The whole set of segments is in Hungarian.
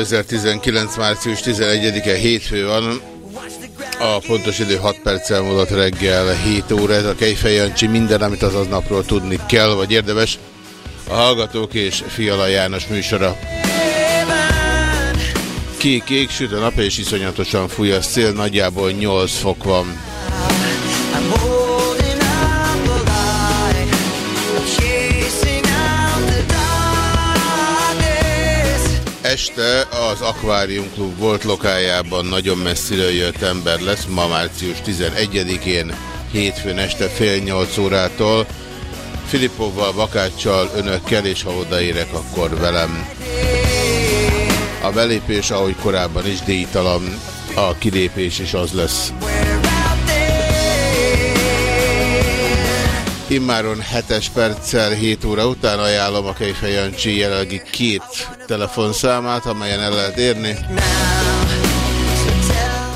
2019. március 11-e hétfő van. A pontos idő 6 perccel múlott reggel 7 óra. Ez a Kejfej Jancsi minden, amit az aznapról tudni kell, vagy érdemes. A Hallgatók és Fiala János műsora. Kék ég, süt a nap és iszonyatosan fúj a szél, nagyjából 8 fok van. Este az Aquarium Club volt lokájában nagyon messziről jött ember lesz, ma március 11-én, hétfőn este fél nyolc órától. Filipovval, Bakáccsal, önökkel, és ha odaérek, akkor velem. A belépés, ahogy korábban is díjtalan, a kilépés is az lesz. Immáron 7-es perccel 7 óra után ajánlom a Kejfej Jancsi jelenlegi két telefonszámát, amelyen el lehet érni.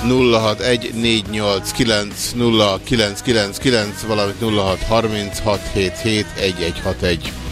0614890999, valamint 0636771161.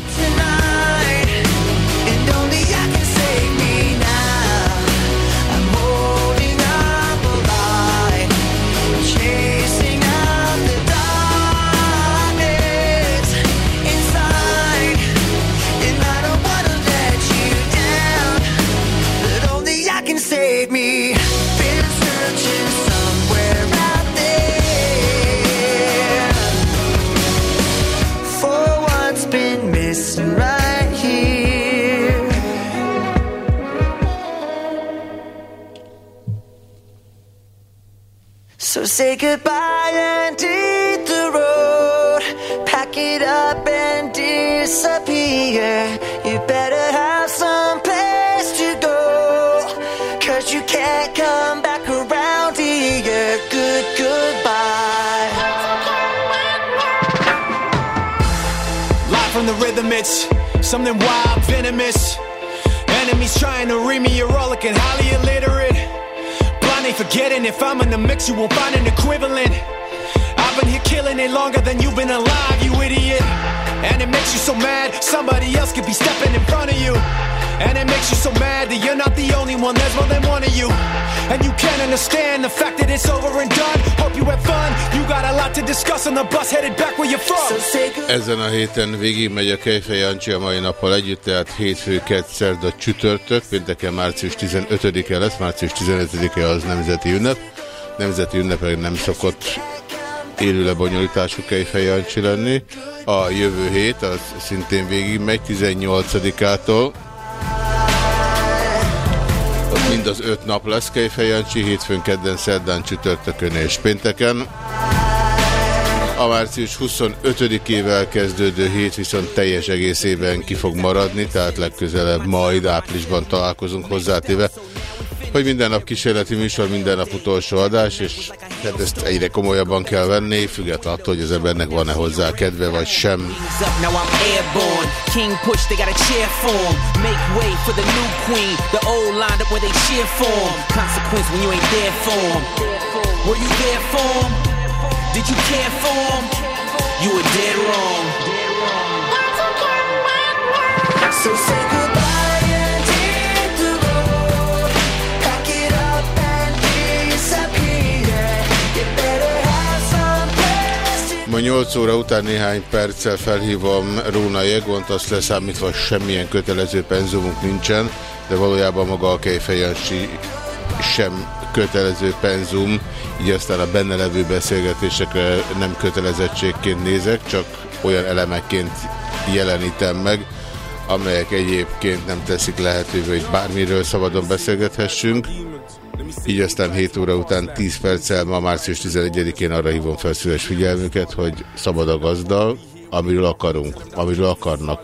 Goodbye and hit the road. Pack it up and disappear. You better have some place to go. Cause you can't come back around here. Good, goodbye. Live from the rhythm, it's something wild, venomous. Enemies trying to read me, you're all looking highly illiterate. Ain't forgetting if I'm in the mix, you won't find an equivalent. I've been here killing it longer than you've been alive, you idiot. And it makes you so mad, somebody else could be stepping in front of you. And it makes you so mad that you're not the only one, there's more than one of you. And you can't understand the fact that it's over and done. Hope you have fun. You got a lot to discuss on the bus headed back where you're from. Ezen a héten végig megy a Kejfej Jancsi a mai nappal együtt, tehát hétfő, kedd, szerda, csütörtök, pénteken március 15-e lesz, március 15-e az nemzeti ünnep. Nemzeti ünnepek nem szokott élő lebonyolítású Kejfej Jancsi lenni. A jövő hét az szintén végig megy 18-ától. Ott mind az öt nap lesz Kejfej Jancsi, hétfőn, kedden, szerdán, csütörtökön és pénteken. A március 25-ével kezdődő hét viszont teljes egészében ki fog maradni, tehát legközelebb majd áprilisban találkozunk hozzátéve, hogy minden nap kísérleti műsor, minden nap utolsó adás, és hát ezt egyre komolyabban kell venni, függetlenül attól, hogy az embernek van-e hozzá kedve, vagy sem. Were you there for him? Did you care for him? You were dead wrong. So say 8 óra után néhány perccel felhívom Róna Jegont, azt leszámítva semmilyen kötelező penzumunk nincsen, de valójában maga a Kejfejancsi sem kötelező penzum, így aztán a benne levő beszélgetésekre nem kötelezettségként nézek, csak olyan elemekként jelenítem meg, amelyek egyébként nem teszik lehetővé, hogy bármiről szabadon beszélgethessünk. Így aztán 7 óra után 10 perccel ma március 11-én arra hívom fel szíves figyelmüket, hogy szabad a gazda, amiről akarunk, amiről akarnak.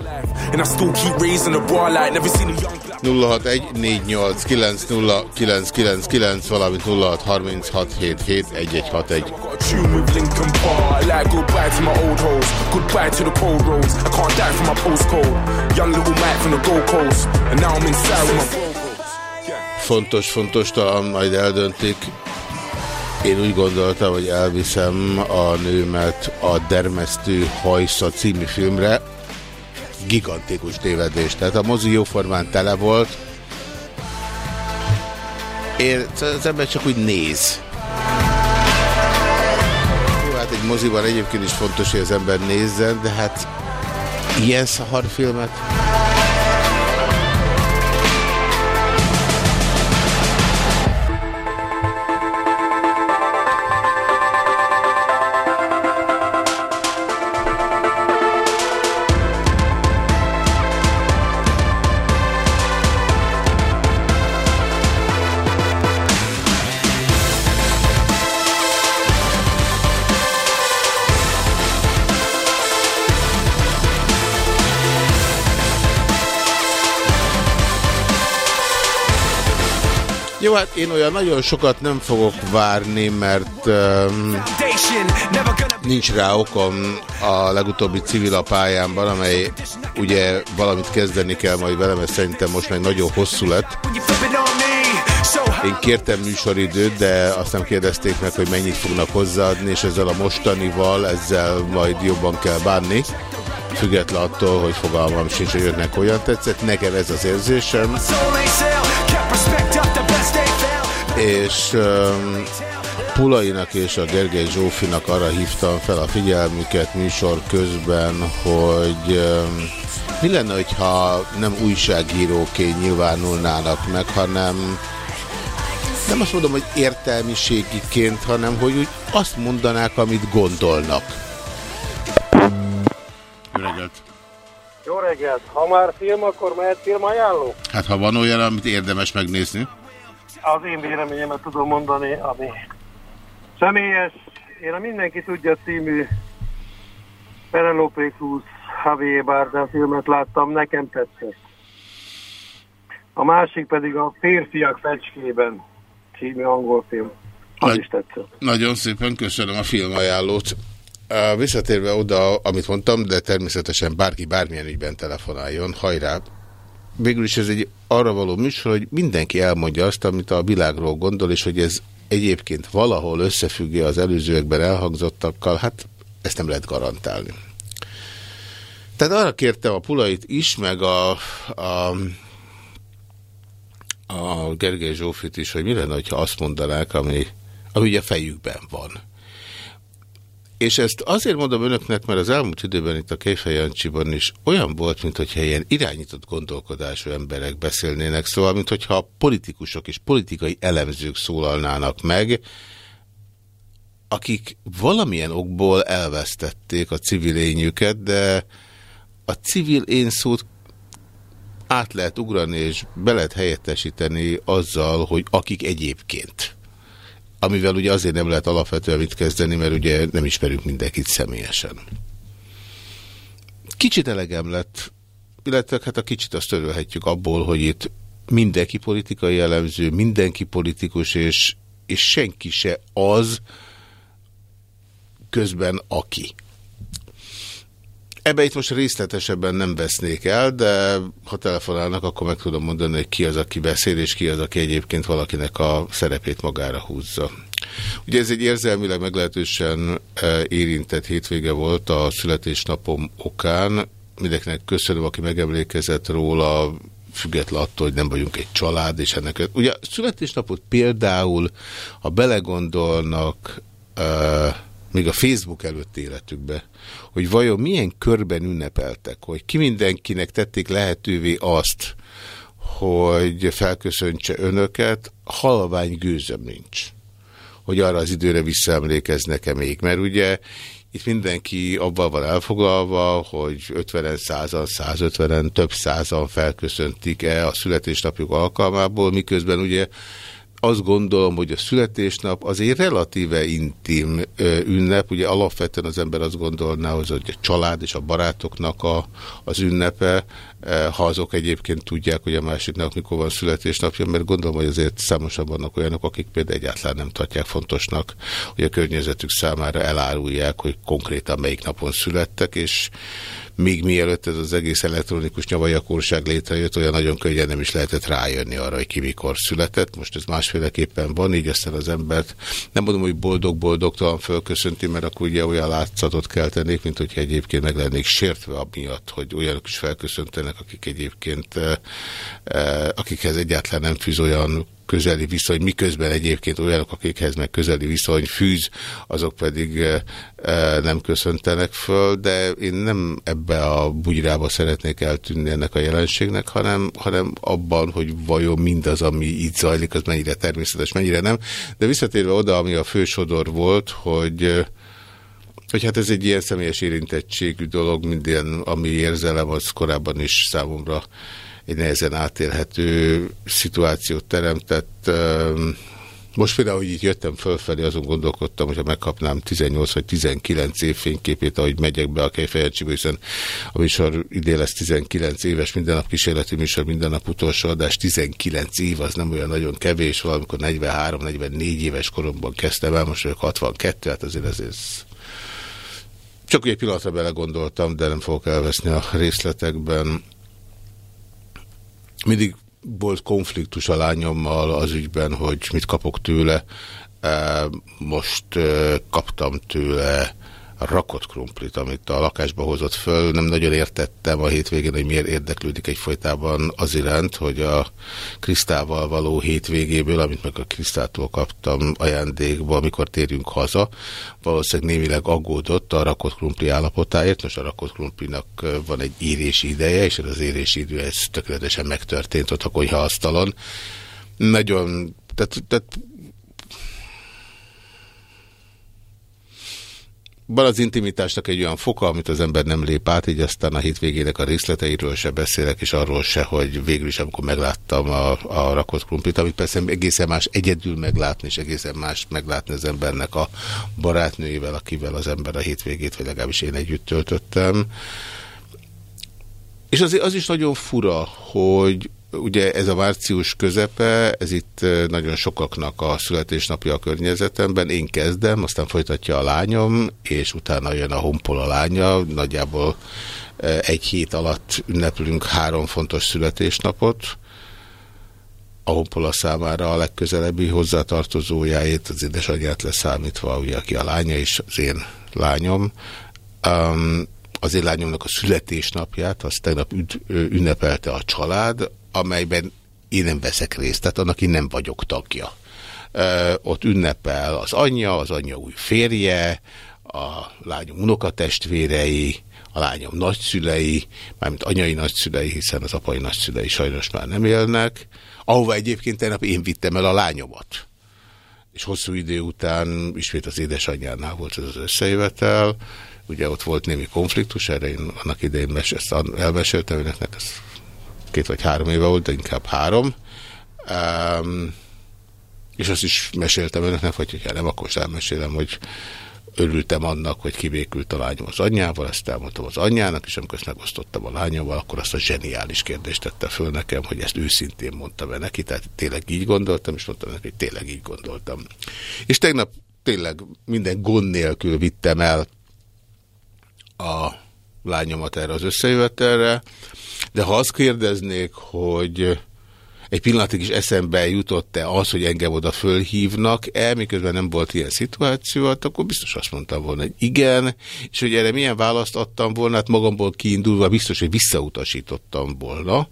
And I still keep raising the bar like never seen a young black 061-489-0999, valamint 0636771161. got a tune with Lincoln Park. Like goodbye to my old hoes, goodbye to the cold roads. I can't die from my postcode. Young little Mike from the Gold Coast, and now I'm my bro. Fontos, fontos, talán majd eldöntik. Én úgy gondoltam, hogy elviszem a nőmet a Dermesztő Hajsza című filmre. Gigantikus tévedés. Tehát a mozi jóformán tele volt. Én, az ember csak úgy néz. Jó, hát egy moziban egyébként is fontos, hogy az ember nézzen, de hát ilyen szahar filmet. Jó, hát én olyan nagyon sokat nem fogok várni, mert um, nincs rá okom a legutóbbi civil a pályámban, amely ugye valamit kezdeni kell majd velem, ez szerintem most meg nagyon hosszú lett. Én kértem műsoridőt, de azt nem kérdezték meg, hogy mennyit fognak hozzáadni, és ezzel a mostanival, ezzel majd jobban kell bánni. Független attól, hogy fogalmam sincs, hogy önnek olyan tetszett. Nekem ez az érzésem. És um, Pulainak és a Gergely Zsófinak arra hívtam fel a figyelmüket műsor közben, hogy um, mi lenne, hogyha nem újságíróként nyilvánulnának meg, hanem nem azt mondom, hogy értelmiségiként, hanem hogy úgy azt mondanák, amit gondolnak. Jó reggelt! Jó reggelt! Ha már film, akkor mehet film ajánló? Hát ha van olyan, amit érdemes megnézni, Az én véleményemet tudom mondani, ami személyes. Én a Mindenki Tudja című Penelope Cruz Javier Bardem filmet láttam, nekem tetszett. A másik pedig a Férfiak fecskében című angol film. Az Nagy- is tetszett. Nagyon szépen köszönöm a filmajánlót. Visszatérve oda, amit mondtam, de természetesen bárki bármilyen ügyben telefonáljon, hajrá. Végül is ez egy arra való műsor, hogy mindenki elmondja azt, amit a világról gondol, és hogy ez egyébként valahol összefüggő az előzőekben elhangzottakkal, hát ezt nem lehet garantálni. Tehát arra kértem a Pulait is, meg a, a a Gergely Zsófit is, hogy mi lenne, ha azt mondanák, ami, ami ugye fejükben van. És ezt azért mondom önöknek, mert az elmúlt időben itt a Kejfej Jancsiban is olyan volt, mint hogyha ilyen irányított gondolkodású emberek beszélnének, szóval, mint hogyha politikusok és politikai elemzők szólalnának meg, akik valamilyen okból elvesztették a civil ényüket, de a civil én szót át lehet ugrani és be lehet helyettesíteni azzal, hogy akik egyébként. Amivel ugye azért nem lehet alapvetően mit kezdeni, mert ugye nem ismerünk mindenkit személyesen. Kicsit elegem lett, illetve hát a kicsit azt törölhetjük abból, hogy itt mindenki politikai jellemző, mindenki politikus, és, és senki se az, közben aki. Ebbe itt most részletesebben nem vesznék el, de ha telefonálnak, akkor meg tudom mondani, hogy ki az, aki beszél, és ki az, aki egyébként valakinek a szerepét magára húzza. Ugye ez egy érzelmileg meglehetősen e, érintett hétvége volt a születésnapom okán. Mindenkinek köszönöm, aki megemlékezett róla, független attól, hogy nem vagyunk egy család, és ennek... Ugye születésnapot például, ha belegondolnak, uh, még a Facebook előtt életükbe, hogy vajon milyen körben ünnepeltek, hogy ki mindenkinek tették lehetővé azt, hogy felköszöntse önöket, halvány gőzöm nincs, hogy arra az időre visszaemlékeznek-e még, mert ugye itt mindenki abban van elfoglalva, hogy 50-en, 100-an, 150-en, több százan felköszöntik-e a születésnapjuk alkalmából, miközben ugye azt gondolom, hogy a születésnap az egy relatíve intim ünnep. Ugye alapvetően az ember azt gondolná, hogy a család és a barátoknak a, az ünnepe, ha azok egyébként tudják, hogy a másiknak mikor van születésnapja, mert gondolom, hogy azért számosabb vannak olyanok, akik például egyáltalán nem tartják fontosnak, hogy a környezetük számára elárulják, hogy konkrétan melyik napon születtek, és még mielőtt ez az egész elektronikus nyavajakorság létrejött, olyan nagyon könnyen nem is lehetett rájönni arra, hogy ki mikor született. Most ez másféleképpen van, így aztán az embert nem mondom, hogy boldog-boldogtalan fölköszönti, mert akkor ugye olyan látszatot kell tennék, mint hogyha egyébként meg lennék sértve amiatt, hogy olyanok is felköszöntenek, akik egyébként eh, eh, akikhez egyáltalán nem fűz olyan közeli viszony, miközben egyébként olyanok, akikhez meg közeli viszony fűz, azok pedig e, e, nem köszöntenek föl, de én nem ebbe a bugyrába szeretnék eltűnni ennek a jelenségnek, hanem, hanem abban, hogy vajon mindaz, ami itt zajlik, az mennyire természetes, mennyire nem. De visszatérve oda, ami a fősodor volt, hogy hogy hát ez egy ilyen személyes érintettségű dolog, minden, ami érzelem, az korábban is számomra egy nehezen átélhető szituációt teremtett. Most például, hogy itt jöttem fölfelé, azon gondolkodtam, hogyha megkapnám 18 vagy 19 év fényképét, ahogy megyek be a Kejfejancsiba, hiszen a műsor idén lesz 19 éves, minden nap kísérleti műsor, minden nap utolsó adás, 19 év az nem olyan nagyon kevés, valamikor 43-44 éves koromban kezdtem el, most vagyok 62, hát azért ez, ez csak egy pillanatra belegondoltam, de nem fogok elveszni a részletekben mindig volt konfliktus a lányommal az ügyben, hogy mit kapok tőle. Most kaptam tőle rakott krumplit, amit a lakásba hozott föl. Nem nagyon értettem a hétvégén, hogy miért érdeklődik egyfolytában az iránt, hogy a Krisztával való hétvégéből, amit meg a Krisztától kaptam ajándékba, amikor térjünk haza, valószínűleg némileg aggódott a rakott krumpli állapotáért. Most a rakott krumplinak van egy érési ideje, és az érési idő ez tökéletesen megtörtént ott a konyha asztalon. Nagyon tehát, tehát van az intimitásnak egy olyan foka, amit az ember nem lép át, így aztán a hétvégének a részleteiről se beszélek, és arról se, hogy végül is, amikor megláttam a, a rakott krumplit, amit persze egészen más egyedül meglátni, és egészen más meglátni az embernek a barátnőivel, akivel az ember a hétvégét, vagy legalábbis én együtt töltöttem. És azért az is nagyon fura, hogy ugye ez a március közepe, ez itt nagyon sokaknak a születésnapja a környezetemben. Én kezdem, aztán folytatja a lányom, és utána jön a honpol a lánya. Nagyjából egy hét alatt ünneplünk három fontos születésnapot. A honpola számára a legközelebbi hozzátartozójáét, az édesanyját leszámítva, ugye, aki a lánya és az én lányom. Um, az én lányomnak a születésnapját, azt tegnap ünnepelte a család, amelyben én nem veszek részt, tehát annak én nem vagyok tagja. Ö, ott ünnepel az anyja, az anyja új férje, a lányom unokatestvérei, a lányom nagyszülei, mármint anyai nagyszülei, hiszen az apai nagyszülei sajnos már nem élnek, ahova egyébként tegnap én vittem el a lányomat. És hosszú idő után ismét az édesanyjánál volt ez az összejövetel, ugye ott volt némi konfliktus, erre én annak idején ezt elmeséltem önöknek, ez két vagy három éve volt, de inkább három. Um, és azt is meséltem önöknek, vagy hogyha nem, akkor is elmesélem, hogy örültem annak, hogy kibékült a lányom az anyjával, ezt elmondtam az anyjának, és amikor ezt megosztottam a lányommal, akkor azt a zseniális kérdést tette föl nekem, hogy ezt őszintén mondtam -e neki, tehát tényleg így gondoltam, és mondtam neki, hogy tényleg így gondoltam. És tegnap tényleg minden gond nélkül vittem el a lányomat erre az összejövetelre, de ha azt kérdeznék, hogy egy pillanatig is eszembe jutott-e az, hogy engem oda fölhívnak el, miközben nem volt ilyen szituáció, hát akkor biztos azt mondtam volna, hogy igen, és hogy erre milyen választ adtam volna, hát magamból kiindulva biztos, hogy visszautasítottam volna,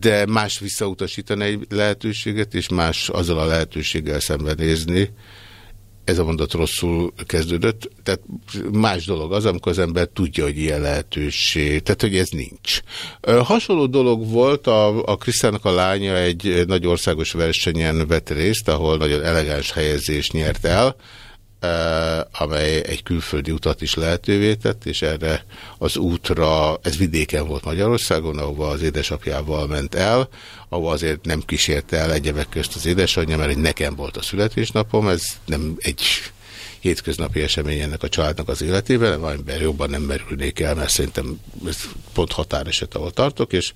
de más visszautasítani egy lehetőséget, és más azzal a lehetőséggel szembenézni, ez a mondat rosszul kezdődött, tehát más dolog az, amikor az ember tudja, hogy ilyen lehetőség, tehát hogy ez nincs. Hasonló dolog volt, a, a Krisztának a lánya egy nagy országos versenyen vett részt, ahol nagyon elegáns helyezést nyert el, amely egy külföldi utat is lehetővé tett, és erre az útra, ez vidéken volt Magyarországon, ahova az édesapjával ment el, ahova azért nem kísérte el egyebek közt az édesanyja, mert nekem volt a születésnapom, ez nem egy hétköznapi esemény ennek a családnak az életében, amiben jobban nem merülnék el, mert szerintem ez pont határeset, ahol tartok, és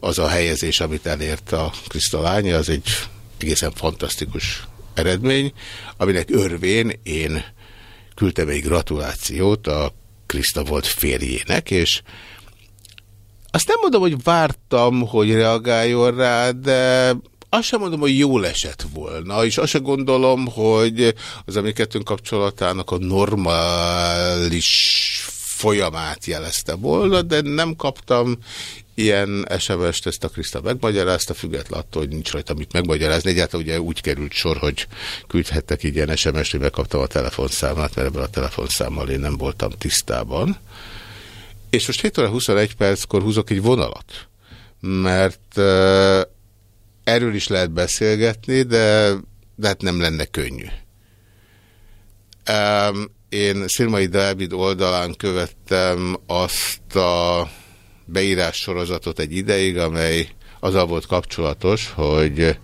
az a helyezés, amit elért a Kriszta lánya, az egy egészen fantasztikus eredmény, aminek örvén én küldtem egy gratulációt a Kriszta volt férjének, és azt nem mondom, hogy vártam, hogy reagáljon rá, de azt sem mondom, hogy jól esett volna, és azt sem gondolom, hogy az ami kettőnk kapcsolatának a normális folyamát jelezte volna, de nem kaptam ilyen SMS-t, ezt a Kriszta megmagyarázta, független attól, hogy nincs rajta mit megmagyarázni. Egyáltalán ugye úgy került sor, hogy küldhettek így ilyen SMS-t, hogy megkaptam a telefonszámát, mert ebben a telefonszámmal én nem voltam tisztában. És most 7 óra 21 perckor húzok egy vonalat, mert uh, erről is lehet beszélgetni, de, de hát nem lenne könnyű. Um, én Szirmai Dávid oldalán követtem azt a beírás sorozatot egy ideig, amely azzal volt kapcsolatos, hogy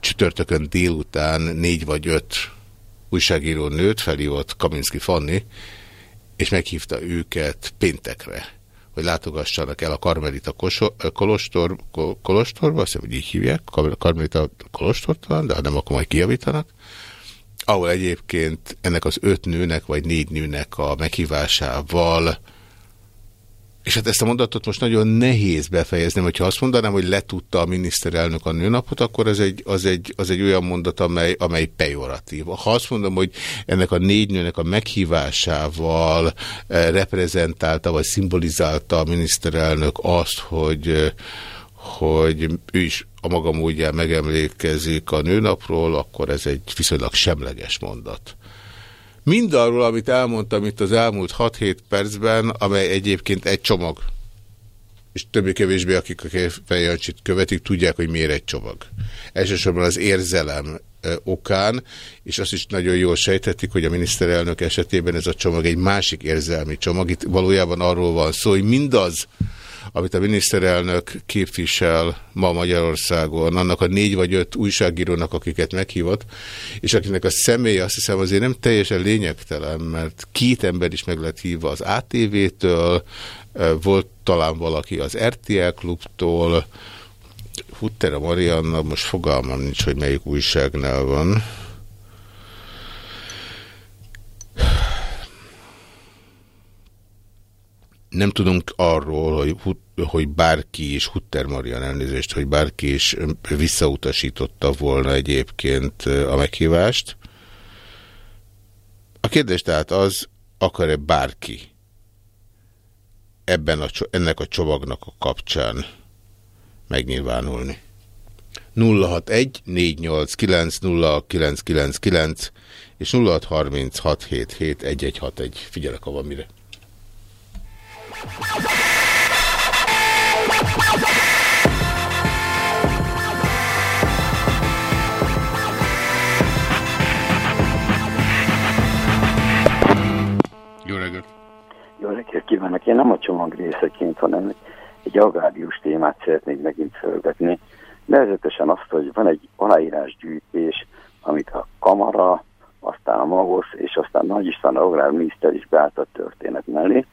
csütörtökön délután négy vagy öt újságíró nőt felhívott Kaminski Fanni, és meghívta őket péntekre, hogy látogassanak el a Karmelita Kolostor, Kolostorba, azt hiszem, hogy így hívják, Karmelita Kolostor talán, de ha nem, akkor majd kijavítanak, ahol egyébként ennek az öt nőnek, vagy négy nőnek a meghívásával és hát ezt a mondatot most nagyon nehéz befejezni, hogyha azt mondanám, hogy letudta a miniszterelnök a nőnapot, akkor ez egy, az, egy, az egy olyan mondat, amely, amely pejoratív. Ha azt mondom, hogy ennek a négy nőnek a meghívásával eh, reprezentálta, vagy szimbolizálta a miniszterelnök azt, hogy, eh, hogy ő is a maga módján megemlékezik a nőnapról, akkor ez egy viszonylag semleges mondat. Mindarról, amit elmondtam itt az elmúlt 6-7 percben, amely egyébként egy csomag. És többé-kevésbé, akik a Fejancsit követik, tudják, hogy miért egy csomag. Elsősorban az érzelem okán, és azt is nagyon jól sejtetik, hogy a miniszterelnök esetében ez a csomag egy másik érzelmi csomag. Itt valójában arról van szó, hogy mindaz, amit a miniszterelnök képvisel ma Magyarországon, annak a négy vagy öt újságírónak, akiket meghívott, és akinek a személye azt hiszem azért nem teljesen lényegtelen, mert két ember is meg lett hívva az ATV-től, volt talán valaki az RTL klubtól, Hutter a Marianna, most fogalmam nincs, hogy melyik újságnál van. Nem tudunk arról, hogy, hogy bárki is, Hutter Marian elnézést, hogy bárki is visszautasította volna egyébként a meghívást. A kérdés tehát az, akar-e bárki ebben a, ennek a csomagnak a kapcsán megnyilvánulni. 061 489 0999 és 0636771161. Figyelek, ha van mire. Jó reggelt! Jó reggelt kívánok! Én nem a csomag részeként, hanem egy agrárius témát szeretnék megint felvetni. Nevezetesen azt, hogy van egy aláírásgyűjtés, amit a Kamara, aztán a Magosz, és aztán Nagy István agrárminiszter is beállt a történet mellé,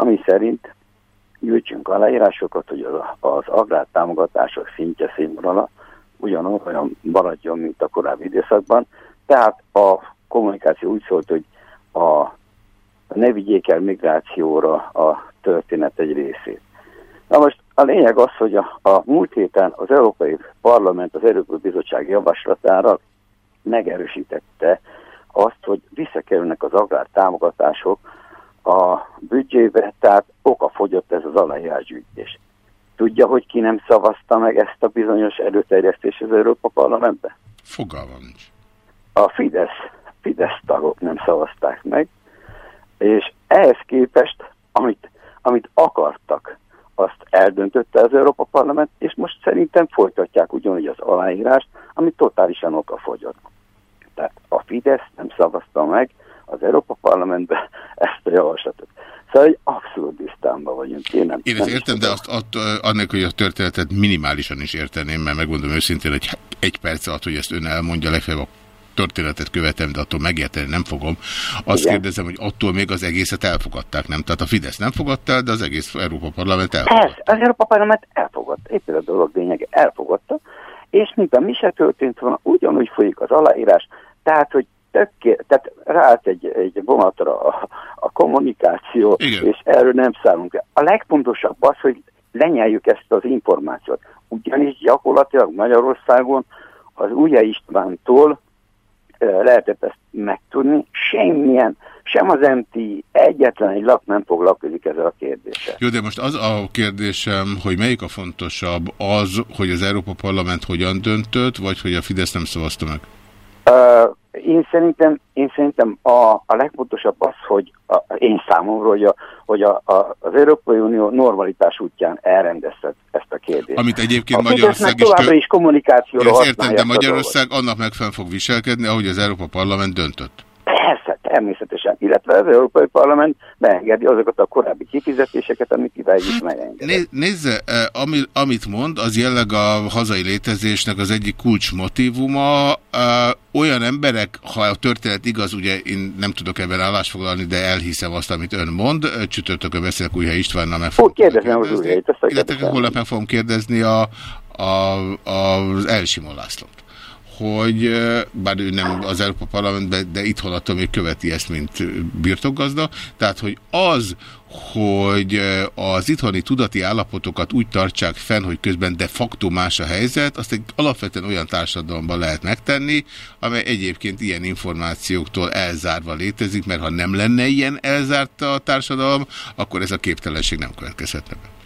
ami szerint gyűjtsünk aláírásokat, hogy az, az agrártámogatások szintje színvonala ugyanolyan maradjon, mint a korábbi időszakban. Tehát a kommunikáció úgy szólt, hogy a ne vigyék el migrációra a történet egy részét. Na most a lényeg az, hogy a, a múlt héten az Európai Parlament az Európai Bizottság javaslatára megerősítette azt, hogy visszakerülnek az agrártámogatások a büdzsébe, tehát oka fogyott ez az aláírásgyűjtés. Tudja, hogy ki nem szavazta meg ezt a bizonyos előterjesztést az Európa Parlamentbe? Fogalmam nincs. A Fidesz, Fidesz tagok nem szavazták meg, és ehhez képest, amit, amit akartak, azt eldöntötte az Európa Parlament, és most szerintem folytatják ugyanúgy az aláírást, ami totálisan okafogyott. Tehát a Fidesz nem szavazta meg az Európa Parlamentbe ezt a javaslatot. Szóval egy abszolút disztánban vagyunk. Én, nem, Én ezt értem, de azt, azt annak, hogy a történetet minimálisan is érteném, mert megmondom őszintén, hogy egy perc alatt, hogy ezt ön elmondja, legfeljebb a történetet követem, de attól megérteni nem fogom. Azt Igen. kérdezem, hogy attól még az egészet elfogadták, nem? Tehát a Fidesz nem fogadta, de az egész Európa Parlament elfogadta. Ez, az Európa Parlament elfogadta, éppen a dolog lényege elfogadta, és mint mi se történt volna, ugyanúgy folyik az aláírás, tehát, hogy töké, tehát ráállt egy, egy vonatra a, a kommunikáció, Igen. és erről nem szállunk. A legfontosabb az, hogy lenyeljük ezt az információt. Ugyanis gyakorlatilag Magyarországon az Ujja Istvántól lehetett ezt megtudni. Semmilyen, sem az MT egyetlen egy lap nem foglalkozik ezzel a kérdéssel. Jó, de most az a kérdésem, hogy melyik a fontosabb, az, hogy az Európa Parlament hogyan döntött, vagy hogy a Fidesz nem szavazta meg? Uh, én szerintem, én szerintem a, a legfontosabb az, hogy a, én számomra, hogy, a, hogy a, a, az Európai Unió normalitás útján elrendezte ezt a kérdést. Amit egyébként a Magyarország is... továbbra is kommunikációra Értem, de Magyarország annak megfelelően fog viselkedni, ahogy az Európa Parlament döntött. Természetesen, illetve az Európai Parlament beengedi azokat a korábbi kifizetéseket, amit idáig is megengedett. Nézze, ami, amit mond, az jelleg a hazai létezésnek az egyik kulcsmotívuma. Olyan emberek, ha a történet igaz, ugye én nem tudok ebben állásfoglalni, de elhiszem azt, amit ön mond. Csütörtökön beszélek Újhely Istvánnal, meg fogom kérdezni. kérdezni. Illetve holnap meg fogom kérdezni a, a, az Elsimon Lászlót hogy bár ő nem az Európa Parlamentben, de itthon attól még követi ezt, mint birtokgazda, tehát, hogy az, hogy az itthoni tudati állapotokat úgy tartsák fenn, hogy közben de facto más a helyzet, azt egy alapvetően olyan társadalomban lehet megtenni, amely egyébként ilyen információktól elzárva létezik, mert ha nem lenne ilyen elzárt a társadalom, akkor ez a képtelenség nem következhetne be.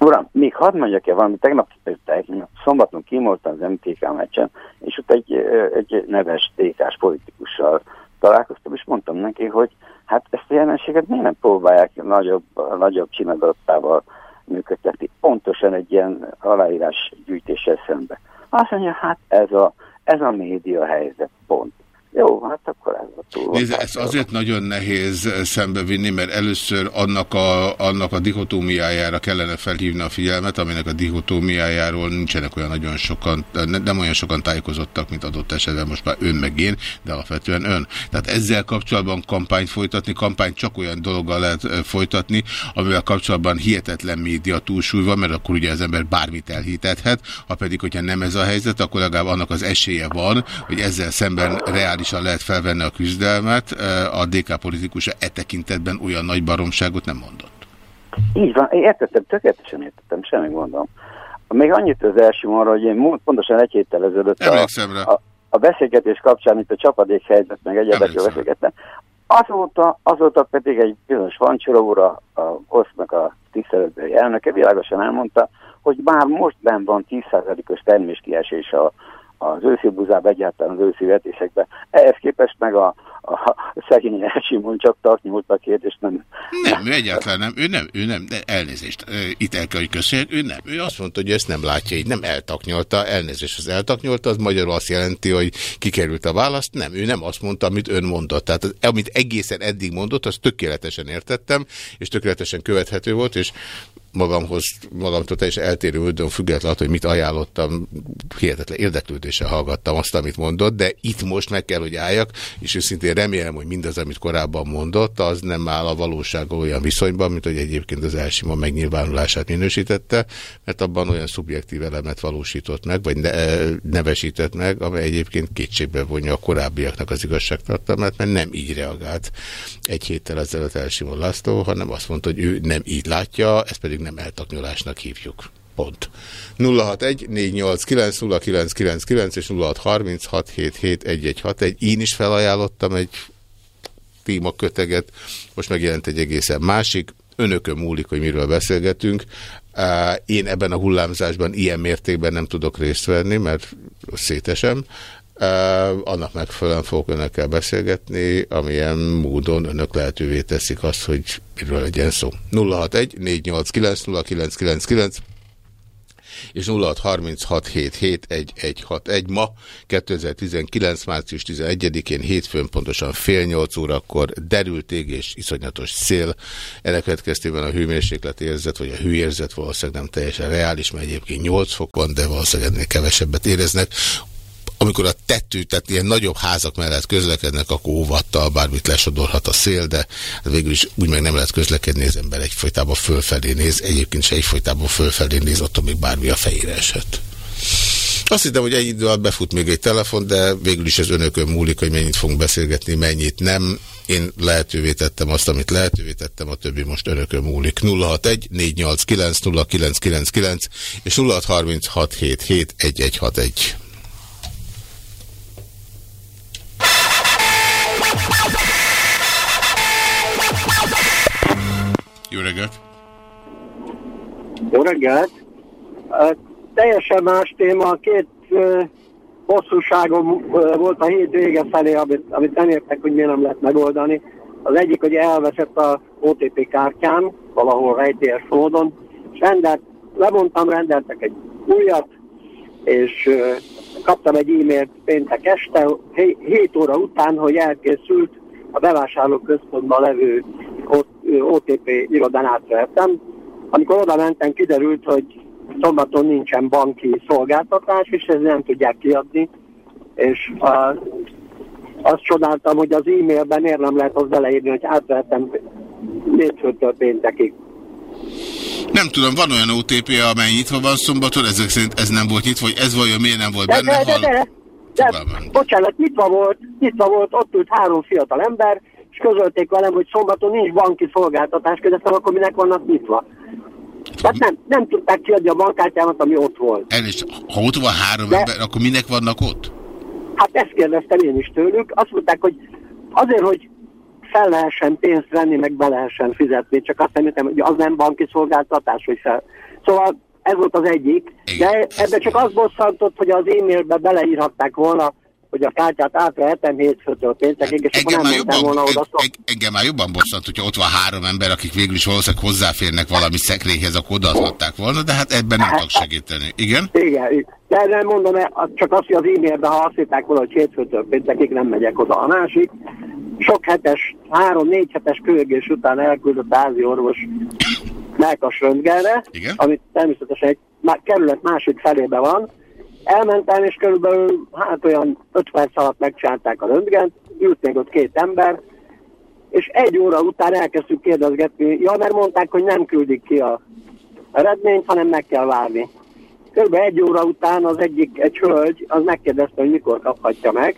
Uram, még hadd mondjak el valami, tegnap, tegnap szombaton kimoltam az MTK meccsen, és ott egy, egy neves tk politikussal találkoztam, és mondtam neki, hogy hát ezt a jelenséget miért nem próbálják nagyobb, nagyobb csinadattával működtetni, pontosan egy ilyen aláírás gyűjtéssel szembe. Azt mondja, hát ez a, ez a média helyzet, pont. Jó, hát akkor ez a túl. Nézd, ezt azért nagyon nehéz szembevinni, mert először annak a, annak a dihotómiájára kellene felhívni a figyelmet, aminek a dihotómiájáról nincsenek olyan nagyon sokan, nem olyan sokan tájékozottak, mint adott esetben most már ön meg én, de alapvetően ön. Tehát ezzel kapcsolatban kampányt folytatni, kampányt csak olyan dologgal lehet folytatni, amivel kapcsolatban hihetetlen média túlsúly van, mert akkor ugye az ember bármit elhitethet, ha pedig, hogyha nem ez a helyzet, akkor legalább annak az esélye van, hogy ezzel szemben reális reálisan lehet felvenni a küzdelmet, a DK politikusa e tekintetben olyan nagy baromságot nem mondott. Így van, én értettem, tökéletesen értettem, semmi mondom. Még annyit az első arra, hogy én pontosan egy héttel ezelőtt a, a, a beszélgetés kapcsán, mint a csapadék helyzet, meg egyebekről beszélgettem, azóta, azóta pedig egy bizonyos Vancsoló úr, a, a KOSZ-nak a tiszteletbeli elnöke világosan elmondta, hogy már most benn van 10%-os terméskiesés a, az őszi buzába, egyáltalán az őszi vetésekben. Ehhez képest meg a, a szegény Simon csak tartnyúlt a kérdést, nem... Nem, ő egyáltalán nem, ő nem, ő nem, de elnézést, itt el kell, hogy köszönjük, ő nem. Ő azt mondta, hogy ezt nem látja, így nem eltaknyolta, elnézést, az eltaknyolta, az magyarul azt jelenti, hogy kikerült a választ, nem, ő nem azt mondta, amit ön mondott. Tehát az, amit egészen eddig mondott, azt tökéletesen értettem, és tökéletesen követhető volt, és magamhoz, magamtól teljesen eltérő módon függetlenül, hogy mit ajánlottam, hihetetlen érdeklődéssel hallgattam azt, amit mondott, de itt most meg kell, hogy álljak, és őszintén remélem, hogy mindaz, amit korábban mondott, az nem áll a valósággal olyan viszonyban, mint hogy egyébként az elsima megnyilvánulását minősítette, mert abban olyan szubjektív elemet valósított meg, vagy ne, nevesített meg, amely egyébként kétségbe vonja a korábbiaknak az igazságtartalmát, mert nem így reagált egy héttel ezelőtt Elsimon László, hanem azt mondta, hogy ő nem így látja, ez pedig nem eltaknyolásnak hívjuk. Pont. 061 489 0999 és 0636771161. Én is felajánlottam egy témaköteget, most megjelent egy egészen másik. Önökön múlik, hogy miről beszélgetünk. Én ebben a hullámzásban ilyen mértékben nem tudok részt venni, mert szétesem. Annak megfelelően fogok önökkel beszélgetni, amilyen módon önök lehetővé teszik azt, hogy miről legyen szó. 061 489 0999 és 0636771161. Ma 2019. március 11-én hétfőn pontosan fél nyolc órakor derült ég és iszonyatos szél. Ennek következtében a hőmérséklet érzet, vagy a hőérzet valószínűleg nem teljesen reális, mert egyébként 8 fok van, de valószínűleg ennél kevesebbet éreznek amikor a tető, tehát ilyen nagyobb házak mellett közlekednek, akkor óvattal bármit lesodorhat a szél, de végül is úgy meg nem lehet közlekedni, az ember egyfolytában fölfelé néz, egyébként se egyfolytában fölfelé néz, attól még bármi a fejére esett. Azt hittem, hogy egy idő alatt befut még egy telefon, de végül is ez önökön múlik, hogy mennyit fogunk beszélgetni, mennyit nem. Én lehetővé tettem azt, amit lehetővé tettem, a többi most önökön múlik. 061 489 0999 és 0636771161. Jó reggelt! Jó reggelt! Teljesen más téma, két hosszúságom volt a hét vége felé, amit, amit nem értek, hogy miért nem lehet megoldani. Az egyik, hogy elveszett a OTP kártyám, valahol rejtélyes módon, és rendelt, lemondtam, rendeltek egy újat, és kaptam egy e-mailt péntek este, 7 óra után, hogy elkészült a bevásárlóközpontban levő OTP irodán átvehettem. Amikor oda mentem, kiderült, hogy szombaton nincsen banki szolgáltatás, és ezt nem tudják kiadni. És a, azt csodáltam, hogy az e-mailben miért nem lehet az beleírni, hogy átvehettem hétfőtől péntekig. Nem tudom, van olyan OTP, amely nyitva van szombaton, ezek szerint ez nem volt nyitva, hogy ez vajon miért nem volt de, benne? De, de, de, de, de bocsánat, nyitva volt, nyitva volt, ott ült három fiatal ember, közölték velem, hogy szombaton nincs banki szolgáltatás, kérdeztem, akkor minek vannak nyitva. Tehát nem, nem tudták kiadni a bankkártyámat, ami ott volt. Elnézést, ha ott van három De, ember, akkor minek vannak ott? Hát ezt kérdeztem én is tőlük. Azt mondták, hogy azért, hogy fel lehessen pénzt venni, meg be lehessen fizetni, csak azt nem értem, hogy az nem banki szolgáltatás, hogy fel. Szóval ez volt az egyik, Igen, de ebbe csak az bosszantott, hogy az e-mailbe beleírhatták volna, hogy a kártyát átvehetem hétfőtől péntekig, és engem akkor nem mentem volna oda. Szó... Engem már jobban bosszant, hogyha ott van három ember, akik végül is valószínűleg hozzáférnek valami szekrényhez, akkor odaadhatták volna, de hát ebben nem tudok segíteni. Igen? Igen, de nem mondom, csak azt, hogy az e-mailben, ha azt hitták volna, hogy hétfőtől péntekig nem megyek oda. A másik, sok hetes, három-négy hetes kövegés után elküldött házi orvos melkas röntgenre, amit természetesen egy kerület másik felébe van, Elmentem, és körülbelül hát olyan 5 perc alatt megcsinálták a röntgent, ült még ott két ember, és egy óra után elkezdtük kérdezgetni, ja, mert mondták, hogy nem küldik ki a eredményt, hanem meg kell várni. Körülbelül egy óra után az egyik, egy hölgy, az megkérdezte, hogy mikor kaphatja meg,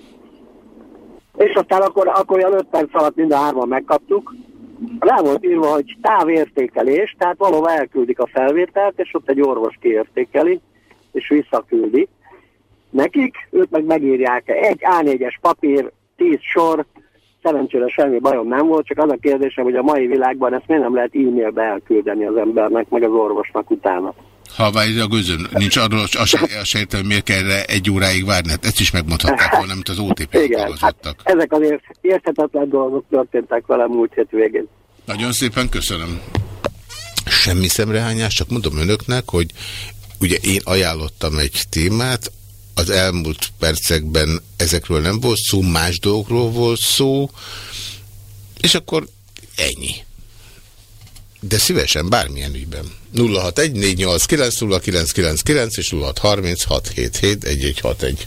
és aztán akkor, akkor olyan 5 perc alatt mind a hárman megkaptuk. Rá volt írva, hogy távértékelés, tehát valahol elküldik a felvételt, és ott egy orvos kiértékeli és visszaküldi. Nekik, ők meg megírják egy A4-es papír, 10 sor, szerencsére semmi bajom nem volt, csak az a kérdésem, hogy a mai világban ezt miért nem lehet e-mailbe elküldeni az embernek, meg az orvosnak utána. Ha várj a gözön, nincs arról, azt azt sem értem, hogy miért kell erre egy óráig várni. Hát ezt is megmondhatták volna, amit az OTP-t hát dolgozottak. ezek az ért- érthetetlen dolgok történtek velem múlt hét végén. Nagyon szépen köszönöm. Semmi szemrehányás, csak mondom önöknek, hogy ugye én ajánlottam egy témát, az elmúlt percekben ezekről nem volt szó, más dolgokról volt szó, és akkor ennyi. De szívesen bármilyen ügyben. 0614890999 és 0636771161.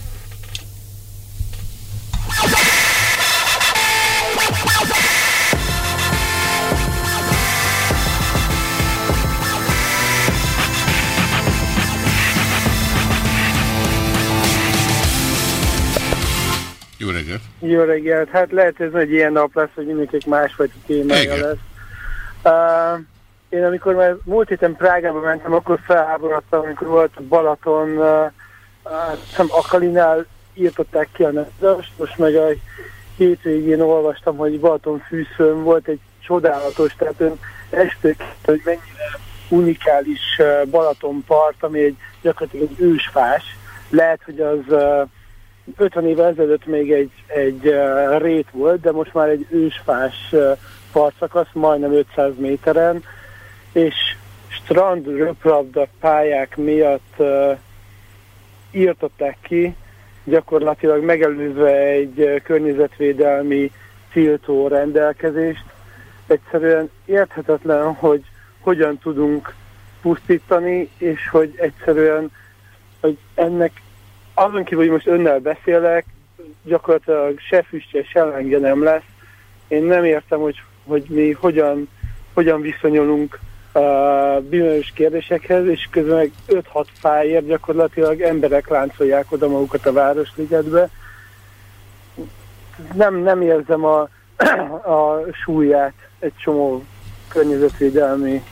Jó reggelt! Hát lehet ez egy ilyen nap lesz, hogy mindenkinek másfajta témája Igen. lesz. Uh, én amikor már múlt héten Prágába mentem, akkor felháborodtam, amikor volt a Balaton, uh, uh, Akalinál írtották ki a nevezést, most meg a hétvégén olvastam, hogy Balaton fűszőn volt egy csodálatos, tehát ön este hogy mennyire unikális Balatonpart, ami egy gyakorlatilag egy ősfás. Lehet, hogy az uh, 50 évvel ezelőtt még egy, egy uh, rét volt, de most már egy ősfás uh, partszakasz, majdnem 500 méteren, és strand röplabda pályák miatt uh, írtották ki, gyakorlatilag megelőzve egy környezetvédelmi tiltó rendelkezést. Egyszerűen érthetetlen, hogy hogyan tudunk pusztítani, és hogy egyszerűen hogy ennek azon kívül, hogy most önnel beszélek, gyakorlatilag se füstje, se lenge nem lesz. Én nem értem, hogy, hogy mi hogyan, hogyan viszonyulunk uh, bizonyos kérdésekhez, és közben meg 5-6 fáért gyakorlatilag emberek láncolják oda magukat a Városligetbe. Nem, nem érzem a, a súlyát egy csomó környezetvédelmi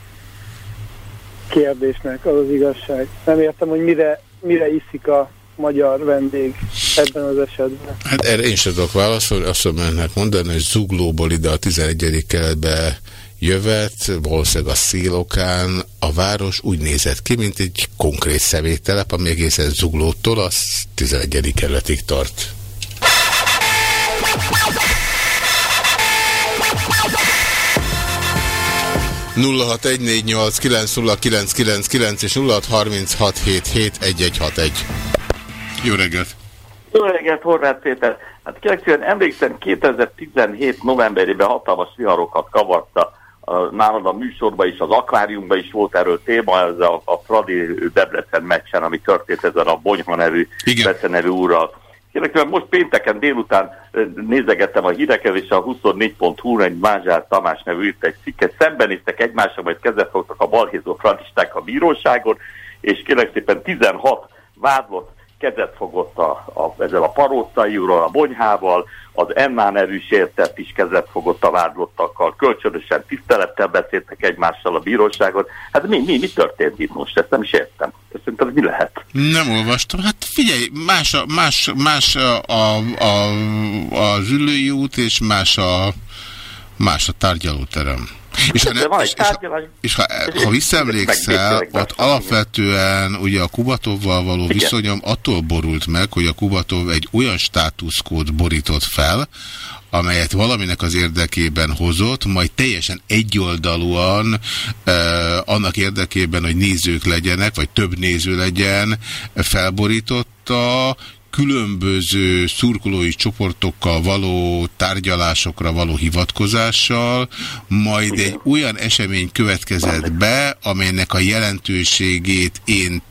kérdésnek, az az igazság. Nem értem, hogy mire, mire iszik a magyar vendég ebben az esetben. Hát erre én sem tudok válaszolni, azt tudom mondani, hogy Zuglóból ide a 11. keletbe jövet, valószínűleg a szélokán a város úgy nézett ki, mint egy konkrét személytelep, ami egészen Zuglótól az 11. kerületig tart. ...0614890999 és 0636771161. Jó reggelt! Jó reggelt, Horváth Péter. Hát kérlek emlékszem, 2017 novemberében hatalmas viharokat kavarta nálad a műsorban is, az akváriumban is volt erről téma, ez a, a Fradi Debrecen meccsen, ami történt ezen a Bonyha nevű, Bece nevű úrral. Kérlek most pénteken délután nézegettem a híreket, és a 24.hu egy Mázsár Tamás nevű írt egy cikket, szembenéztek egymással, majd kezet fogtak a balhézó fradisták a bíróságon, és kérlek szépen 16 vádlott kezet fogott a, a, ezzel a parócai úrral, a bonyhával, az Ennán nevű sértett is kezet fogott a vádlottakkal, kölcsönösen tisztelettel beszéltek egymással a bíróságon. Hát mi, mi, mi történt itt most? Ezt nem is értem. Szerintem mi lehet? Nem olvastam. Hát figyelj, más, a, más, más a, a, a, az ülői út, és más a, más a tárgyalóterem. És ha, ne, van és, és, ha, és ha, ha visszaemlékszel, ott alapvetően ugye a Kubatovval való Igen. viszonyom attól borult meg, hogy a Kubatov egy olyan státuszkód borított fel, amelyet valaminek az érdekében hozott, majd teljesen egyoldalúan eh, annak érdekében, hogy nézők legyenek, vagy több néző legyen, felborította, különböző szurkolói csoportokkal való tárgyalásokra való hivatkozással, majd egy olyan esemény következett be, amelynek a jelentőségét én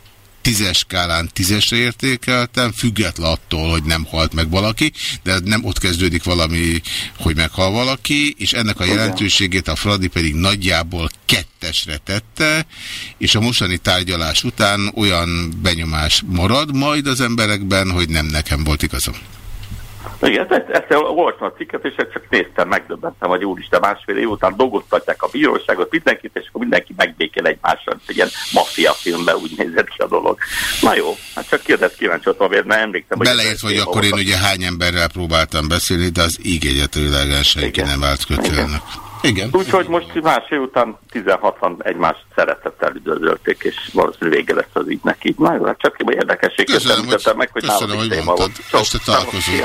tízes skálán tízesre értékeltem, független attól, hogy nem halt meg valaki, de nem ott kezdődik valami, hogy meghal valaki, és ennek a jelentőségét a Fradi pedig nagyjából kettesre tette, és a mostani tárgyalás után olyan benyomás marad majd az emberekben, hogy nem nekem volt igazam. Igen, ezt, ezt olvastam a cikket, és ezt csak néztem, megdöbbentem, hogy úristen, másfél év után dolgoztatják a bíróságot, mindenkit, és akkor mindenki megbékél egymással, egy ilyen maffia filmben úgy nézett ki a dolog. Na jó, hát csak kérdez kíváncsi voltam, mert nem emlékszem, hogy... Beleért, hogy akkor én ugye hány emberrel próbáltam beszélni, de az íg egyetőlegesen senki nem állt kötélnek. Igen. Úgyhogy most más év után 16-an egymást szeretettel üdvözölték, és valószínűleg vége lesz az ügynek így. Na jó, hát csak érdekességet hogy- említettem meg, hogy köszönöm, nálam hogy téma volt. Este találkozunk.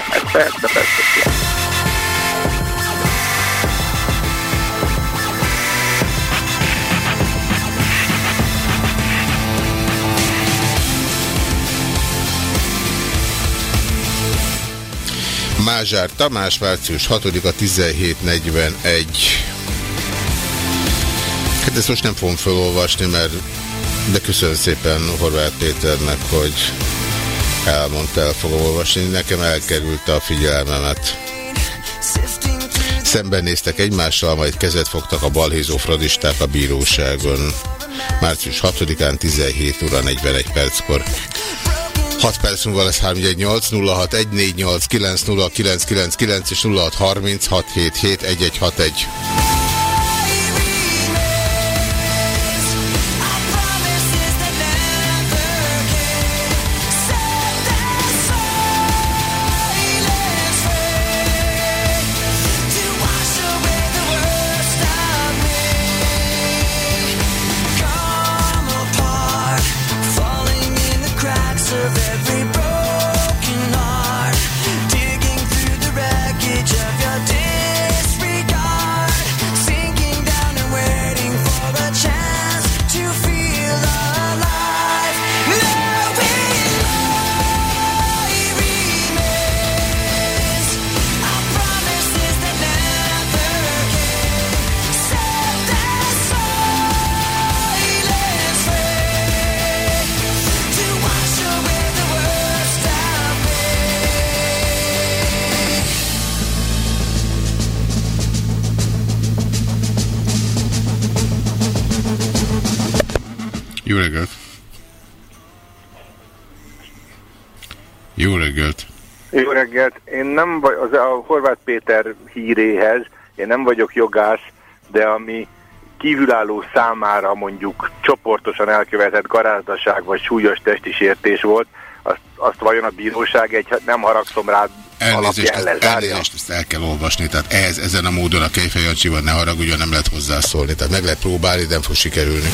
Mázsár Tamás, március 6-a 1741. Hát ezt most nem fogom felolvasni, mert de köszönöm szépen Horváth Péternek, hogy elmondta, el fogom olvasni. Nekem elkerülte a figyelmemet. Szembenéztek egymással, majd kezet fogtak a balhézó fradisták a bíróságon. Március 6-án 17 óra 41 perckor. 6 perc múlva lesz 318 061489 0999 és 0636771161. Reggelt! Én nem vagy, az a Horváth Péter híréhez, én nem vagyok jogász, de ami kívülálló számára mondjuk csoportosan elkövetett garázdaság vagy súlyos testi sértés volt, azt, azt vajon a bíróság egy, nem haragszom rád Elnézést, alapján elnézést, ezt el kell olvasni, tehát ez, ezen a módon a Kejfejancsiban ne haragudjon, nem lehet hozzászólni, tehát meg lehet próbálni, de nem fog sikerülni.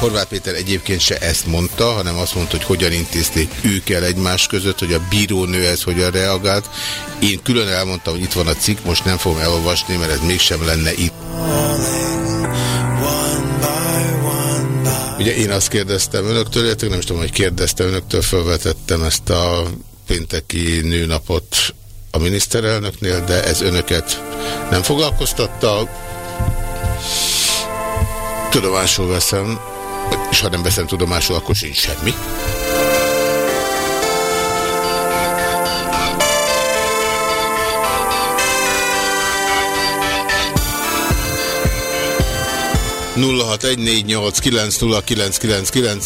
Horváth Péter egyébként se ezt mondta, hanem azt mondta, hogy hogyan intézték ők el egymás között, hogy a bírónő ez hogyan reagált. Én külön elmondtam, hogy itt van a cikk, most nem fogom elolvasni, mert ez mégsem lenne itt. Ugye én azt kérdeztem önöktől, illetve nem is tudom, hogy kérdeztem önöktől, felvetettem ezt a pénteki nőnapot a miniszterelnöknél, de ez önöket nem foglalkoztatta. Tudomásul veszem, és ha nem veszem tudomásul, akkor sincs semmi.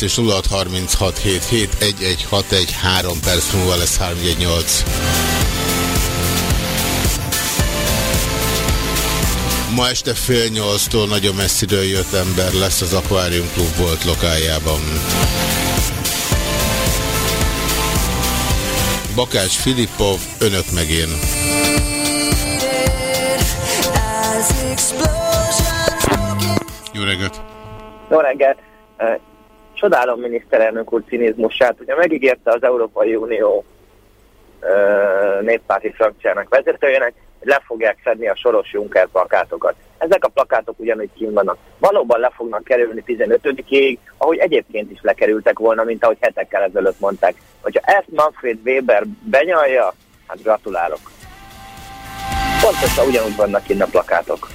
és 0636771161 három perc múlva lesz 318. Ma este fél nyolctól nagyon messziről jött ember lesz az Aquarium Club volt lokájában. Bakács Filippov, önök meg én. Jó reggelt! Jó reggelt! Csodálom miniszterelnök úr cinizmusát. Ugye megígérte az Európai Unió néppárti frakciának vezetőjének, le fogják szedni a Soros Juncker plakátokat. Ezek a plakátok ugyanúgy kim vannak. Valóban le fognak kerülni 15-ig, ahogy egyébként is lekerültek volna, mint ahogy hetekkel ezelőtt mondták. Hogyha ezt Manfred Weber benyalja, hát gratulálok. Pontosan ugyanúgy vannak kinn a plakátok.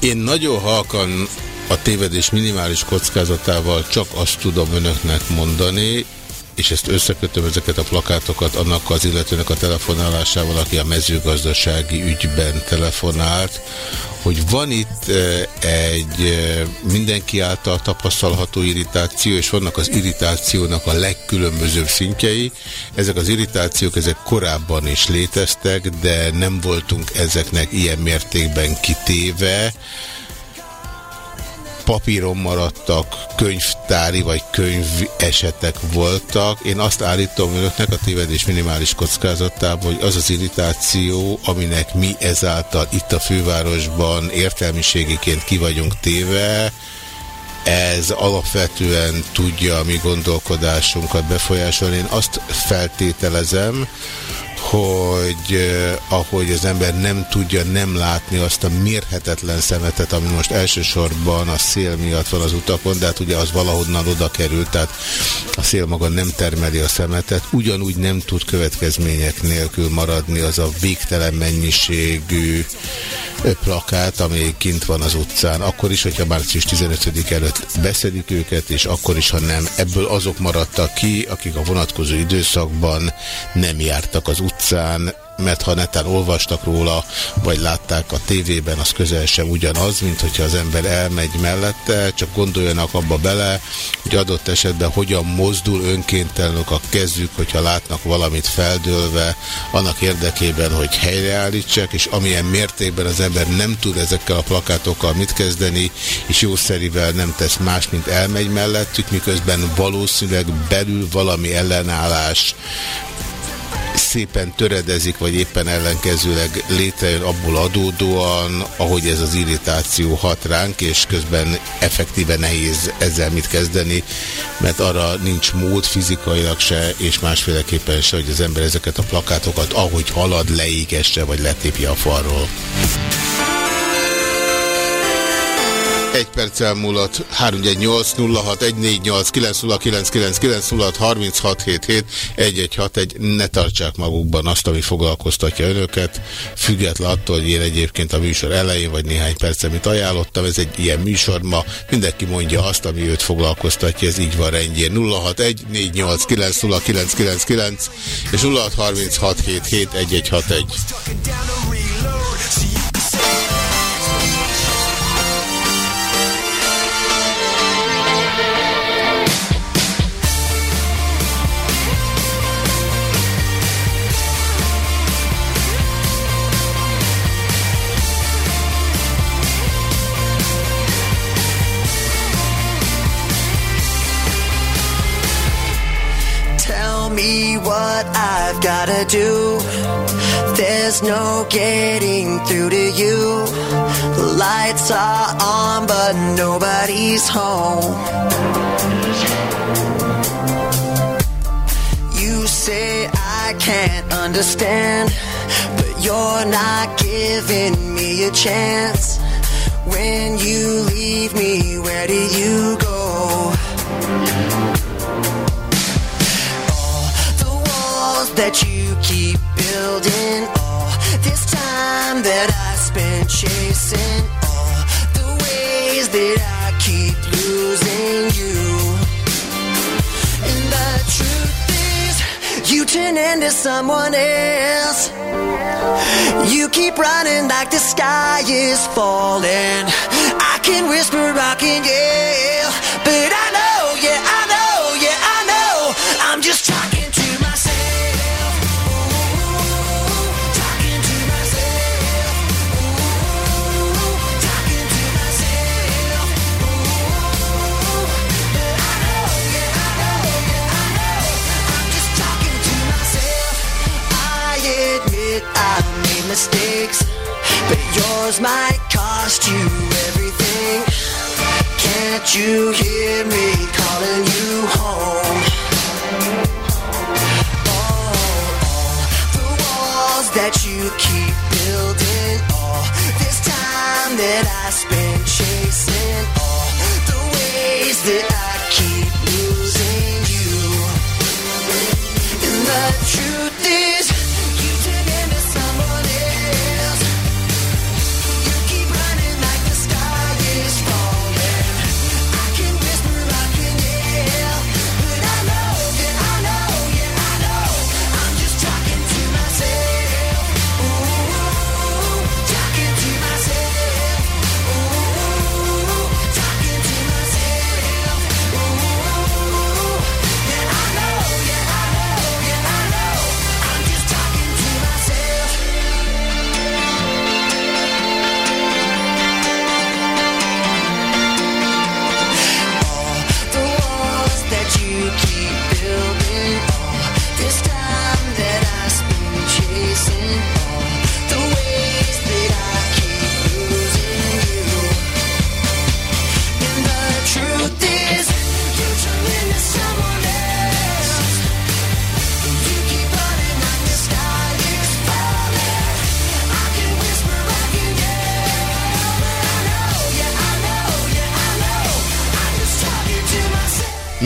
Én nagyon halkan a tévedés minimális kockázatával csak azt tudom önöknek mondani, és ezt összekötöm ezeket a plakátokat annak az illetőnek a telefonálásával, aki a mezőgazdasági ügyben telefonált, hogy van itt eh, egy eh, mindenki által tapasztalható irritáció, és vannak az irritációnak a legkülönbözőbb szintjei. Ezek az irritációk, ezek korábban is léteztek, de nem voltunk ezeknek ilyen mértékben kitéve. Papíron maradtak, könyvtári vagy könyv esetek voltak. Én azt állítom önöknek a tévedés minimális kockázatában, hogy az az irritáció, aminek mi ezáltal itt a fővárosban értelmiségiként ki vagyunk téve, ez alapvetően tudja a mi gondolkodásunkat befolyásolni. Én azt feltételezem, hogy eh, ahogy az ember nem tudja nem látni azt a mérhetetlen szemetet, ami most elsősorban a szél miatt van az utakon, de hát ugye az valahonnan oda került, tehát a szél maga nem termeli a szemetet, ugyanúgy nem tud következmények nélkül maradni az a végtelen mennyiségű plakát, ami kint van az utcán, akkor is, hogyha március 15 előtt beszedik őket, és akkor is, ha nem. Ebből azok maradtak ki, akik a vonatkozó időszakban nem jártak az utcán, mert ha netán olvastak róla, vagy látták a tévében, az közel sem ugyanaz, mint hogyha az ember elmegy mellette, csak gondoljanak abba bele, hogy adott esetben hogyan mozdul önkéntelenül a kezük, hogyha látnak valamit feldőlve, annak érdekében, hogy helyreállítsák, és amilyen mértékben az ember nem tud ezekkel a plakátokkal mit kezdeni, és jószerivel nem tesz más, mint elmegy mellettük, miközben valószínűleg belül valami ellenállás szépen töredezik, vagy éppen ellenkezőleg létrejön abból adódóan, ahogy ez az irritáció hat ránk, és közben effektíve nehéz ezzel mit kezdeni, mert arra nincs mód fizikailag se, és másféleképpen se, hogy az ember ezeket a plakátokat, ahogy halad, leégesse, vagy letépje a falról. Egy perc elmúlott. 318 06 148 909 906 36 1161. Ne tartsák magukban azt, ami foglalkoztatja önöket. Független attól, hogy én egyébként a műsor elején vagy néhány perc, amit ajánlottam, ez egy ilyen műsor ma. Mindenki mondja azt, ami őt foglalkoztatja, ez így van rendjén. 061 489 0999 és 0636 There's no getting through to you. The lights are on, but nobody's home. You say I can't understand, but you're not giving me a chance. When you leave me, where do you go? All the walls that you keep building time that I spent chasing all the ways that I keep losing you. And the truth is, you turn into someone else. You keep running like the sky is falling. I can whisper, I can yell, but I mistakes, but yours might cost you everything. Can't you hear me calling you home? All, the walls that you keep building, all this time that I spent chasing, all the ways that I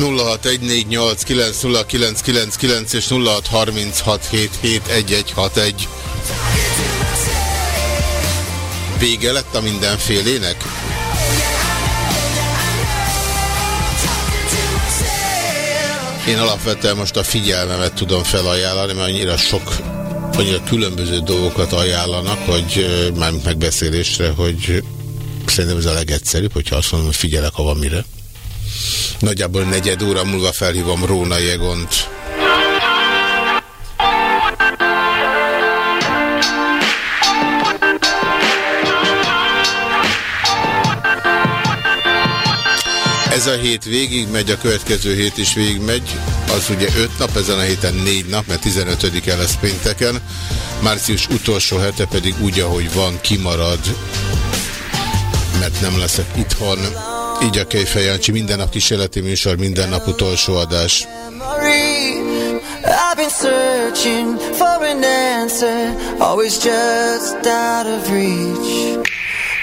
0614890999 és 0636771161. Vége lett a mindenfélének? Én alapvetően most a figyelmemet tudom felajánlani, mert annyira sok, annyira különböző dolgokat ajánlanak, hogy már megbeszélésre, hogy szerintem ez a legegyszerűbb, hogyha azt mondom, hogy figyelek, ha van mire. Nagyjából negyed óra múlva felhívom Róna Jegont. Ez a hét végig megy, a következő hét is végig megy. Az ugye 5 nap, ezen a héten 4 nap, mert 15-e lesz pénteken. Március utolsó hete pedig úgy, ahogy van, kimarad, mert nem leszek itthon. Így a Kejfej Jancsi, minden nap kísérleti műsor, minden nap utolsó adás. I've been searching for an answer, always just out of reach.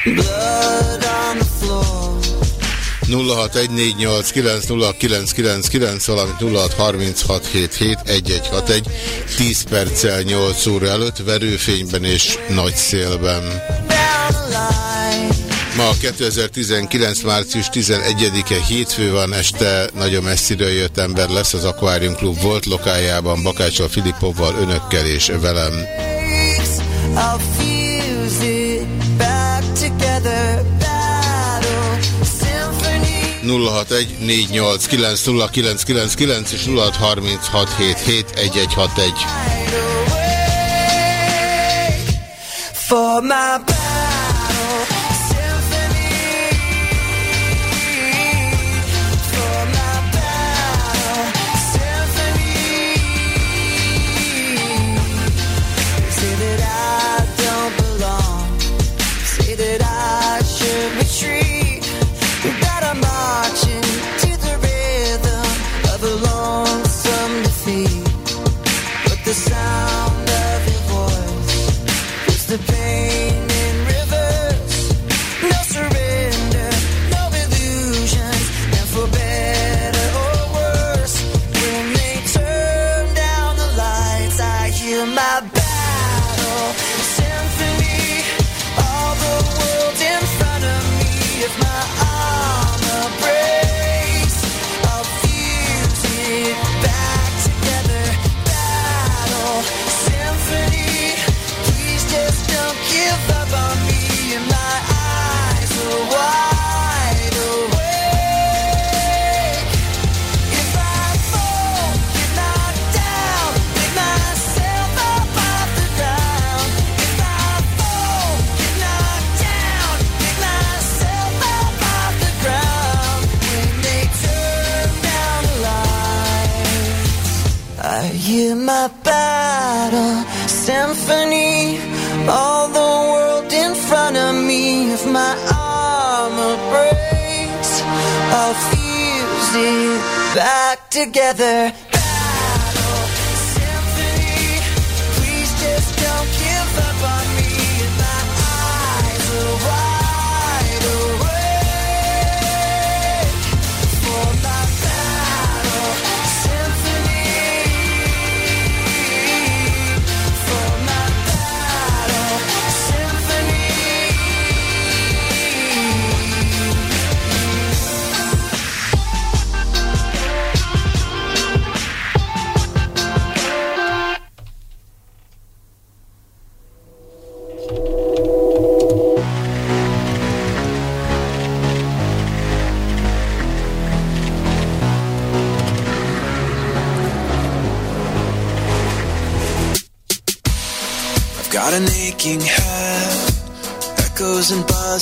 Blood on the floor. 0614890999, valamint 0636771161, 10 perccel 8 óra előtt, verőfényben és nagy szélben. Ma 2019. március 11-e hétfő van, este nagyon messziről jött ember lesz az Aquarium Club volt lokájában, Bakácsal Filipovval, önökkel és velem. Together 061 és 0636771161. For my together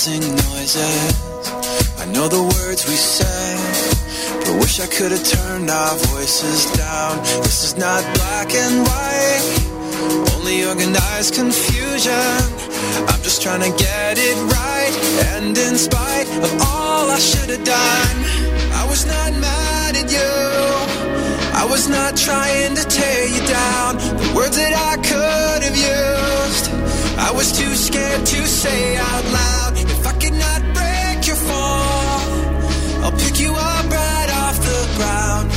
buzzing noises. I know the words we say, but wish I could have turned our voices down. This is not black and white, only organized confusion. I'm just trying to get it right, and in spite of all I should have done, I was not mad at you. I was not trying to tear you down. The words that I could have used, I was too scared to say out loud. If I could not break your fall, I'll pick you up right off the ground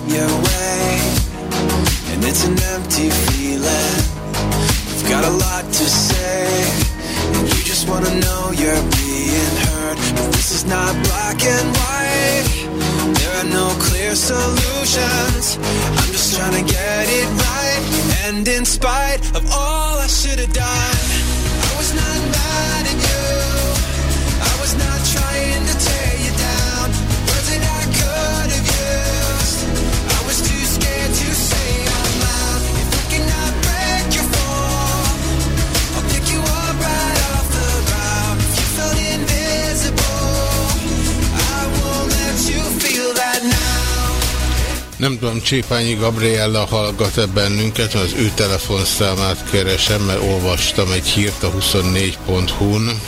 your way, and it's an empty feeling. You've got a lot to say, and you just wanna know you're being heard. But this is not black and white. There are no clear solutions. I'm just trying to get it right. And in spite of all I should have done, Nem tudom, Csépányi Gabriella hallgat-e bennünket, mert az ő telefonszámát keresem, mert olvastam egy hírt a 24.hu-n.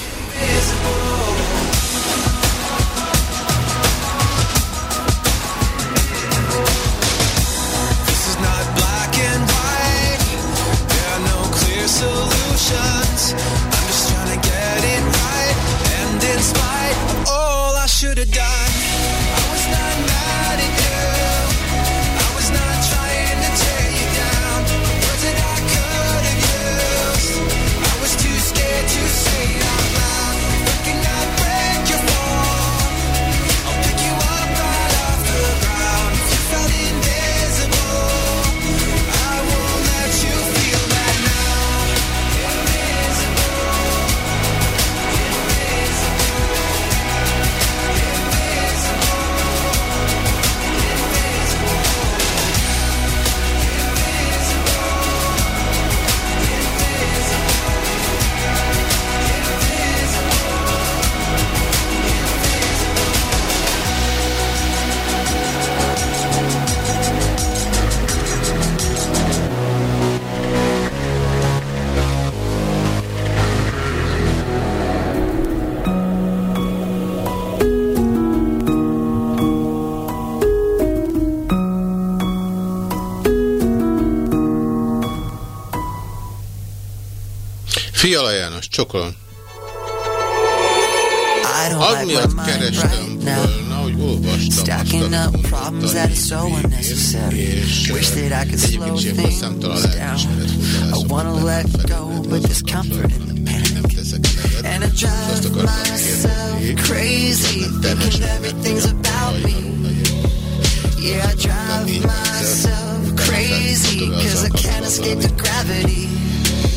gravity.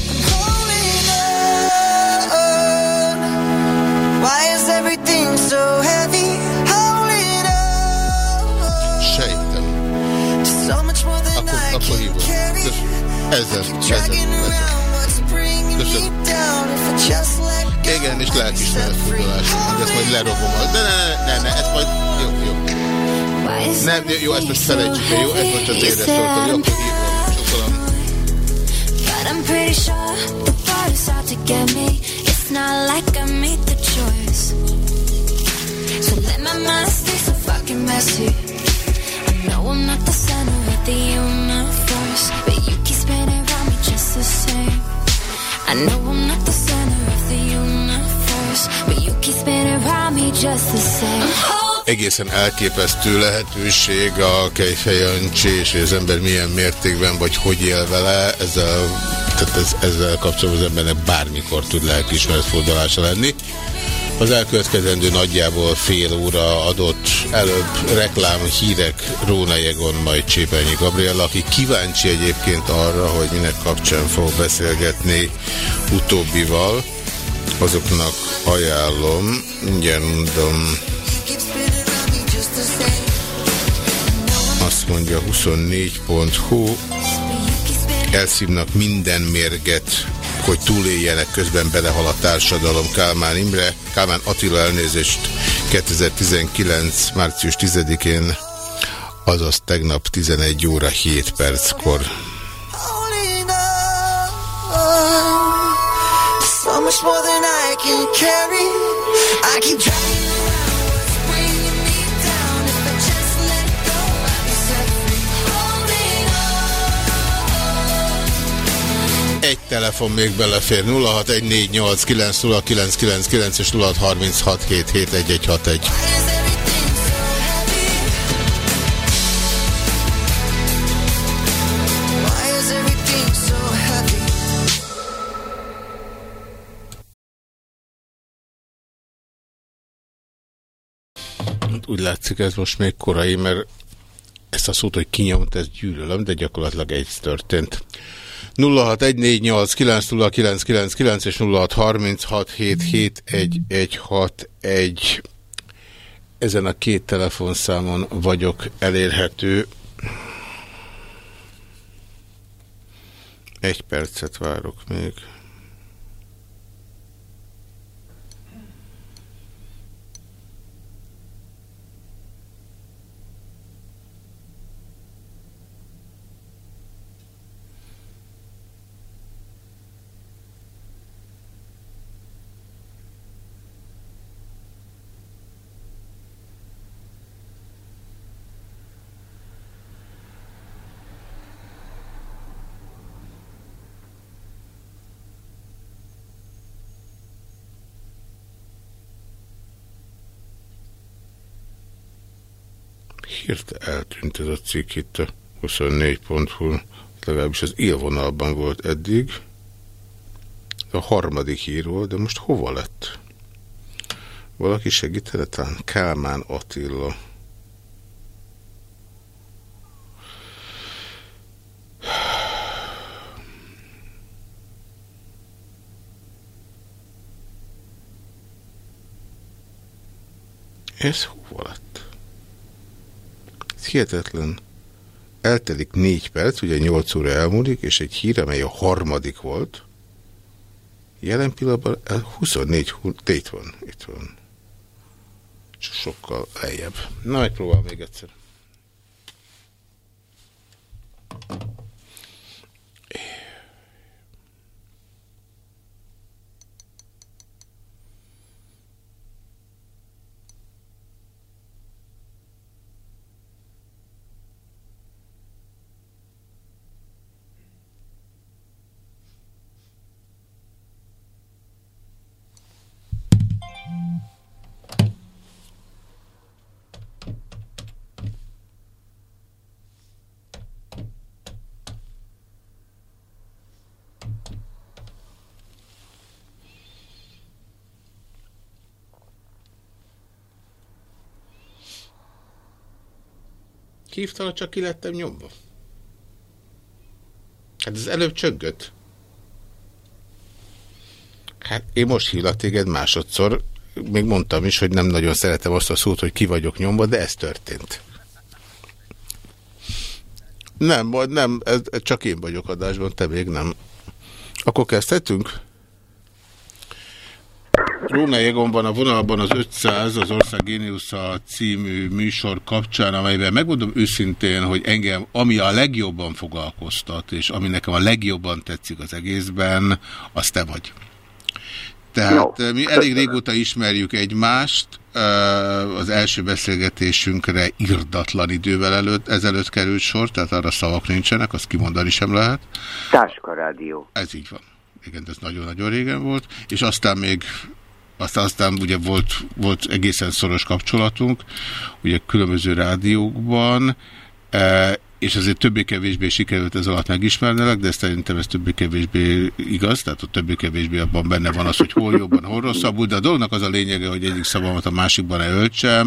I'm holding on. Why is everything so heavy? Holding on. Sejtem. So much more than Akkor, I akkor can carry. Around what's bringing Köszönöm. Igen, és lelkismeret fordulás. Meg ezt majd lerobom. De ne, ne, ne, ezt majd... Jó, jó. Nem, jó, ezt most felejtsük el, jó? Ezt most az édes szóltam. Jó, akkor hívom. I'm pretty sure the thought is out to get me. It's not like I made the choice. So let my mind stay so fucking messy. I know I'm not the center of the universe, but you keep spinning around me just the same. I know I'm not the center of the universe, but you keep spinning around me just the same. Egészen elképesztő lehetőség a kejfejancsés, és az ember milyen mértékben, vagy hogy él vele, ezzel, tehát ez, ezzel kapcsolatban az embernek bármikor tud lelkiismeretfordulása lenni. Az elkövetkezendő nagyjából fél óra adott előbb reklám hírek Róna Jegon, majd Csépelnyi Gabriella, aki kíváncsi egyébként arra, hogy minek kapcsán fog beszélgetni utóbbival. Azoknak ajánlom, mindjárt mondom, azt mondja 24.hu elszívnak minden mérget, hogy túléljenek, közben belehal a társadalom. Kálmán Imre, Kálmán Attila elnézést 2019. március 10-én, azaz tegnap 11 óra 7 perckor. So much more than I can carry. I keep dragging telefon még belefér. 0614890999 és 0636771161. Úgy látszik, ez most még korai, mert ezt a szót, hogy kinyomt, ezt gyűlölöm, de gyakorlatilag egy történt. 0614890999 és 0636771161 ezen a két telefonszámon vagyok elérhető. Egy percet várok még. Hirte eltűnt ez a cikk itt a 24.hu, legalábbis az élvonalban volt eddig. A harmadik hír volt, de most hova lett? Valaki segítene? Talán Kálmán Attila. Ez hova lett? Hihetetlen. Eltelik négy perc, ugye nyolc óra elmúlik, és egy hír, amely a harmadik volt, jelen pillanatban 24 de itt van, itt van. Sokkal lejjebb. Na, megpróbálom még egyszer. Hívtalak, csak ki lettem nyomva. Hát ez előbb csöggött. Hát én most hívlak téged másodszor. Még mondtam is, hogy nem nagyon szeretem azt a szót, hogy ki vagyok nyomva, de ez történt. Nem, majd nem, ez csak én vagyok adásban, te még nem. Akkor kezdhetünk? Róna Jegon van a vonalban az 500, az Ország Géniusza című műsor kapcsán, amelyben megmondom őszintén, hogy engem, ami a legjobban foglalkoztat, és ami nekem a legjobban tetszik az egészben, az te vagy. Tehát no, mi elég régóta ismerjük egymást, az első beszélgetésünkre irdatlan idővel előtt, ezelőtt került sor, tehát arra szavak nincsenek, azt kimondani sem lehet. Táska rádió. Ez így van. Igen, ez nagyon-nagyon régen volt, és aztán még aztán, aztán ugye volt, volt egészen szoros kapcsolatunk, ugye különböző rádiókban, e, és azért többé-kevésbé sikerült ez alatt megismernelek, de szerintem ez többé-kevésbé igaz, tehát ott többé-kevésbé abban benne van az, hogy hol jobban, hol rosszabbul, de a dolognak az a lényege, hogy egyik szavamat a másikban ne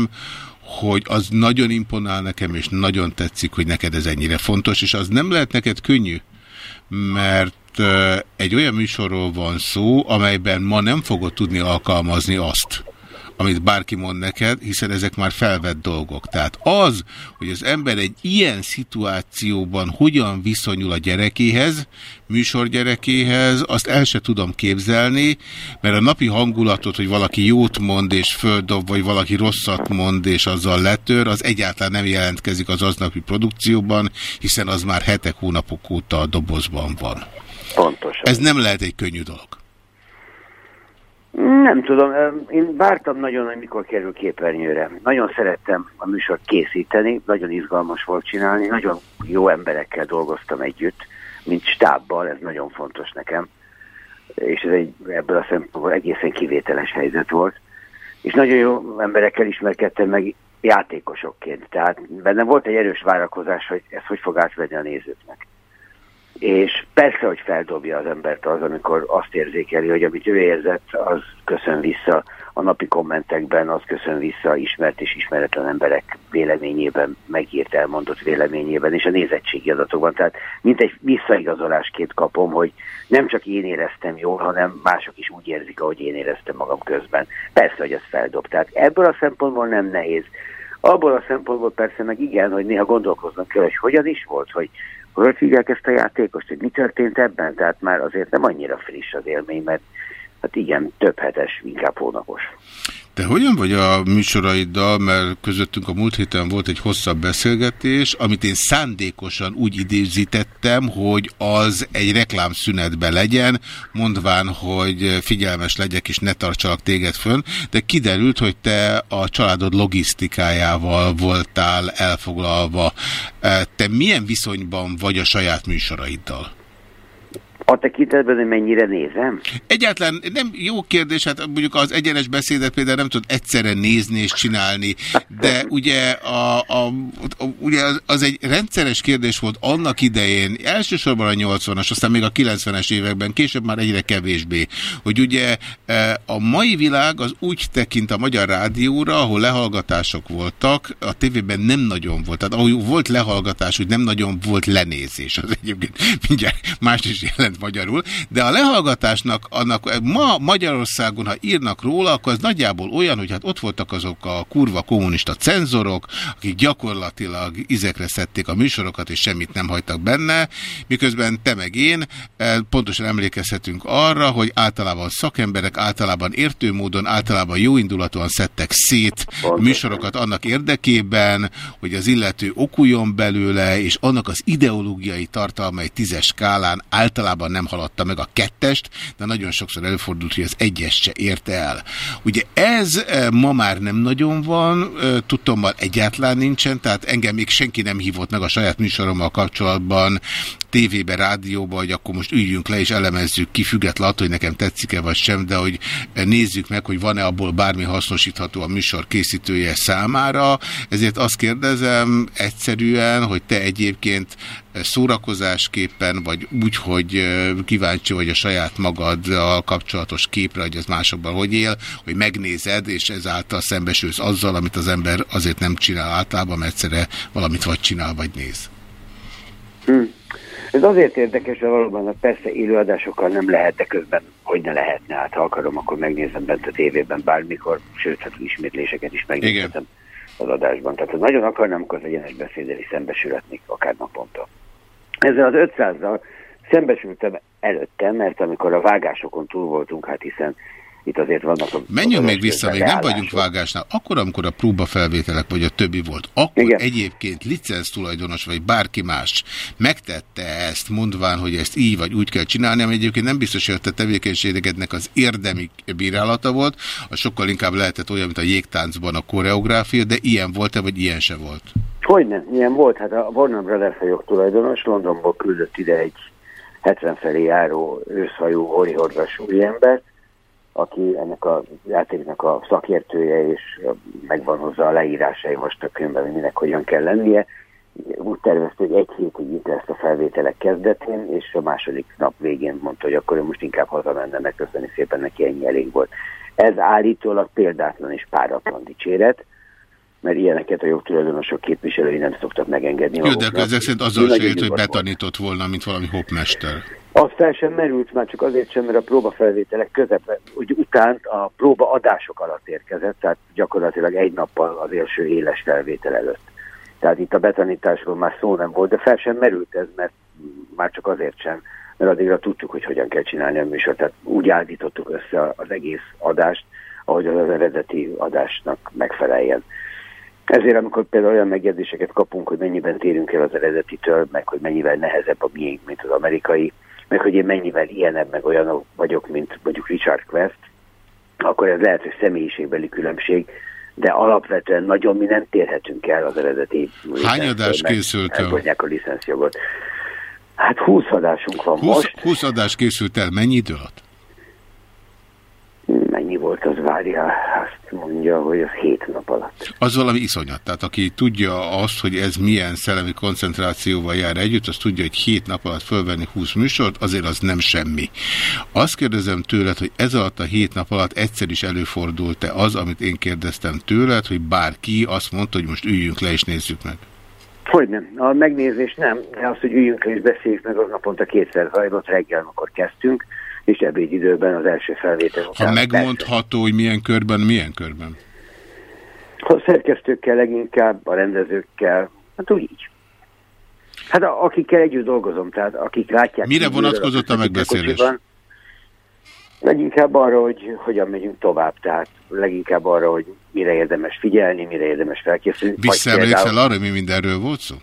hogy az nagyon imponál nekem, és nagyon tetszik, hogy neked ez ennyire fontos, és az nem lehet neked könnyű, mert egy olyan műsorról van szó, amelyben ma nem fogod tudni alkalmazni azt, amit bárki mond neked, hiszen ezek már felvett dolgok. Tehát az, hogy az ember egy ilyen szituációban hogyan viszonyul a gyerekéhez, műsor gyerekéhez, azt el se tudom képzelni, mert a napi hangulatot, hogy valaki jót mond és földob, vagy valaki rosszat mond és azzal letör, az egyáltalán nem jelentkezik az aznapi produkcióban, hiszen az már hetek, hónapok óta a dobozban van. Pontosan. Ez nem lehet egy könnyű dolog. Nem tudom, én vártam nagyon, hogy mikor kerül képernyőre. Nagyon szerettem a műsort készíteni, nagyon izgalmas volt csinálni, nagyon jó emberekkel dolgoztam együtt, mint stábbal, ez nagyon fontos nekem. És ez egy, ebből a szempontból egészen kivételes helyzet volt. És nagyon jó emberekkel ismerkedtem meg játékosokként. Tehát bennem volt egy erős várakozás, hogy ez hogy fog átvenni a nézőknek és persze, hogy feldobja az embert az, amikor azt érzékeli, hogy amit ő érzett, az köszön vissza a napi kommentekben, az köszön vissza ismert és ismeretlen emberek véleményében, megírt, elmondott véleményében, és a nézettségi adatokban. Tehát mint egy visszaigazolásként kapom, hogy nem csak én éreztem jól, hanem mások is úgy érzik, ahogy én éreztem magam közben. Persze, hogy ez feldob. Tehát ebből a szempontból nem nehéz. Abból a szempontból persze meg igen, hogy néha gondolkoznak kell, hogy hogyan is volt, hogy hogy hívják ezt a játékost, hogy mi történt ebben, tehát már azért nem annyira friss az élmény, mert hát igen, több hetes, inkább hónapos. Te hogyan vagy a műsoraiddal, mert közöttünk a múlt héten volt egy hosszabb beszélgetés, amit én szándékosan úgy idézítettem, hogy az egy reklámszünetbe legyen, mondván, hogy figyelmes legyek és ne tartsalak téged fönn, de kiderült, hogy te a családod logisztikájával voltál elfoglalva. Te milyen viszonyban vagy a saját műsoraiddal? A tekintetben, hogy mennyire nézem? Egyáltalán nem jó kérdés, hát mondjuk az egyenes beszédet például nem tud egyszerre nézni és csinálni, de ugye, a, a, a, ugye az, egy rendszeres kérdés volt annak idején, elsősorban a 80-as, aztán még a 90-es években, később már egyre kevésbé, hogy ugye e, a mai világ az úgy tekint a Magyar Rádióra, ahol lehallgatások voltak, a tévében nem nagyon volt. Tehát ahol volt lehallgatás, hogy nem nagyon volt lenézés. Az egyébként mindjárt más is jelent magyarul, de a lehallgatásnak annak ma Magyarországon, ha írnak róla, akkor az nagyjából olyan, hogy hát ott voltak azok a kurva kommunista cenzorok, akik gyakorlatilag izekre szedték a műsorokat, és semmit nem hagytak benne, miközben te meg én eh, pontosan emlékezhetünk arra, hogy általában szakemberek, általában értő módon, általában jóindulatúan szedtek szét műsorokat annak érdekében, hogy az illető okuljon belőle, és annak az ideológiai tartalma egy tízes skálán általában nem haladta meg a kettest, de nagyon sokszor előfordult, hogy az egyes se érte el. Ugye ez e, ma már nem nagyon van, e, tudtommal egyáltalán nincsen, tehát engem még senki nem hívott meg a saját műsorommal kapcsolatban tévébe, rádióba, hogy akkor most üljünk le és elemezzük ki, független attól, hogy nekem tetszik-e vagy sem, de hogy nézzük meg, hogy van-e abból bármi hasznosítható a műsor készítője számára. Ezért azt kérdezem egyszerűen, hogy te egyébként szórakozásképpen, vagy úgy, hogy kíváncsi vagy a saját magaddal kapcsolatos képre, hogy ez másokban hogy él, hogy megnézed, és ezáltal szembesülsz azzal, amit az ember azért nem csinál általában, mert egyszerre valamit vagy csinál, vagy néz. Hm. Ez azért érdekes, hogy valóban hogy persze élőadásokkal nem lehet, de közben hogy ne lehetne, hát ha akarom, akkor megnézem bent a tévében bármikor, sőt, hát ismétléseket is megnézhetem az adásban. Tehát ha nagyon akarnám, akkor az egyenes beszédeli szembesülhetnék akár naponta. Ezzel az 500-zal szembesültem előtte, mert amikor a vágásokon túl voltunk, hát hiszen itt azért vannak... A, Menjünk még vissza, még nem vagyunk vágásnál. Akkor, amikor a próbafelvételek vagy a többi volt, akkor Igen. egyébként licenc tulajdonos vagy bárki más megtette ezt, mondván, hogy ezt így vagy úgy kell csinálni, ami egyébként nem biztos, hogy a te tevékenységednek az érdemi bírálata volt, az sokkal inkább lehetett olyan, mint a jégtáncban a koreográfia, de ilyen volt-e, vagy ilyen se volt? Hogyne, ilyen volt. Hát a Warner Brothers a tulajdonos Londonból küldött ide egy 70 felé járó őszhajú horihorgas úriembert, aki ennek a játéknak a szakértője, és megvan hozzá a leírásai most a könyvben, hogy minek hogyan kell lennie. Úgy tervezte, hogy egy hétig itt lesz a felvételek kezdetén, és a második nap végén mondta, hogy akkor ő most inkább hazamenne, megköszönni szépen neki ennyi elég volt. Ez állítólag példátlan és páratlan dicséret, mert ilyeneket a jogtulajdonosok képviselői nem szoktak megengedni. Jó, de ezek szerint azzal se jött, hogy betanított volna, mint valami hopmester. Az fel sem merült már csak azért sem, mert a próbafelvételek közepén, úgy utánt a próba adások alatt érkezett, tehát gyakorlatilag egy nappal az első éles felvétel előtt. Tehát itt a betanításról már szó nem volt, de fel sem merült ez, mert már csak azért sem, mert addigra tudtuk, hogy hogyan kell csinálni a műsort. Tehát úgy állítottuk össze az egész adást, ahogy az az eredeti adásnak megfeleljen. Ezért, amikor például olyan megjegyzéseket kapunk, hogy mennyiben térünk el az eredetitől, meg hogy mennyivel nehezebb a miénk, mint az amerikai, meg hogy én mennyivel ilyenebb, meg olyan vagyok, mint mondjuk Richard Quest, akkor ez lehet, hogy személyiségbeli különbség, de alapvetően nagyon mi nem térhetünk el az eredeti... Hány adás készült el? a licenszjogot. Hát 20 adásunk van 20, most. 20 adás készült el, mennyi idő alatt? Mennyi volt az, várja, azt mondja, hogy az hét nap alatt. Az valami iszonyat. Tehát aki tudja azt, hogy ez milyen szellemi koncentrációval jár együtt, az tudja, hogy hét nap alatt fölvenni 20 műsort, azért az nem semmi. Azt kérdezem tőled, hogy ez alatt a hét nap alatt egyszer is előfordult-e az, amit én kérdeztem tőled, hogy bárki azt mondta, hogy most üljünk le és nézzük meg. Hogy nem. A megnézés nem, de az, hogy üljünk le és beszéljük meg, az naponta kétszer zajlott reggel, amikor kezdtünk, és ebédidőben az első felvétel után. Ha megmondható, hogy milyen körben, milyen körben? A szerkesztőkkel leginkább, a rendezőkkel, hát úgy így. Hát a, akikkel együtt dolgozom, tehát akik látják... Mire vonatkozott a megbeszélés? Leginkább arra, hogy hogyan megyünk tovább, tehát leginkább arra, hogy mire érdemes figyelni, mire érdemes felkészülni. Visszaemlékszel például- arra, mi mindenről volt szó?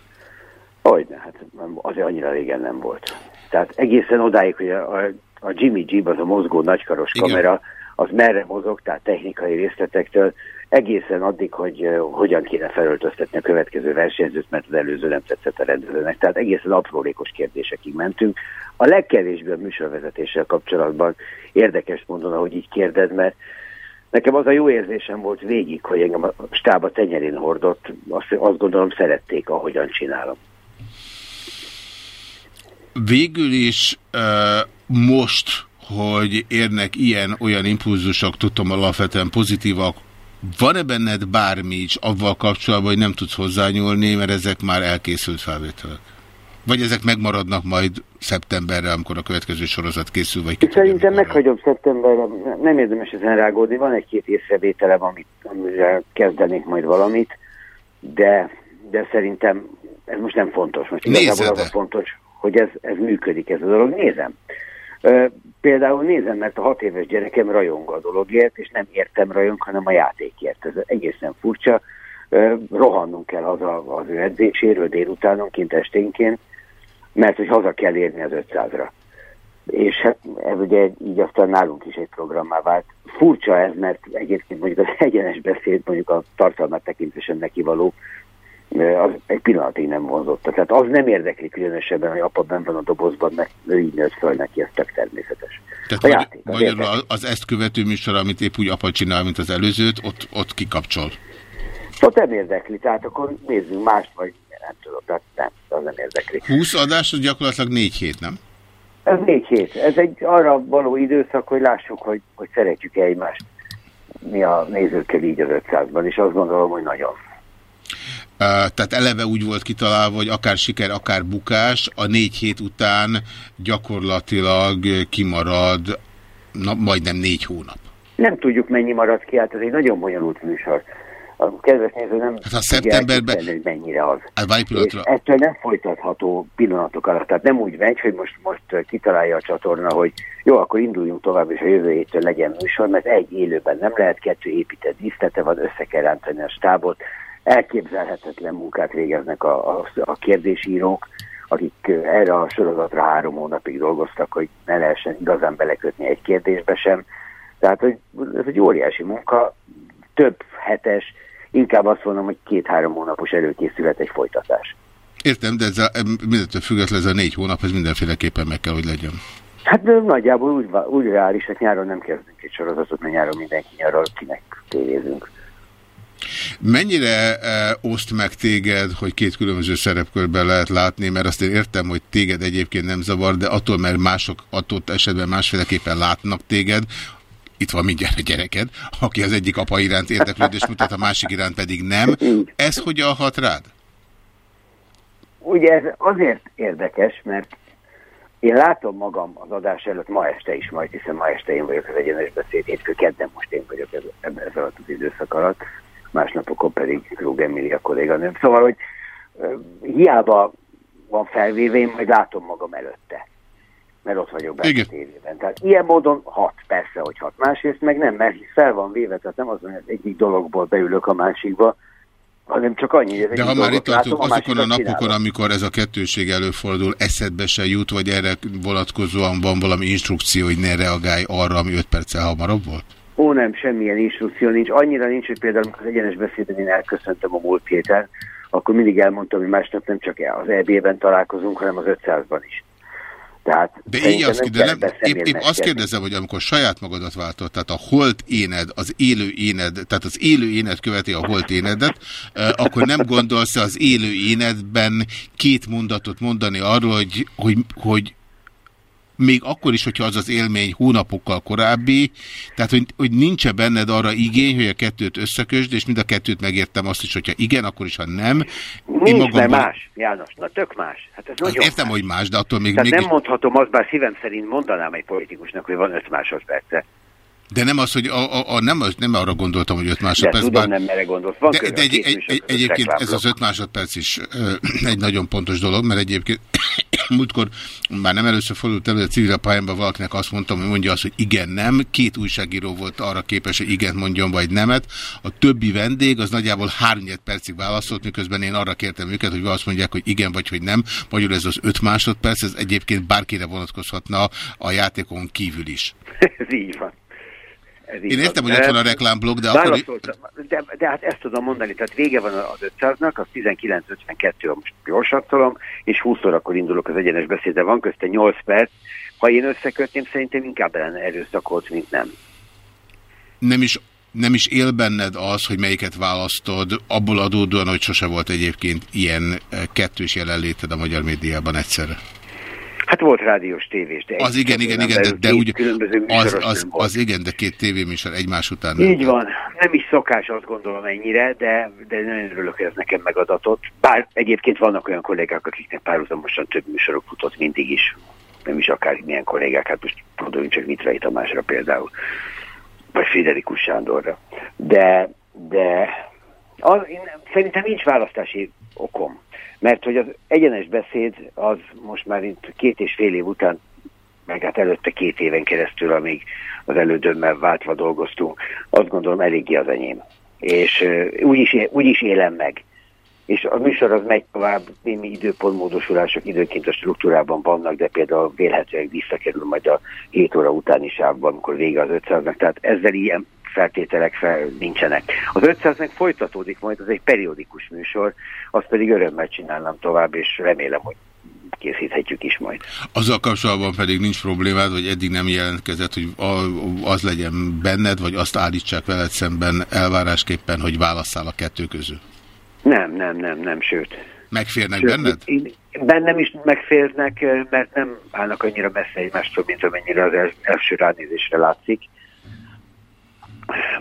Hogyne, hát azért annyira régen nem volt. Tehát egészen odáig, hogy a, a, a Jimmy Jeep, az a mozgó nagykaros Igen. kamera, az merre mozog, tehát technikai részletektől, egészen addig, hogy hogyan kéne felöltöztetni a következő versenyzőt, mert az előző nem tetszett a rendezőnek. Tehát egészen aprólékos kérdésekig mentünk. A legkevésbé a műsorvezetéssel kapcsolatban érdekes mondom, hogy így kérdez, mert Nekem az a jó érzésem volt végig, hogy engem a stába tenyerén hordott, azt, azt gondolom szerették, ahogyan csinálom. Végül is uh, most, hogy érnek ilyen-olyan impulzusok, tudom alapvetően pozitívak, van-e benned bármi is avval kapcsolatban, hogy nem tudsz hozzányúlni, mert ezek már elkészült felvételek? Vagy ezek megmaradnak majd szeptemberre, amikor a következő sorozat készül, vagy ki Szerintem meghagyom szeptemberre, nem érdemes ezen rágódni, van egy-két észrevételem, amit, amivel kezdenék majd valamit, de, de szerintem ez most nem fontos. Most igazából az a fontos, hogy ez, ez működik, ez a dolog. Nézem. Például nézem, mert a hat éves gyerekem rajong a dologért, és nem értem rajong, hanem a játékért. Ez egészen furcsa. Rohannunk kell haza az ő edzéséről délutánonként, esténként, mert hogy haza kell érni az 500-ra. És hát ez ugye így aztán nálunk is egy programmá vált. Furcsa ez, mert egyébként mondjuk az egyenes beszéd, mondjuk a tartalmát tekintősen nekivaló, ö, az egy pillanatig nem vonzotta. Tehát az nem érdekli különösebben, hogy apa benn van a dobozban, mert ő így nőtt föl neki, ez tök természetes. Tehát A játék, az magyarul az ezt követő műsor, amit épp úgy apa csinál, mint az előzőt, ott, ott kikapcsol. Szóval nem érdekli, tehát akkor nézzünk mást, vagy nem tudom, tehát nem, az nem érdekli. 20 adás, az gyakorlatilag 4 hét, nem? Ez négy hét. Ez egy arra való időszak, hogy lássuk, hogy, hogy szeretjük-e egymást mi a nézőkkel így az 500-ban, és azt gondolom, hogy nagyon. Tehát eleve úgy volt kitalálva, hogy akár siker, akár bukás, a négy hét után gyakorlatilag kimarad na, majdnem négy hónap. Nem tudjuk, mennyi marad ki, hát ez egy nagyon bonyolult műsor. A kedves néző nem Hát tudja szeptemberben- hogy mennyire az. Hát várj egy És pillanatra. ettől nem folytatható pillanatok alatt. Tehát nem úgy megy, hogy most, most kitalálja a csatorna, hogy jó, akkor induljunk tovább, és a jövő héttől legyen műsor, mert egy élőben nem lehet, kettő épített díszlete van, össze kell rántani a stábot, elképzelhetetlen munkát végeznek a, a, a kérdésírók, akik erre a sorozatra három hónapig dolgoztak, hogy ne lehessen igazán belekötni egy kérdésbe sem. Tehát hogy ez egy óriási munka, több hetes, inkább azt mondom, hogy két-három hónapos előkészület egy folytatás. Értem, de ez a, mindentől függetlenül ez a négy hónap, ez mindenféleképpen meg kell, hogy legyen. Hát de nagyjából úgy, úgy reális, hogy nyáron nem kezdünk egy sorozatot, mert nyáron mindenki nyaral, kinek tévézünk. Mennyire e, oszt meg téged, hogy két különböző szerepkörben lehet látni, mert azt én értem, hogy téged egyébként nem zavar, de attól, mert mások attól esetben másféleképpen látnak téged, itt van mindjárt a gyereked, aki az egyik apa iránt érdeklődést mutat, a másik iránt pedig nem. Ez hogyan hat rád? Ugye ez azért érdekes, mert én látom magam az adás előtt ma este is majd, hiszen ma este én vagyok az egyenes beszéd, hétfő kedden most én vagyok ez, ebben ez alatt az időszak alatt, másnapokon pedig Krug Emilia kolléganőm. Szóval, hogy hiába van felvéve, én majd látom magam előtte, mert ott vagyok benne a tévében. Tehát ilyen módon hat, persze, hogy hat. Másrészt meg nem, mert fel van véve, tehát nem az, hogy egyik dologból beülök a másikba, hanem csak annyi, hogy De ha már itt tartunk, látom, azokon a napokon, csinálom. amikor ez a kettőség előfordul, eszedbe se jut, vagy erre vonatkozóan van valami instrukció, hogy ne reagálj arra, ami öt perccel hamarabb volt? Ó, nem, semmilyen instrukció nincs. Annyira nincs, hogy például amikor az egyenes beszédben én elköszöntem a múlt héten, akkor mindig elmondtam, hogy másnap nem csak az EB-ben találkozunk, hanem az 500-ban is. Tehát De így szerintem az, nem de nem, épp, épp azt kérdezem, hogy amikor saját magadat váltod, tehát a holt éned, az élő éned, tehát az élő éned követi a holt énedet, akkor nem gondolsz az élő énedben két mondatot mondani arról, hogy, hogy, hogy még akkor is, hogyha az az élmény hónapokkal korábbi, tehát hogy, hogy nincs-e benned arra igény, hogy a kettőt összekösd, és mind a kettőt megértem azt is, hogyha igen, akkor is, ha nem. Nincs, mert más, János, na tök más. Hát ez Hát nagyon értem, hogy más, de attól még Tehát mégis... nem mondhatom azt, bár szívem szerint mondanám egy politikusnak, hogy van öt másodperce. De nem az, hogy a, a, a, nem, az- nem arra gondoltam, hogy öt másodperc. tudom, bár- nem erre gondolsz. Van de, de egy, egy, egy, egyébként ez az öt másodperc is ö, egy nagyon pontos dolog, mert egyébként múltkor már nem először fordult elő a civil pályámban valakinek azt mondtam, hogy mondja azt, hogy igen, nem. Két újságíró volt arra képes, hogy igen mondjon, vagy nemet. A többi vendég az nagyjából három percig válaszolt, miközben én arra kértem őket, hogy azt mondják, hogy igen, vagy hogy nem. Magyarul ez az öt másodperc, ez egyébként bárkire vonatkozhatna a játékon kívül is. ez így van. Ez Én értem, van. hogy ott van a reklámblokk, de akkor... De, de hát ezt tudom mondani, tehát vége van az 500-nak, az 19.52, most gyorsan tolom, és 20 órakor indulok az egyenes beszédre, van közte 8 perc. Ha én összekötném, szerintem inkább lenne erőszakolt, mint nem. nem is, nem is él benned az, hogy melyiket választod, abból adódóan, hogy sose volt egyébként ilyen eh, kettős jelenléted a magyar médiában egyszerre. Hát volt rádiós tévés, de Az igen, igen, igen, de, de úgy, különböző az, az, az igen, de két tévéműsor egymás után nem. Így van. Nem is szokás, azt gondolom ennyire, de, de nagyon örülök, hogy ez nekem megadatott. Bár egyébként vannak olyan kollégák, akiknek párhuzamosan több műsorok futott mindig is. Nem is akár milyen kollégák, hát most gondoljunk csak Vitrai Tamásra például, vagy Friderikus Sándorra. De, de az, én, szerintem nincs választási okom. Mert hogy az egyenes beszéd az most már itt két és fél év után meg hát előtte két éven keresztül, amíg az elődömmel váltva dolgoztunk, azt gondolom eléggé az enyém. És úgy, is, úgy is élem meg. És a műsor az megy tovább, némi időpontmódosulások időnként a struktúrában vannak, de például vélhetőleg visszakerül majd a 7 óra utáni sávban, amikor vége az 500-nak, tehát ezzel ilyen feltételek fel nincsenek. Az 500 meg folytatódik majd, az egy periódikus műsor, azt pedig örömmel csinálnám tovább, és remélem, hogy készíthetjük is majd. Azzal kapcsolatban pedig nincs problémád, hogy eddig nem jelentkezett, hogy az legyen benned, vagy azt állítsák veled szemben elvárásképpen, hogy válasszál a kettő közül. Nem, nem, nem, nem, sőt. Megférnek Sőt, benned? Én, bennem is megférnek, mert nem állnak annyira messze egymástól, mint amennyire az els- első ránézésre látszik.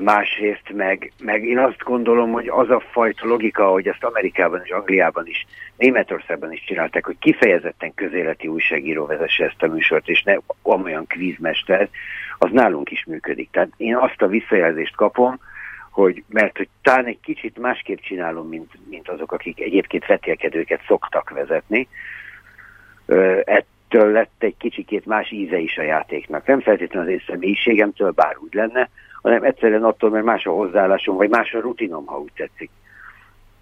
Másrészt meg, meg én azt gondolom, hogy az a fajta logika, hogy ezt Amerikában és Angliában is, Németországban is csinálták, hogy kifejezetten közéleti újságíró vezesse ezt a műsort, és ne olyan kvízmester, az nálunk is működik. Tehát én azt a visszajelzést kapom, hogy mert hogy talán egy kicsit másképp csinálom, mint, mint azok, akik egyébként vetélkedőket szoktak vezetni. Ettől lett egy kicsikét más íze is a játéknak. Nem feltétlenül az én személyiségemtől, bár úgy lenne, hanem egyszerűen attól, mert más a hozzáállásom, vagy más a rutinom, ha úgy tetszik.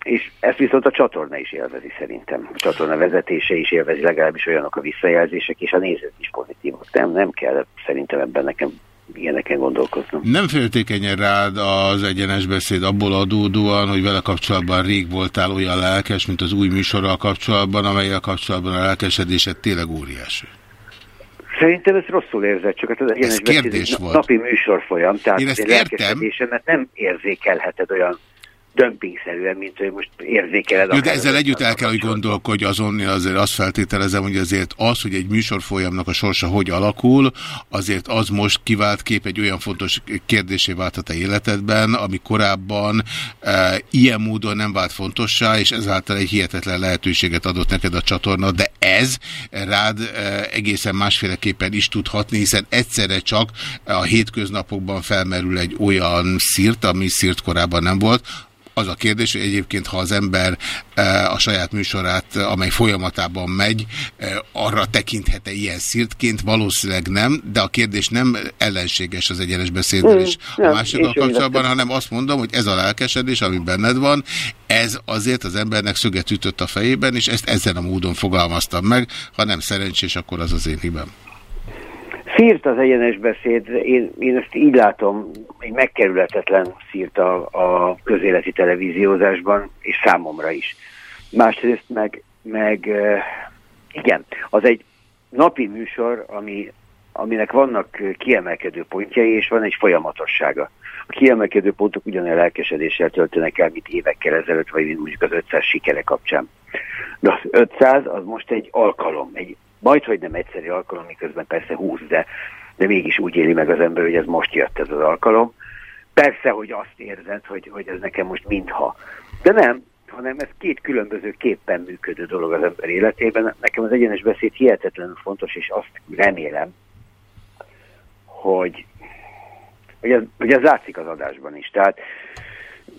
És ezt viszont a csatorna is élvezi szerintem. A csatorna vezetése is élvezi, legalábbis olyanok a visszajelzések, és a nézők is pozitívak. Nem, nem kell szerintem ebben nekem ilyeneken gondolkoznom. Nem féltékenyen rád az egyenes beszéd abból adódóan, hogy vele kapcsolatban rég voltál olyan lelkes, mint az új műsorral kapcsolatban, amelyel kapcsolatban a lelkesedésed tényleg óriási. Szerintem ez rosszul érzett, csak hát az egyenes kérdés beszéd napi műsorfolyam, tehát Én ezt értem. nem érzékelheted olyan dömpingszerűen, mint hogy most érzékeled. Jó, de ezzel együtt el kell, hogy gondolkodj azon, azért azt feltételezem, hogy azért az, hogy egy műsorfolyamnak a sorsa hogy alakul, azért az most kivált kép egy olyan fontos kérdésé vált a te életedben, ami korábban e, ilyen módon nem vált fontossá, és ezáltal egy hihetetlen lehetőséget adott neked a csatorna, de ez rád e, egészen másféleképpen is tud hatni, hiszen egyszerre csak a hétköznapokban felmerül egy olyan szírt, ami szírt korábban nem volt, az a kérdés, hogy egyébként, ha az ember e, a saját műsorát, amely folyamatában megy, e, arra tekinthet-e ilyen szirtként? Valószínűleg nem, de a kérdés nem ellenséges az egyenes beszéddel Mm, a másikkal kapcsolatban, hanem azt mondom, hogy ez a lelkesedés, ami benned van, ez azért az embernek szöget ütött a fejében, és ezt ezen a módon fogalmaztam meg. Ha nem szerencsés, akkor az az én hibám. Szírt az egyenes beszéd, én, én ezt így látom, egy megkerülhetetlen szírt a, a közéleti televíziózásban, és számomra is. Másrészt meg, meg igen, az egy napi műsor, ami, aminek vannak kiemelkedő pontjai, és van egy folyamatossága. A kiemelkedő pontok ugyanolyan lelkesedéssel töltenek el, mint évekkel ezelőtt, vagy mint mondjuk az 500 sikere kapcsán. De az 500 az most egy alkalom, egy majd, hogy nem egyszerű alkalom, miközben persze 20, de, de mégis úgy éli meg az ember, hogy ez most jött ez az alkalom. Persze, hogy azt érzed, hogy, hogy ez nekem most mintha. De nem, hanem ez két különböző képpen működő dolog az ember életében. Nekem az egyenes beszéd hihetetlenül fontos, és azt remélem, hogy, hogy, ez, hogy ez látszik az adásban is. Tehát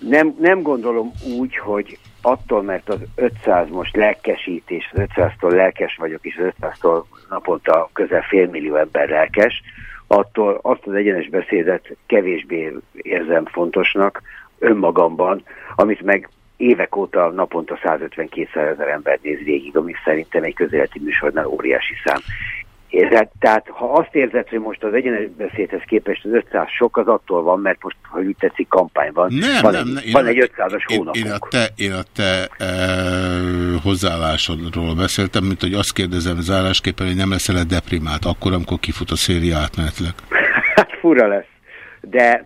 nem, nem gondolom úgy, hogy attól, mert az 500 most lelkesít, és az 500-tól lelkes vagyok, és az 500-tól naponta közel félmillió ember lelkes, attól azt az egyenes beszédet kevésbé érzem fontosnak önmagamban, amit meg évek óta naponta 150-200 ezer ember néz végig, ami szerintem egy közéleti műsornál óriási szám. Tehát, tehát ha azt érzed, hogy most az egyenes beszédhez képest az 500 sok, az attól van, mert most, ha úgy tetszik, kampány van. Nem, van nem, egy, van egy 500-as Én, hónap. én a te, én a te e, hozzáállásodról beszéltem, mint hogy azt kérdezem zárásképpen, hogy nem leszel -e deprimált akkor, amikor kifut a széria átmenetleg. Hát fura lesz. De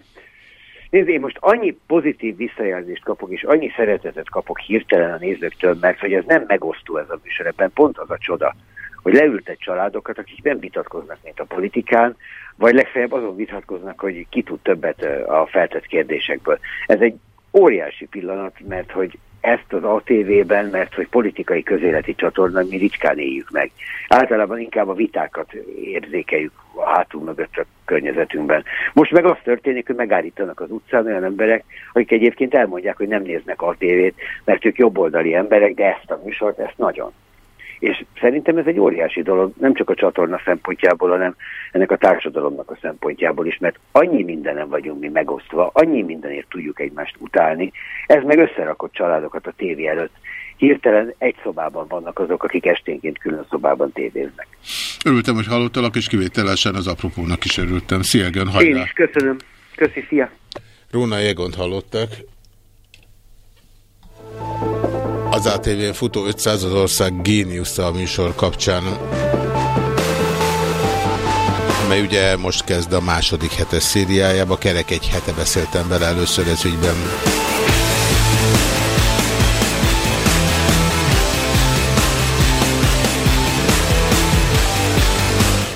nézd, én most annyi pozitív visszajelzést kapok, és annyi szeretetet kapok hirtelen a nézőktől, mert hogy ez nem megosztó ez a műsor, ebben pont az a csoda, hogy leültek családokat, akik nem vitatkoznak, mint a politikán, vagy legfeljebb azon vitatkoznak, hogy ki tud többet a feltett kérdésekből. Ez egy óriási pillanat, mert hogy ezt az ATV-ben, mert hogy politikai közéleti csatornán mi ritkán éljük meg. Általában inkább a vitákat érzékeljük a hátunk mögött a környezetünkben. Most meg az történik, hogy megállítanak az utcán olyan emberek, akik egyébként elmondják, hogy nem néznek ATV-t, mert ők jobboldali emberek, de ezt a műsort, ezt nagyon. És szerintem ez egy óriási dolog, nem csak a csatorna szempontjából, hanem ennek a társadalomnak a szempontjából is, mert annyi mindenen vagyunk mi megosztva, annyi mindenért tudjuk egymást utálni, ez meg összerakott családokat a tévé előtt. Hirtelen egy szobában vannak azok, akik esténként külön szobában tévéznek. Örültem, hogy hallottalak, és kivételesen az apropónak is örültem. Szia, Én hajrá! is köszönöm. Köszi, szia! Róna Jegont hallották. Az ATV-n futó 500 az ország géniusza a műsor kapcsán. Mely ugye most kezd a második hetes szériájába, kerek egy hete beszéltem vele először ez ügyben.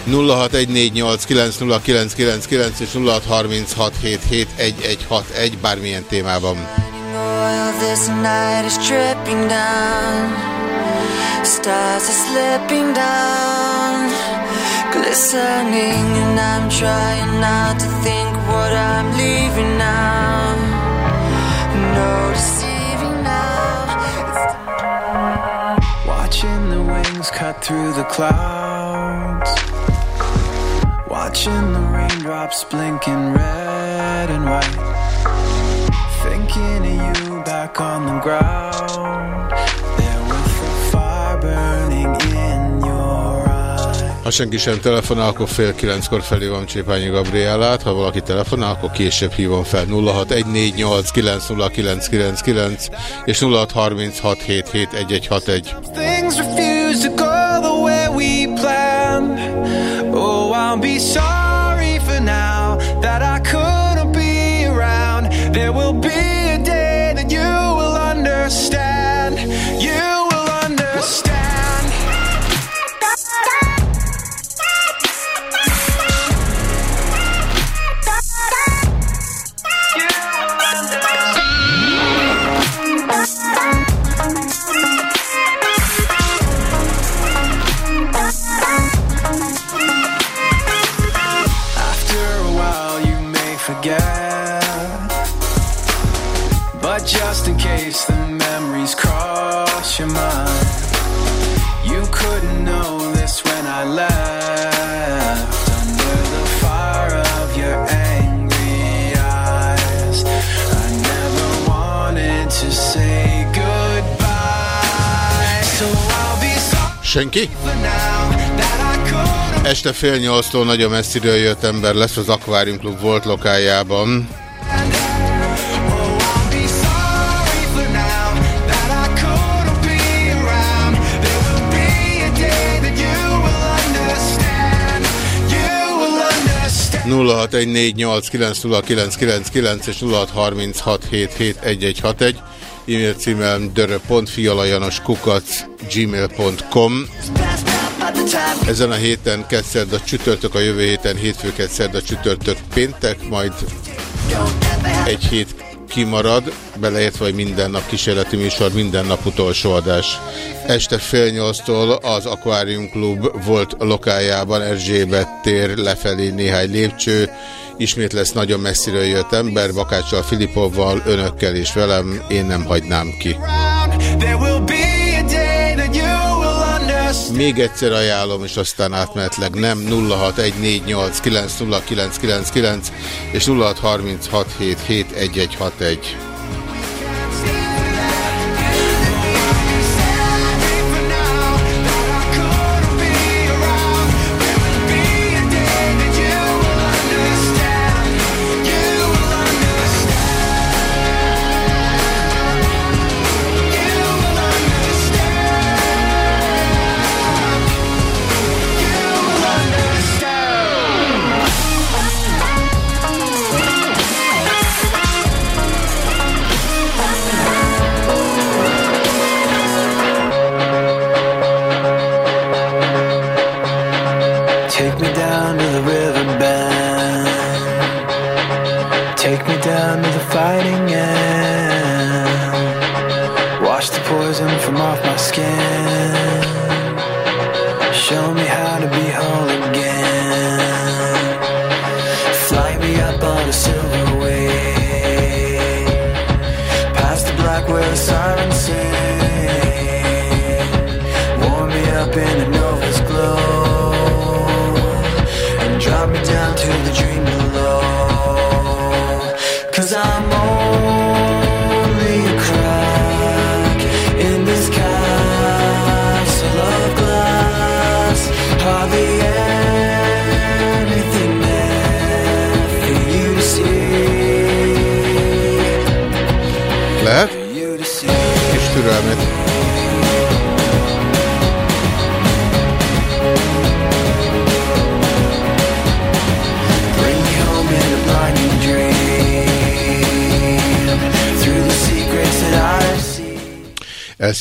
...0614890999 és 0636771161 bármilyen témában. Oil this night is dripping down. Stars are slipping down, glistening, and I'm trying not to think what I'm leaving now. No deceiving now. Watching the wings cut through the clouds. Watching the raindrops blinking red and white. Thinking of you back on the ground. There with the fire burning in your eyes. Ha senki sem telefonál, akkor fél kilenckor felé van Csépányi Gabrielát. Ha valaki telefonál, akkor később hívom fel 0614890999 és 0636771161. Things refuse to go the way we planned. Oh, I'll be sorry senki. Este fél nyolctól nagyon messziről jött ember lesz az Aquarium Club volt lokájában. nulla hat egy négy nyolc kilenc nulla kilenc kilenc kilenc és nulla harminc hat hét hét egy egy hat egy e-mail címem dörö.fialajanos kukac gmail.com Ezen a héten a csütörtök, a jövő héten hétfő a csütörtök péntek, majd egy hét kimarad, beleértve, hogy minden nap kísérleti műsor, minden nap utolsó adás. Este fél nyolctól az Aquarium Club volt lokájában, Erzsébet tér lefelé néhány lépcső, ismét lesz nagyon messziről jött ember, Bakáccsal, Filipovval, önökkel és velem, én nem hagynám ki. Még egyszer ajánlom, és aztán átmenetleg nem 0614890999 és 0636771161.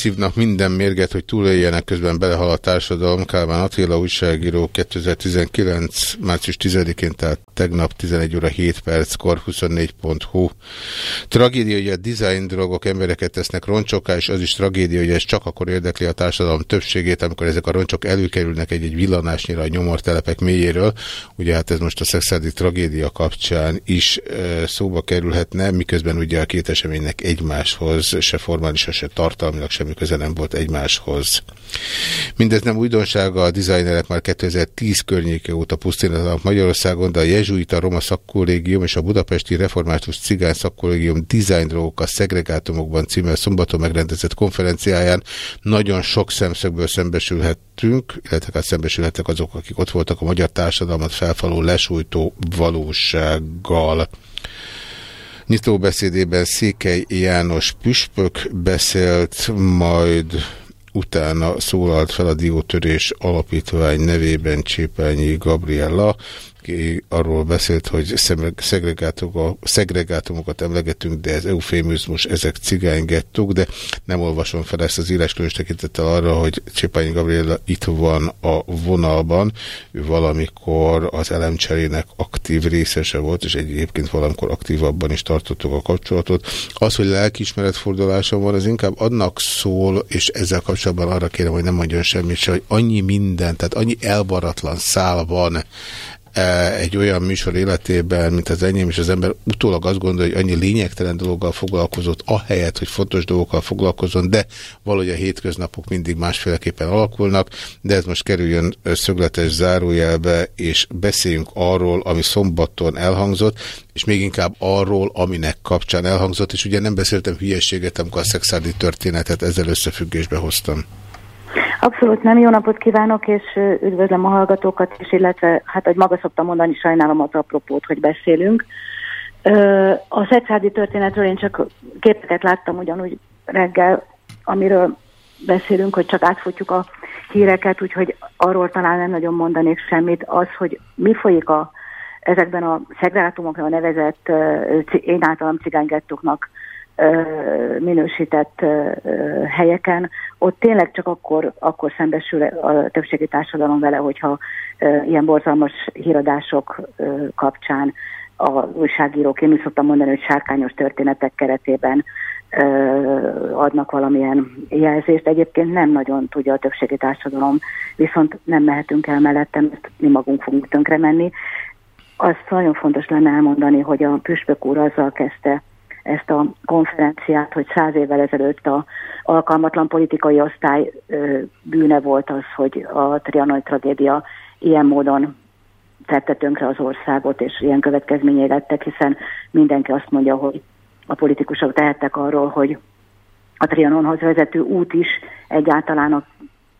elszívnak minden mérget, hogy túléljenek, közben belehal a társadalom. Kálmán Attila újságíró 2019. március 10-én, tehát tegnap 11 óra 7 perckor 24.hu. Tragédia, hogy a design drogok embereket tesznek roncsokká, és az is tragédia, hogy ez csak akkor érdekli a társadalom többségét, amikor ezek a roncsok előkerülnek egy-egy villanásnyira a nyomortelepek mélyéről. Ugye hát ez most a szexuális tragédia kapcsán is e, szóba kerülhetne, miközben ugye a két eseménynek egymáshoz se formálisan, se tartalmilag semmi köze nem volt egymáshoz. Mindez nem újdonsága, a dizájnerek már 2010 környéke óta pusztítanak Magyarországon, de a jezsuita Roma szakkollégium és a Budapesti Református Cigány szakkollégium dizájnrók a szegregátumokban címmel szombaton megrendezett konferenciáján nagyon sok szemszögből szembesülhettünk, illetve hát szembesülhettek azok, akik ott voltak a magyar társadalmat felfaló lesújtó valósággal. Nyitóbeszédében Székely János püspök beszélt, majd utána szólalt fel a Diótörés Alapítvány nevében Csépányi Gabriella, aki arról beszélt, hogy szegregátumokat emlegetünk, de ez eufémizmus, ezek cigánygettók, de nem olvasom fel ezt az írás különös tekintettel arra, hogy Csépányi Gabriela itt van a vonalban, ő valamikor az elemcserének aktív részese volt, és egyébként valamikor aktívabban is tartottuk a kapcsolatot. Az, hogy lelkiismeretfordulásom van, az inkább annak szól, és ezzel kapcsolatban arra kérem, hogy nem mondjon semmit se, hogy annyi minden, tehát annyi elbaratlan szál van egy olyan műsor életében, mint az enyém, és az ember utólag azt gondolja, hogy annyi lényegtelen dologgal foglalkozott, ahelyett, hogy fontos dolgokkal foglalkozon, de valahogy a hétköznapok mindig másféleképpen alakulnak, de ez most kerüljön szögletes zárójelbe, és beszéljünk arról, ami szombaton elhangzott, és még inkább arról, aminek kapcsán elhangzott, és ugye nem beszéltem hülyességet, amikor a szexuális történetet ezzel összefüggésbe hoztam. Abszolút nem. Jó napot kívánok, és üdvözlöm a hallgatókat, és illetve, hát, hogy maga szoktam mondani, sajnálom az apropót, hogy beszélünk. A szexádi történetről én csak képeket láttam ugyanúgy reggel, amiről beszélünk, hogy csak átfutjuk a híreket, úgyhogy arról talán nem nagyon mondanék semmit. Az, hogy mi folyik a ezekben a szegregátumokra nevezett, én általam cigánygettoknak minősített helyeken, ott tényleg csak akkor, akkor szembesül a többségi társadalom vele, hogyha ilyen borzalmas híradások kapcsán a újságírók, én úgy szoktam mondani, hogy sárkányos történetek keretében adnak valamilyen jelzést. Egyébként nem nagyon tudja a többségi társadalom, viszont nem mehetünk el mellettem, mert mi magunk fogunk tönkre menni. Azt nagyon fontos lenne elmondani, hogy a Püspök úr azzal kezdte ezt a konferenciát, hogy száz évvel ezelőtt a alkalmatlan politikai osztály bűne volt az, hogy a trianoni tragédia ilyen módon tette tönkre az országot, és ilyen következményei lettek, hiszen mindenki azt mondja, hogy a politikusok tehettek arról, hogy a Trianonhoz vezető út is egyáltalán a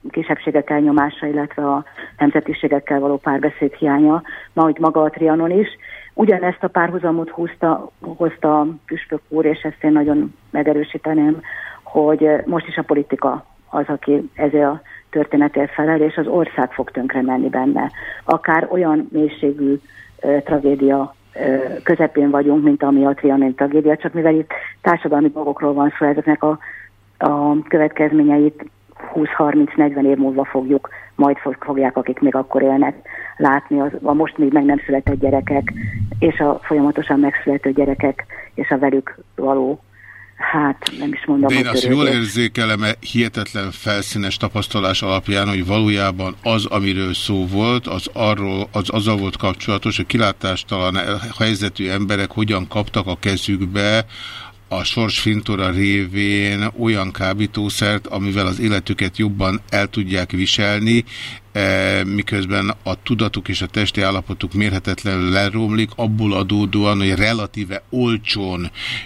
kisebbségek elnyomása, illetve a nemzetiségekkel való párbeszéd hiánya, ma, hogy maga a Trianon is. Ugyanezt a párhuzamot húzta, hozta a Püspök úr, és ezt én nagyon megerősíteném, hogy most is a politika az, aki ezért a történetért felel, és az ország fog tönkre menni benne. Akár olyan mélységű ö, tragédia ö, közepén vagyunk, mint ami a Trianon tragédia, csak mivel itt társadalmi dolgokról van szó, ezeknek a, a következményeit 20-30-40 év múlva fogjuk, majd fogják, akik még akkor élnek, látni az, a most még meg nem született gyerekek, és a folyamatosan megszülető gyerekek, és a velük való hát nem is mondom, De én azt jól érzékelem -e hihetetlen felszínes tapasztalás alapján, hogy valójában az, amiről szó volt, az arról, az azzal volt kapcsolatos, hogy kilátástalan helyzetű emberek hogyan kaptak a kezükbe a sorsfintora révén olyan kábítószert, amivel az életüket jobban el tudják viselni, miközben a tudatuk és a testi állapotuk mérhetetlenül leromlik, abból adódóan, hogy relatíve olcsón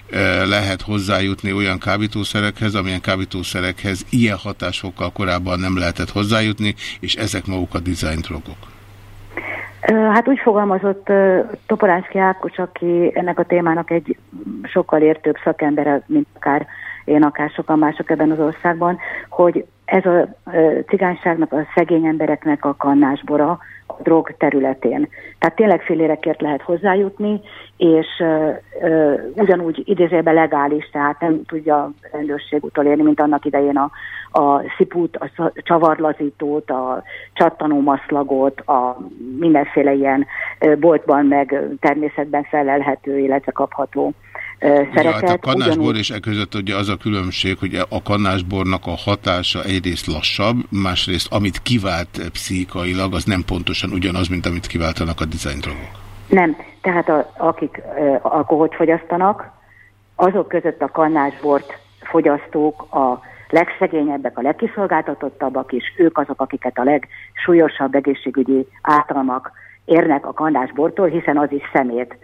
eh, lehet hozzájutni olyan kábítószerekhez, amilyen kábítószerekhez ilyen hatásokkal korábban nem lehetett hozzájutni, és ezek maguk a design drogok. Hát úgy fogalmazott Topolánszki Ákos, aki ennek a témának egy sokkal értőbb szakembere, mint akár én, akár sokan mások ebben az országban, hogy ez a cigányságnak, a szegény embereknek a kannásbora a drog területén. Tehát tényleg félérekért lehet hozzájutni, és ö, ö, ugyanúgy idézőben legális, tehát nem tudja a rendőrség utolérni, mint annak idején a, a szipút, a csavarlazítót, a csattanómaszlagot, a mindenféle ilyen boltban meg természetben felelhető, illetve kapható ö, Ugye, hát a kannásbor Ugyanúgy- és e között ugye az a különbség, hogy a kannásbornak a hatása egyrészt lassabb, másrészt amit kivált pszichikailag, az nem pontosan ugyanaz, mint amit kiváltanak a design drogok. Nem, tehát a, akik ö, alkoholt fogyasztanak, azok között a kannásbort fogyasztók a legszegényebbek, a legkiszolgáltatottabbak is, ők azok, akiket a legsúlyosabb egészségügyi ártalmak érnek a kannásbortól, hiszen az is szemét.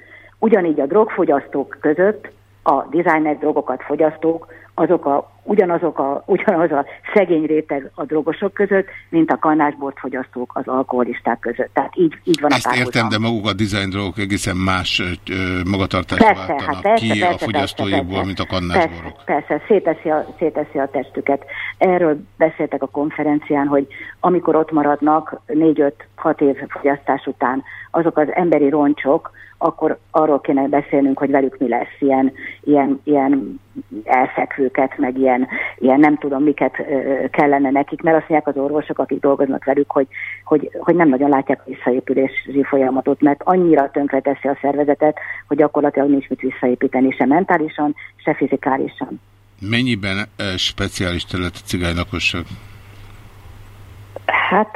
Ugyanígy a drogfogyasztók között a designer drogokat fogyasztók, azok a, ugyanazok a, ugyanaz a szegény réteg a drogosok között, mint a kannásbort fogyasztók az alkoholisták között. Tehát így, így van Ezt a párhuzam. értem, de maguk a design drogok egészen más ö, magatartást Persze, váltanak hát persze, ki persze, a fogyasztóiból, persze, mint a Persze, kannásborok. persze széteszi, a, széteszi a testüket. Erről beszéltek a konferencián, hogy amikor ott maradnak négy-öt-hat év fogyasztás után azok az emberi roncsok, akkor arról kéne beszélnünk, hogy velük mi lesz, ilyen, ilyen, ilyen elfekvőket, meg ilyen, ilyen nem tudom miket kellene nekik, mert azt mondják az orvosok, akik dolgoznak velük, hogy, hogy, hogy nem nagyon látják a visszaépülési folyamatot, mert annyira tönkre teszi a szervezetet, hogy gyakorlatilag nincs mit visszaépíteni, se mentálisan, se fizikálisan. Mennyiben speciális terület a cigány lakosság? Hát,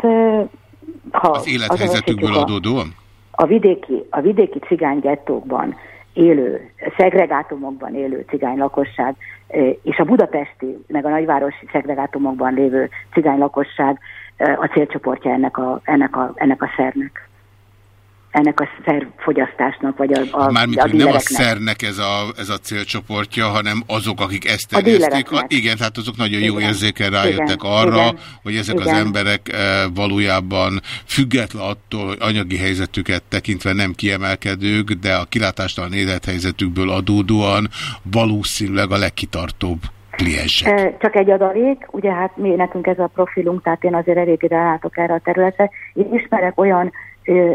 ha Az élethelyzetükből adódóan? a vidéki, a vidéki cigány gettókban élő, szegregátumokban élő cigány lakosság, és a budapesti, meg a nagyvárosi szegregátumokban lévő cigány lakosság a célcsoportja ennek a, ennek a, ennek a szernek. Ennek a szerfogyasztásnak, vagy a, a, Mármint, a hogy nem a szernek ez a, ez a célcsoportja, hanem azok, akik ezt A terjesztik. dílereknek. Igen, tehát azok nagyon jó Igen. érzékel rájöttek Igen. arra, Igen. hogy ezek az Igen. emberek eh, valójában független attól, hogy anyagi helyzetüket tekintve nem kiemelkedők, de a kilátástalan élethelyzetükből adódóan valószínűleg a legkitartóbb kliensek. Eh, Csak egy adalék, ugye hát mi nekünk ez a profilunk, tehát én azért eléggé rálátok erre a területre. Én ismerek olyan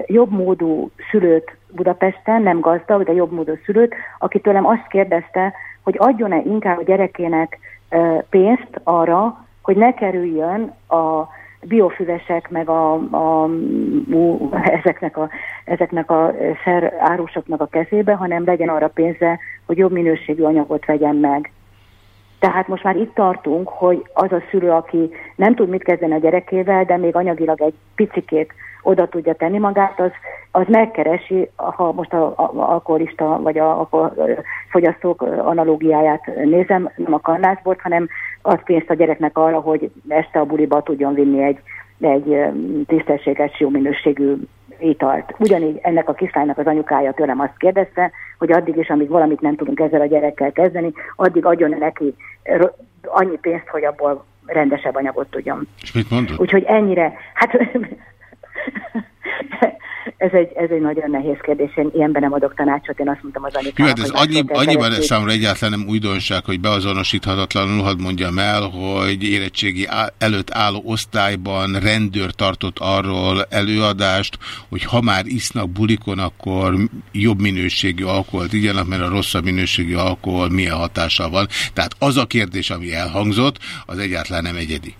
jobb módú szülőt, Budapesten, nem gazdag, de jobb módon szülőt, aki tőlem azt kérdezte, hogy adjon-e inkább a gyerekének pénzt arra, hogy ne kerüljön a biofüvesek, meg a, a, ú, ezeknek a, ezeknek a szer árusoknak a kezébe, hanem legyen arra pénze, hogy jobb minőségű anyagot vegyen meg. Tehát most már itt tartunk, hogy az a szülő, aki nem tud mit kezdeni a gyerekével, de még anyagilag egy picikét oda tudja tenni magát, az, az megkeresi, ha most a, a, alkoholista vagy a, a fogyasztók analógiáját nézem, nem a kannászbort, hanem az pénzt a gyereknek arra, hogy este a buliba tudjon vinni egy, egy tisztességes, jó minőségű italt. Ugyanígy ennek a kislánynak az anyukája tőlem azt kérdezte, hogy addig is, amíg valamit nem tudunk ezzel a gyerekkel kezdeni, addig adjon neki annyi pénzt, hogy abból rendesebb anyagot tudjon. És mit mondod? Úgyhogy ennyire, hát ez egy, ez egy nagyon nehéz kérdés, én ilyenben nem adok tanácsot, én azt mondtam az Jó, anyukának, hát ez annyi, annyiban keresni. számomra egyáltalán nem újdonság, hogy beazonosíthatatlanul, hadd mondjam el, hogy érettségi előtt álló osztályban rendőr tartott arról előadást, hogy ha már isznak bulikon, akkor jobb minőségű alkoholt igyanak, mert a rosszabb minőségű alkohol milyen hatással van. Tehát az a kérdés, ami elhangzott, az egyáltalán nem egyedi.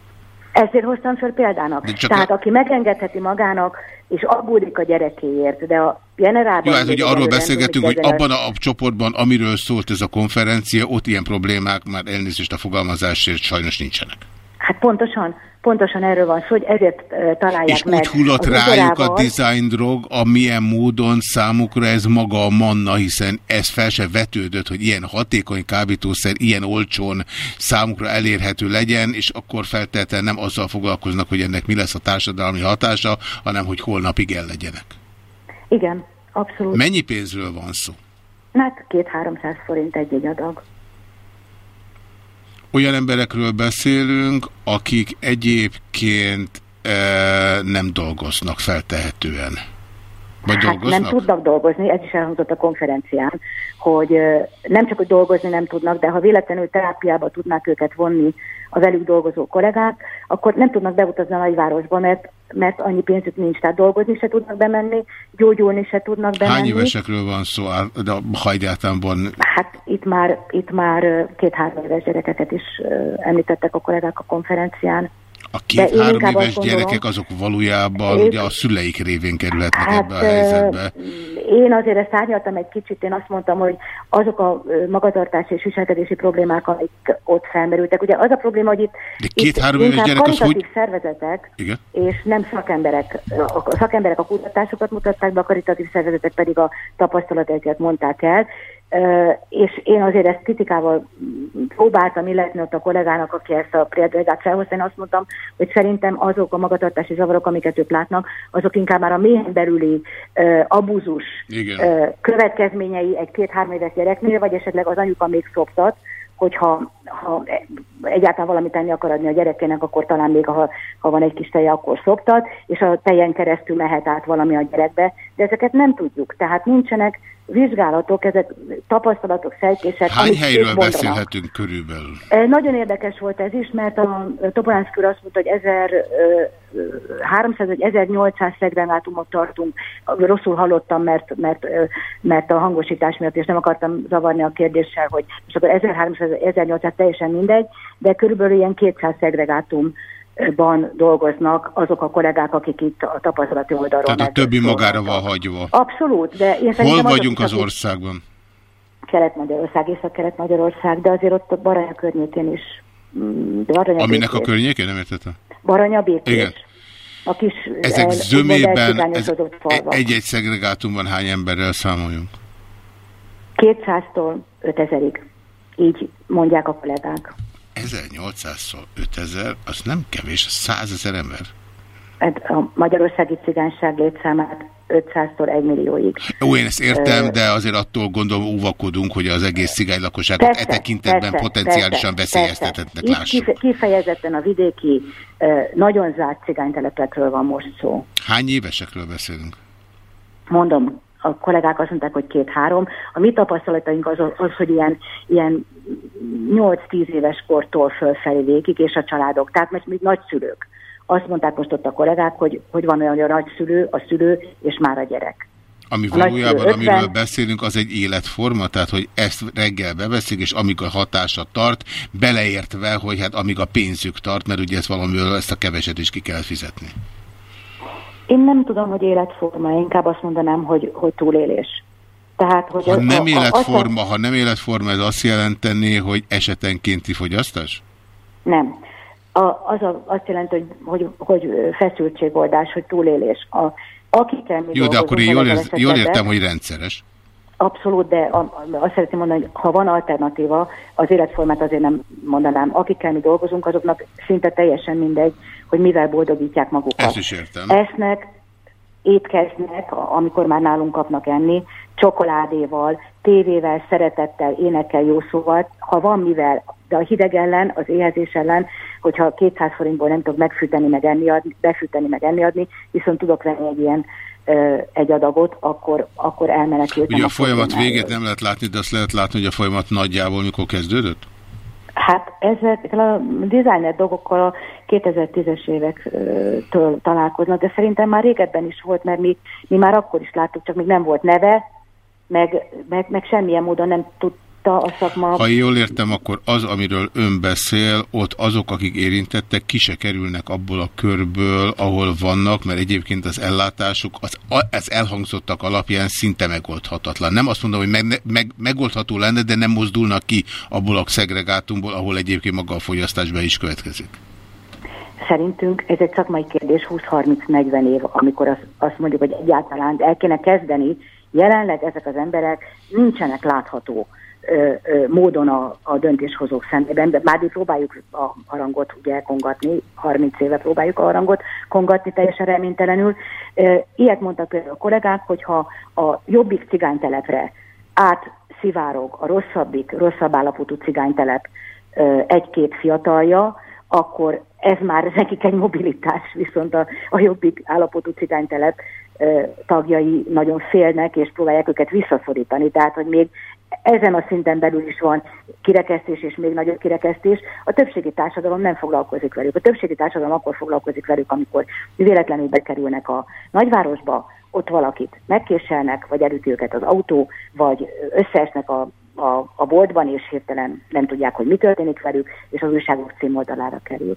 Ezért hoztam fel példának. Tehát a- aki megengedheti magának, és aggódik a gyerekéért, de a generálban... Jó, hát ugye arról beszélgetünk, hogy abban a, a csoportban, amiről szólt ez a konferencia, ott ilyen problémák, már elnézést a fogalmazásért sajnos nincsenek. Hát pontosan, pontosan erről van szó, hogy ezért találják És meg úgy hullott rájuk a design drog, amilyen módon számukra ez maga a manna, hiszen ez fel se vetődött, hogy ilyen hatékony kábítószer, ilyen olcsón számukra elérhető legyen, és akkor feltétlenül nem azzal foglalkoznak, hogy ennek mi lesz a társadalmi hatása, hanem hogy holnapig el legyenek. Igen, abszolút. Mennyi pénzről van szó? Hát két-háromszáz forint egy-egy adag. Olyan emberekről beszélünk, akik egyébként e, nem dolgoznak feltehetően. Vagy Hát dolgoznak? nem tudnak dolgozni, ez is elhangzott a konferencián, hogy ö, nem csak, hogy dolgozni nem tudnak, de ha véletlenül terápiába tudnák őket vonni a velük dolgozó kollégák, akkor nem tudnak beutazni a nagyvárosba, mert, mert annyi pénzük nincs, tehát dolgozni se tudnak bemenni, gyógyulni se tudnak bemenni. Hány évesekről van szó, de ha egyáltalán van Hát itt már, itt már két-három éves gyerekeket is említettek a kollégák a konferencián. A két-három éves gondolom- gyerekek azok valójában Ők- ugye a szüleik révén kerülhetnek Hát, ebbe a helyzetbe. Én azért ezt árnyaltam egy kicsit, én azt mondtam, hogy azok a magatartási és viselkedési problémák, amik ott felmerültek. Ugye az a probléma, hogy itt, De két-három itt éves inkább gyerek az karitatív hogy- szervezetek, Igen. és nem szakemberek. A szakemberek a kutatásokat mutatták be, a karitatív szervezetek pedig a tapasztalataikat mondták el. És én azért ezt kritikával próbáltam illetni ott a kollégának, aki ezt a példát felhozta, én azt mondtam, hogy szerintem azok a magatartási zavarok, amiket ők látnak, azok inkább már a mélyen belüli uh, abúzus ö, következményei egy két-három éves gyereknél, vagy esetleg az anyuka még szoptat, hogyha ha egyáltalán valamit tenni akar adni a gyerekének, akkor talán még ha, ha van egy kis teje, akkor szoptat, és a tejen keresztül mehet át valami a gyerekbe, de ezeket nem tudjuk. Tehát nincsenek vizsgálatok, ezek tapasztalatok, fejtések. Hány helyről beszélhetünk körülbelül? Nagyon érdekes volt ez is, mert a Topolánszki úr azt mondta, hogy 1000, ö, ö, 300 vagy 1800 szegregátumot tartunk. Rosszul hallottam, mert, mert, mert a hangosítás miatt, és nem akartam zavarni a kérdéssel, hogy és akkor 1300, 1800 teljesen mindegy, de körülbelül ilyen 200 szegregátumban dolgoznak azok a kollégák, akik itt a tapasztalati oldalról Tehát a többi magára van hagyva. Abszolút, de én Hol azok vagyunk is, az országban? Kelet-Magyarország, Észak-Kelet-Magyarország, de azért ott a Baranya környékén is. mm, Baranya Aminek a Békés. környékén, nem értettem? Baranya Békés. Igen. A kis Ezek el- úgymond zömében, falvak. egy-egy szegregátumban hány emberrel számoljunk? 200-tól 5000-ig. Így mondják a kollégák. 1800-szor 5000, az nem kevés, az 100 ezer ember. Hát A magyarországi cigányság létszámát 500-tól 1 millióig. Ó, én ezt értem, Ö, de azért attól gondolom óvakodunk, hogy az egész cigány lakosságot e tekintetben potenciálisan veszélyeztethetnek, Itt lássuk. kife- kifejezetten a vidéki, nagyon zárt cigánytelepekről van most szó. Hány évesekről beszélünk? mondom, a kollégák azt mondták, hogy két-három. A mi tapasztalataink az, az hogy ilyen, ilyen 8-10 éves kortól fölfelé végig, és a családok, tehát most még nagyszülők. Azt mondták most ott a kollégák, hogy, hogy van olyan, hogy a nagyszülő, a szülő, és már a gyerek. Ami A valójában, 50. amiről beszélünk, az egy életforma, tehát hogy ezt reggel beveszik, és amíg a hatása tart, beleértve, hogy hát amíg a pénzük tart, mert ugye ezt valamiről ezt a keveset is ki kell fizetni. Én nem tudom, hogy életforma, inkább azt mondanám, hogy, hogy túlélés. Tehát, hogy Ha a- nem a- a- életforma, ha nem életforma, ez azt jelenteni, hogy esetenkénti fogyasztás? Nem. A, az a, azt jelenti, hogy, hogy, hogy feszültségoldás, hogy túlélés. A, akikkel mi Jó, de akkor én jól, ezekben ér, jól értem, hogy rendszeres. Abszolút, de a, a- azt szeretném mondani, hogy ha van alternatíva, az életformát azért nem mondanám. Akikkel mi dolgozunk, azoknak szinte teljesen mindegy, hogy mivel boldogítják magukat. Ezt is értem. Esznek, étkeznek, amikor már nálunk kapnak enni, csokoládéval, tévével, szeretettel, énekkel, jó szóval, ha van mivel, de a hideg ellen, az éhezés ellen, hogyha 200 forintból nem tudok megfűteni, meg enni adni, befűteni, meg enni adni, viszont tudok venni egy ilyen egy adagot, akkor, akkor elmenekültem. Ugye a folyamat végét nem lehet látni, de azt lehet látni, hogy a folyamat nagyjából mikor kezdődött? Hát ezekkel a designer dolgokkal a 2010-es évektől találkoznak, de szerintem már régebben is volt, mert mi, mi már akkor is láttuk, csak még nem volt neve, meg, meg, meg semmilyen módon nem tudta a szakma. Ha jól értem, akkor az, amiről ön beszél, ott azok, akik érintettek, ki se kerülnek abból a körből, ahol vannak, mert egyébként az ellátásuk az, az elhangzottak alapján szinte megoldhatatlan. Nem azt mondom, hogy meg, meg, megoldható lenne, de nem mozdulnak ki abból a szegregátumból, ahol egyébként maga a fogyasztás be is következik. Szerintünk ez egy szakmai kérdés 20-30-40 év, amikor azt, azt mondjuk, hogy egyáltalán el kéne kezdeni, jelenleg ezek az emberek nincsenek látható módon a, a döntéshozók szemében, de már próbáljuk a harangot ugye kongatni, 30 éve próbáljuk a harangot kongatni teljesen reménytelenül. Ilyet mondtak például a kollégák, hogyha a jobbik cigánytelepre átszivárog a rosszabbik, rosszabb állapotú cigánytelep egy-két fiatalja, akkor ez már nekik egy mobilitás, viszont a, a jobbik állapotú cigánytelep tagjai nagyon félnek, és próbálják őket visszaszorítani. Tehát, hogy még ezen a szinten belül is van kirekesztés és még nagyobb kirekesztés. A többségi társadalom nem foglalkozik velük. A többségi társadalom akkor foglalkozik velük, amikor véletlenül bekerülnek a nagyvárosba, ott valakit megkéselnek, vagy elüti őket az autó, vagy összeesnek a, a, a boltban, és hirtelen nem tudják, hogy mi történik velük, és az újságok címoldalára kerül.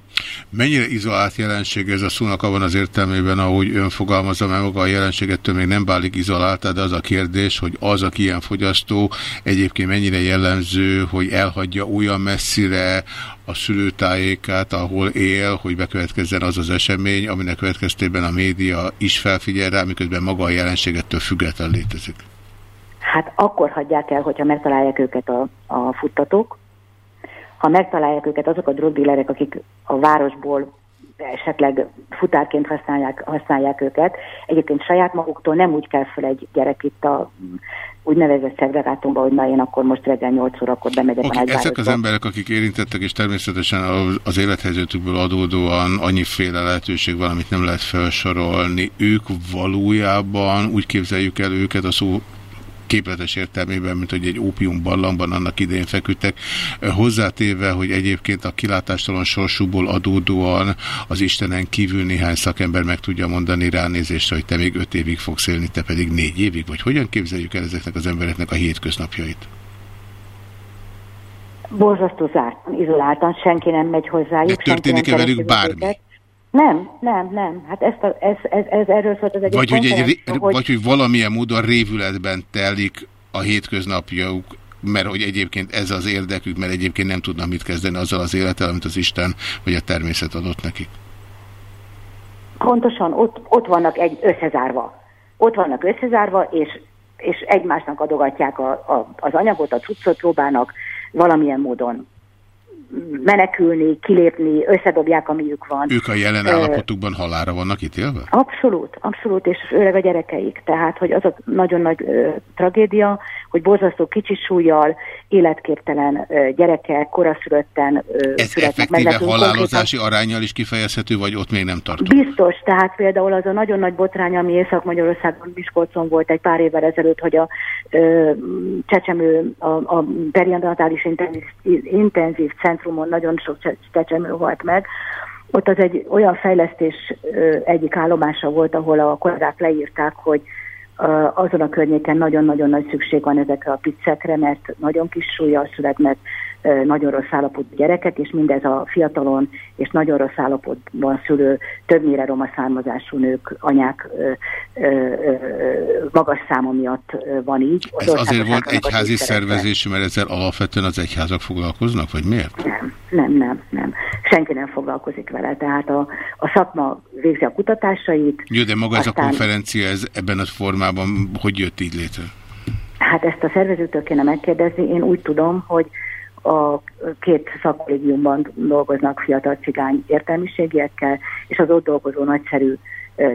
Mennyire izolált jelenség ez a szónak abban az értelmében, ahogy ön fogalmazza, mert maga a jelenségettől még nem válik izoláltá, de az a kérdés, hogy az, aki ilyen fogyasztó, egyébként mennyire jellemző, hogy elhagyja olyan messzire a szülőtájékát, ahol él, hogy bekövetkezzen az az esemény, aminek következtében a média is felfigyel rá, miközben maga a jelenségettől független létezik. Hát akkor hagyják el, hogyha megtalálják őket a, a futtatók, ha megtalálják őket azok a drogdílerek, akik a városból esetleg futárként használják, használják őket. Egyébként saját maguktól nem úgy kell fel egy gyerek itt a úgynevezett szegregátumba, hogy na én akkor most reggel 8 órakor bemegyek Oké, a ezek nagyvárosba. az emberek, akik érintettek, és természetesen az- az élethelyzetükből adódóan annyiféle lehetőség van, amit nem lehet felsorolni. Ők valójában úgy képzeljük el őket a szó képletes értelmében, mint hogy egy ópium barlangban annak idején feküdtek, hozzátéve, hogy egyébként a kilátástalan sorsúból adódóan az Istenen kívül néhány szakember meg tudja mondani ránézésre, hogy te még öt évig fogsz élni, te pedig négy évig, vagy hogyan képzeljük el ezeknek az embereknek a hétköznapjait? Borzasztó zártan, izoláltan, senki nem megy hozzájuk. De történik-e velük bármi? őket. Nem, nem, nem. Hát ezt a, ez, ez, ez, erről szólt az egész Vagy hogy, egy, ré- vagy hogy valamilyen módon révületben telik a hétköznapjuk, mert hogy egyébként ez az érdekük, mert egyébként nem tudnak mit kezdeni azzal az élettel, amit az Isten vagy a természet adott nekik. Pontosan, ott, ott vannak egy összezárva. Ott vannak összezárva, és, és egymásnak adogatják a, a, az anyagot, a cuccot próbálnak valamilyen módon menekülni, kilépni, összedobják, amiük van. Ők a jelen állapotukban halára vannak ítélve? Abszolút, abszolút, és főleg a gyerekeik. Tehát, hogy az a nagyon nagy ö, tragédia, hogy borzasztó kicsi súlyjal, életképtelen ö, gyerekek, koraszülötten ö, Ez effektíve halálozási arányjal is kifejezhető, vagy ott még nem tartunk? Biztos, tehát például az a nagyon nagy botrány, ami Észak-Magyarországon, Miskolcon volt egy pár évvel ezelőtt, hogy a ö, csecsemő, a, a perinatális intenzív, intenzív centrumon nagyon sok cse- csecsemő halt meg. Ott az egy olyan fejlesztés egyik állomása volt, ahol a kollégák leírták, hogy azon a környéken nagyon-nagyon nagy szükség van ezekre a piccekre, mert nagyon kis súlyjal születnek ö, nagyon rossz állapotú gyerekek, és mindez a fiatalon és nagyon rossz állapotban szülő, többnyire roma származású nők, anyák ö, ö, ö, magas száma miatt van így. Az Ez azért volt egyházi szervezés, mert ezzel alapvetően az egyházak foglalkoznak, vagy miért? Nem, nem, nem, nem. Senki nem foglalkozik vele. Tehát a, a szakma végzi a kutatásait. Jó, de maga ez a aztán- konferencia ez ebben a formában hogy jött így létre? Hát ezt a szervezőtől kéne megkérdezni. Én úgy tudom, hogy a két szakkollégiumban dolgoznak fiatal cigány értelmiségiekkel, és az ott dolgozó nagyszerű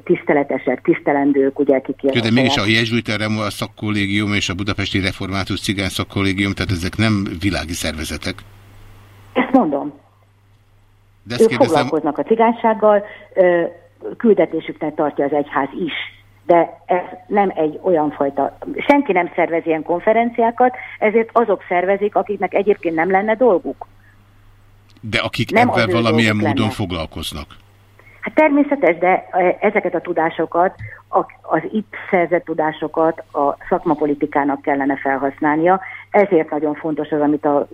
tiszteletesek, tisztelendők, ugye kik Jó, de mégis a Jezsuita Remo szakkollégium és a Budapesti Református Cigány szakkollégium, tehát ezek nem világi szervezetek. Ezt mondom. De Ők ezt kérdezem, foglalkoznak a cigánysággal, küldetésüknek tartja az egyház is. De ez nem egy olyan fajta, senki nem szervez ilyen konferenciákat, ezért azok szervezik, akiknek egyébként nem lenne dolguk. de akik nem ebben valamilyen módon lenne. foglalkoznak. Hát természetes, de eh, ezeket a tudásokat, az itt szerzett tudásokat a szakmapolitikának kellene felhasználnia. Ezért nagyon fontos az, amit a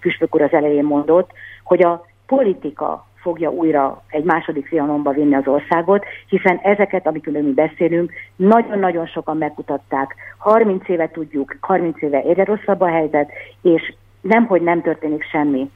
püspök úr az elején mondott, hogy a politika fogja újra egy második trianomba vinni az országot, hiszen ezeket, amikről mi beszélünk, nagyon-nagyon sokan megkutatták. 30 éve tudjuk, 30 éve egyre rosszabb a helyzet, és nemhogy nem történik semmi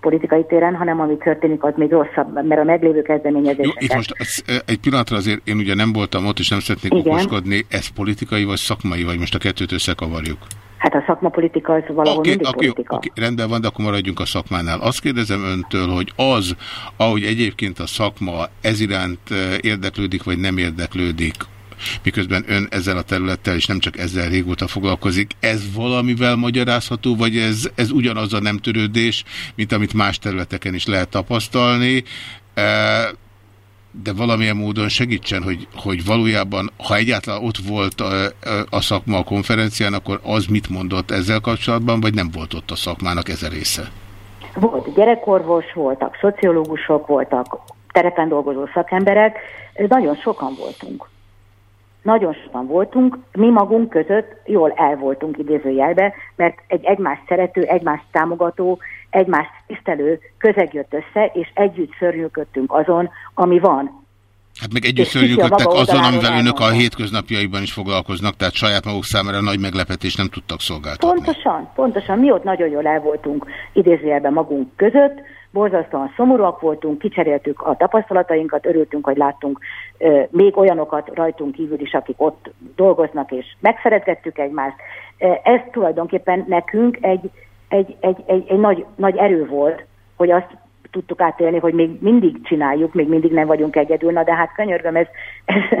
politikai téren, hanem ami történik, az még rosszabb, mert a meglévő Jó, kezdeményezéseket. itt most ez, egy pillanatra azért én ugye nem voltam ott, és nem szeretnék Igen. okoskodni, ez politikai vagy szakmai, vagy most a kettőt összekavarjuk. Hát a szakmapolitika az valahol Oké, mindig oké, politika. oké, rendben van, de akkor maradjunk a szakmánál. Azt kérdezem öntől, hogy az, ahogy egyébként a szakma ez iránt eh, érdeklődik, vagy nem érdeklődik, miközben ön ezzel a területtel, és nem csak ezzel régóta foglalkozik, ez valamivel magyarázható, vagy ez, ez ugyanaz a nem törődés, mint amit más területeken is lehet tapasztalni, Eh, de valamilyen módon segítsen, hogy, hogy valójában, ha egyáltalán ott volt a, a szakma a konferencián, akkor az mit mondott ezzel kapcsolatban, vagy nem volt ott a szakmának ez a része? Volt gyerekorvos, voltak szociológusok, voltak terepen dolgozó szakemberek, nagyon sokan voltunk. Nagyon sokan voltunk, mi magunk között jól el voltunk idézőjelbe, mert egy egymást szerető, egymást támogató, egymást tisztelő közeg jött össze, és együtt szörnyűködtünk azon, ami van. Hát meg együtt szörnyűködtek azon, amivel önök a hétköznapjaiban is foglalkoznak, tehát saját maguk számára nagy meglepetést nem tudtak szolgáltatni. Pontosan, pontosan. Mi ott nagyon jól el voltunk idézőjelben magunk között, borzasztóan szomorúak voltunk, kicseréltük a tapasztalatainkat, örültünk, hogy láttunk ö, még olyanokat rajtunk kívül is, akik ott dolgoznak, és megszeretgettük egymást. Ez tulajdonképpen nekünk egy, egy, egy, egy, egy nagy, nagy erő volt, hogy azt tudtuk átélni, hogy még mindig csináljuk, még mindig nem vagyunk egyedül, na de hát könyörgöm, ez,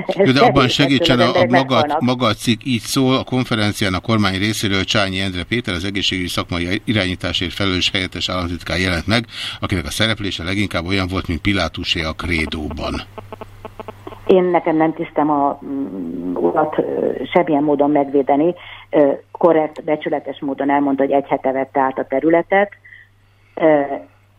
ez, ez de abban segítsen, a, a maga, maga a cikk így szól, a konferencián a kormány részéről Csányi Endre Péter, az egészségügyi szakmai irányításért felelős helyettes államtitkár jelent meg, akinek a szereplése leginkább olyan volt, mint Pilátusé a krédóban. Én nekem nem tisztem a mm, urat semmilyen módon megvédeni. Ö, Korrekt, becsületes módon elmondta, hogy egy hete vette át a területet.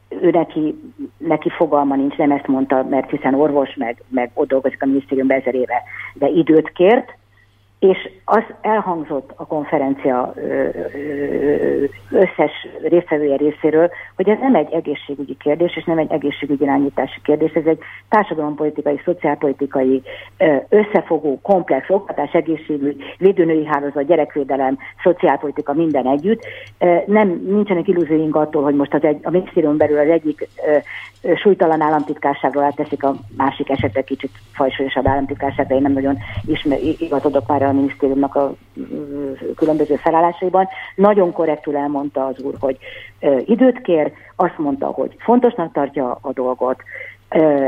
Ő neki, neki fogalma nincs, nem ezt mondta, mert hiszen orvos, meg, meg ott dolgozik a minisztériumban ezer éve, de időt kért, és az elhangzott a konferencia összes résztvevője részéről, hogy ez nem egy egészségügyi kérdés, és nem egy egészségügyi irányítási kérdés, ez egy társadalompolitikai, szociálpolitikai, összefogó, komplex oktatás, egészségügy, védőnői hálózat, gyerekvédelem, szociálpolitika, minden együtt. Nem, nincsenek illúzióink attól, hogy most az egy, a minisztérium belül az egyik súlytalan államtitkárságról átteszik a másik esetre kicsit fajsúlyosabb államtitkárságra, én nem nagyon ismer, igazodok már a minisztériumnak a mm, különböző felállásaiban. Nagyon korrektül elmondta az úr, hogy időt kér, azt mondta, hogy fontosnak tartja a dolgot,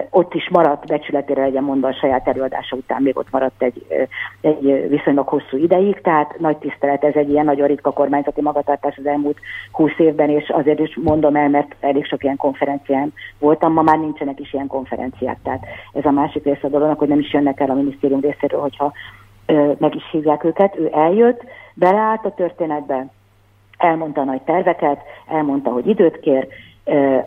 ott is maradt, becsületére legyen mondva a saját előadása után, még ott maradt egy, egy viszonylag hosszú ideig, tehát nagy tisztelet, ez egy ilyen nagyon ritka kormányzati magatartás az elmúlt húsz évben, és azért is mondom el, mert elég sok ilyen konferencián voltam, ma már nincsenek is ilyen konferenciák, tehát ez a másik része a dolognak, hogy nem is jönnek el a minisztérium részéről, hogyha meg is hívják őket, ő eljött, beleállt a történetbe, elmondta a nagy terveket, elmondta, hogy időt kér,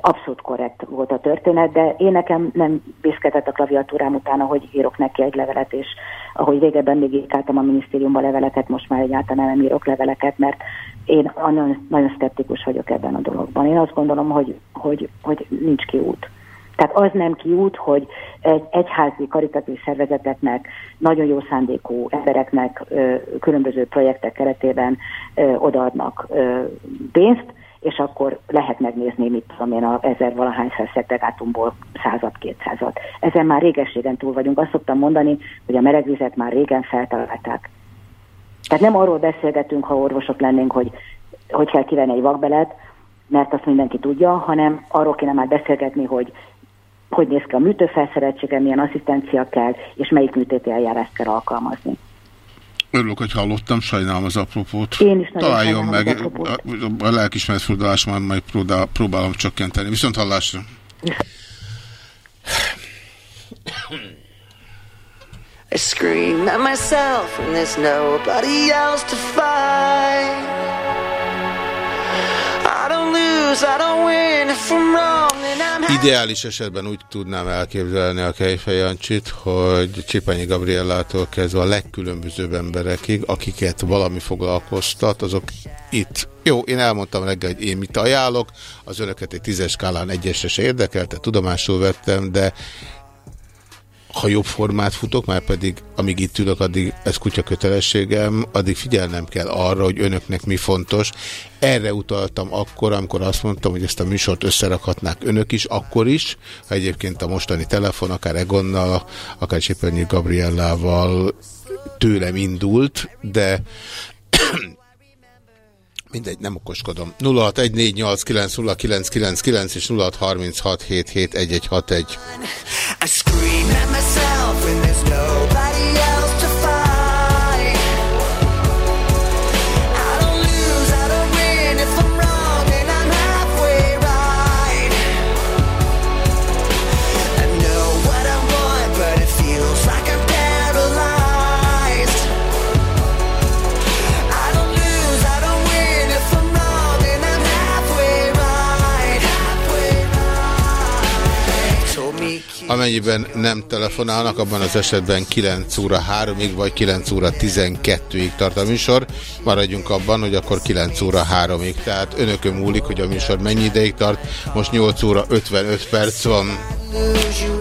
Abszolút korrekt volt a történet, de én nekem nem viszketett a klaviatúrám utána, hogy írok neki egy levelet, és ahogy régebben még írkáltam a minisztériumban leveleket, most már egyáltalán nem írok leveleket, mert én nagyon, nagyon szkeptikus vagyok ebben a dologban. Én azt gondolom, hogy, hogy, hogy nincs kiút. Tehát az nem kiút, hogy egy egyházi karitatív szervezeteknek, nagyon jó szándékú embereknek különböző projektek keretében odaadnak pénzt, és akkor lehet megnézni, mit tudom én, a ezer valahány szegregátumból százat, kétszázat. Ezen már régességen túl vagyunk. Azt szoktam mondani, hogy a melegvizet már régen feltalálták. Tehát nem arról beszélgetünk, ha orvosok lennénk, hogy hogy kell kivenni egy vakbelet, mert azt mindenki tudja, hanem arról kéne már beszélgetni, hogy hogy néz ki a műtőfelszereltsége, milyen asszisztencia kell, és melyik műtéti eljárást kell alkalmazni. Örülök, hogy hallottam, sajnálom az apropót. Én is nagyon Találjon meg, az apropót. a, a lelkismeret furdalás már majd próbál, próbálom csökkenteni. Viszont hallásra. I scream at myself when there's nobody else to fight. Ideális esetben úgy tudnám elképzelni a Kejfej Jancsit, hogy Csipányi Gabriellától kezdve a legkülönbözőbb emberekig, akiket valami foglalkoztat, azok itt. Jó, én elmondtam reggel, hogy én mit ajánlok, az önöket egy tízes skálán egyesre se érdekelte, tudomásul vettem, de ha jobb formát futok, már pedig amíg itt ülök, addig ez kutya kötelességem, addig figyelnem kell arra, hogy önöknek mi fontos. Erre utaltam akkor, amikor azt mondtam, hogy ezt a műsort összerakhatnák önök is, akkor is, ha egyébként a mostani telefon, akár Egonnal, akár Csipernyi Gabriellával tőlem indult, de mindegy, nem okoskodom. 0614890999 és 0636771161. remember myself. Amennyiben nem telefonálnak, abban az esetben 9 óra 3-ig vagy 9 óra 12-ig tart a műsor. Maradjunk abban, hogy akkor 9 óra 3-ig. Tehát önökön múlik, hogy a műsor mennyi ideig tart. Most 8 óra 55 perc van.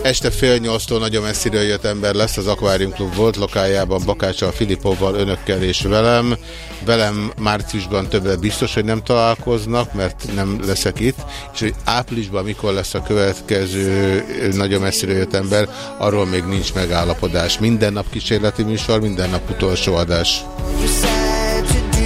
Este fél nyolctól nagyon messziről jött ember lesz az Aquarium Club volt lokájában Bakáccsal, Filipovval, önökkel és velem. Velem márciusban többet biztos, hogy nem találkoznak, mert nem leszek itt, és hogy áprilisban mikor lesz a következő nagyon messziről jött ember, arról még nincs megállapodás. Minden nap kísérleti műsor, minden nap utolsó adás. you said to do.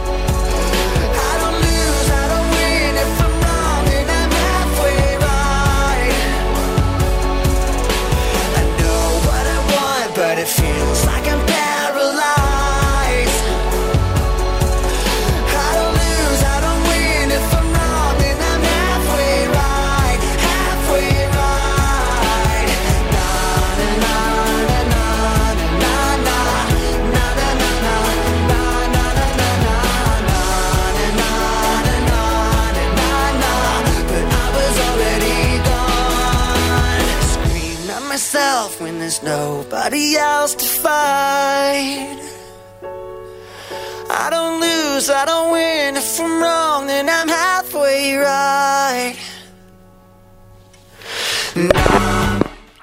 myself when there's nobody else to fight. I don't lose, I don't win. If I'm wrong, then I'm halfway right.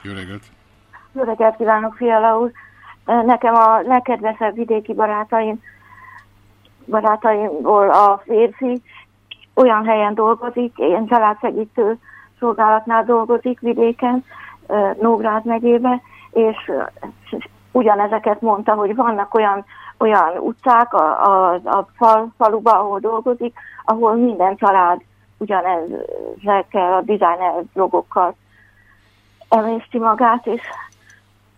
Jó reggelt! Jó reggelt kívánok, Fiala úr! Nekem a legkedvesebb vidéki barátaim, barátaimból a férfi olyan helyen dolgozik, ilyen családsegítő szolgálatnál dolgozik vidéken, Nógrád megyébe, és ugyanezeket mondta, hogy vannak olyan, olyan utcák a, a, a fal, faluba, ahol dolgozik, ahol minden család ugyanezekkel a designer blogokkal emészti magát, és,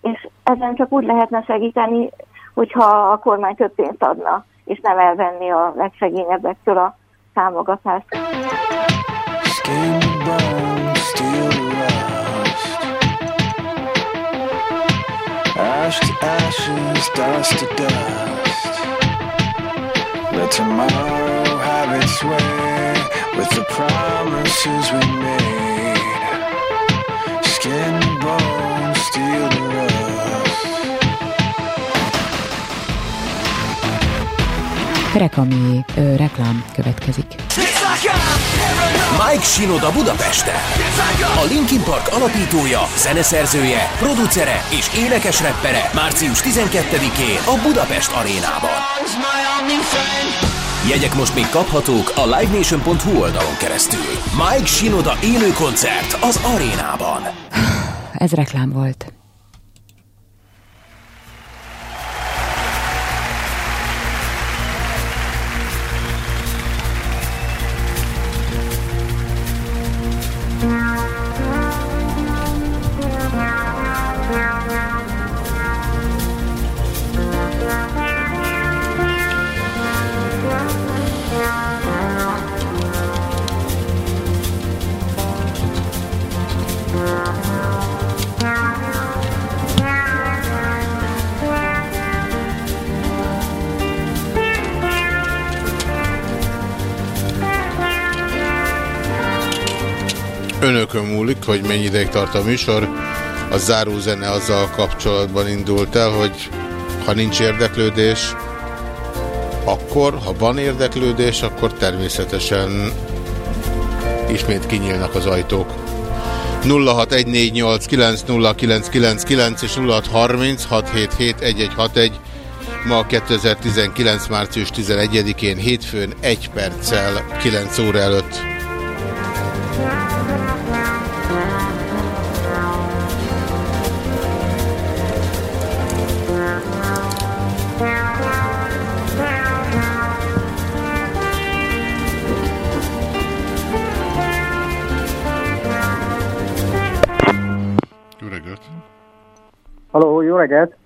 és ezen csak úgy lehetne segíteni, hogyha a kormány több pénzt adna, és nem elvenni a legszegényebbektől a támogatást. Skin brown, ash to ashes, dust to dust. Let tomorrow have its way with the promises we made. Rekami ö, reklám következik. Mike Shinoda Budapeste. A Linkin Park alapítója, zeneszerzője, producere és énekes reppere március 12-én a Budapest arénában. Jegyek most még kaphatók a livenation.hu oldalon keresztül. Mike Shinoda élő koncert az arénában. Ez reklám volt. Múlik, hogy mennyi ideig tart a műsor. A zárózene azzal kapcsolatban indult el, hogy ha nincs érdeklődés, akkor, ha van érdeklődés, akkor természetesen ismét kinyílnak az ajtók. 0614890999 és 0636771161 ma 2019. március 11-én hétfőn 1 perccel 9 óra előtt. Reggelt!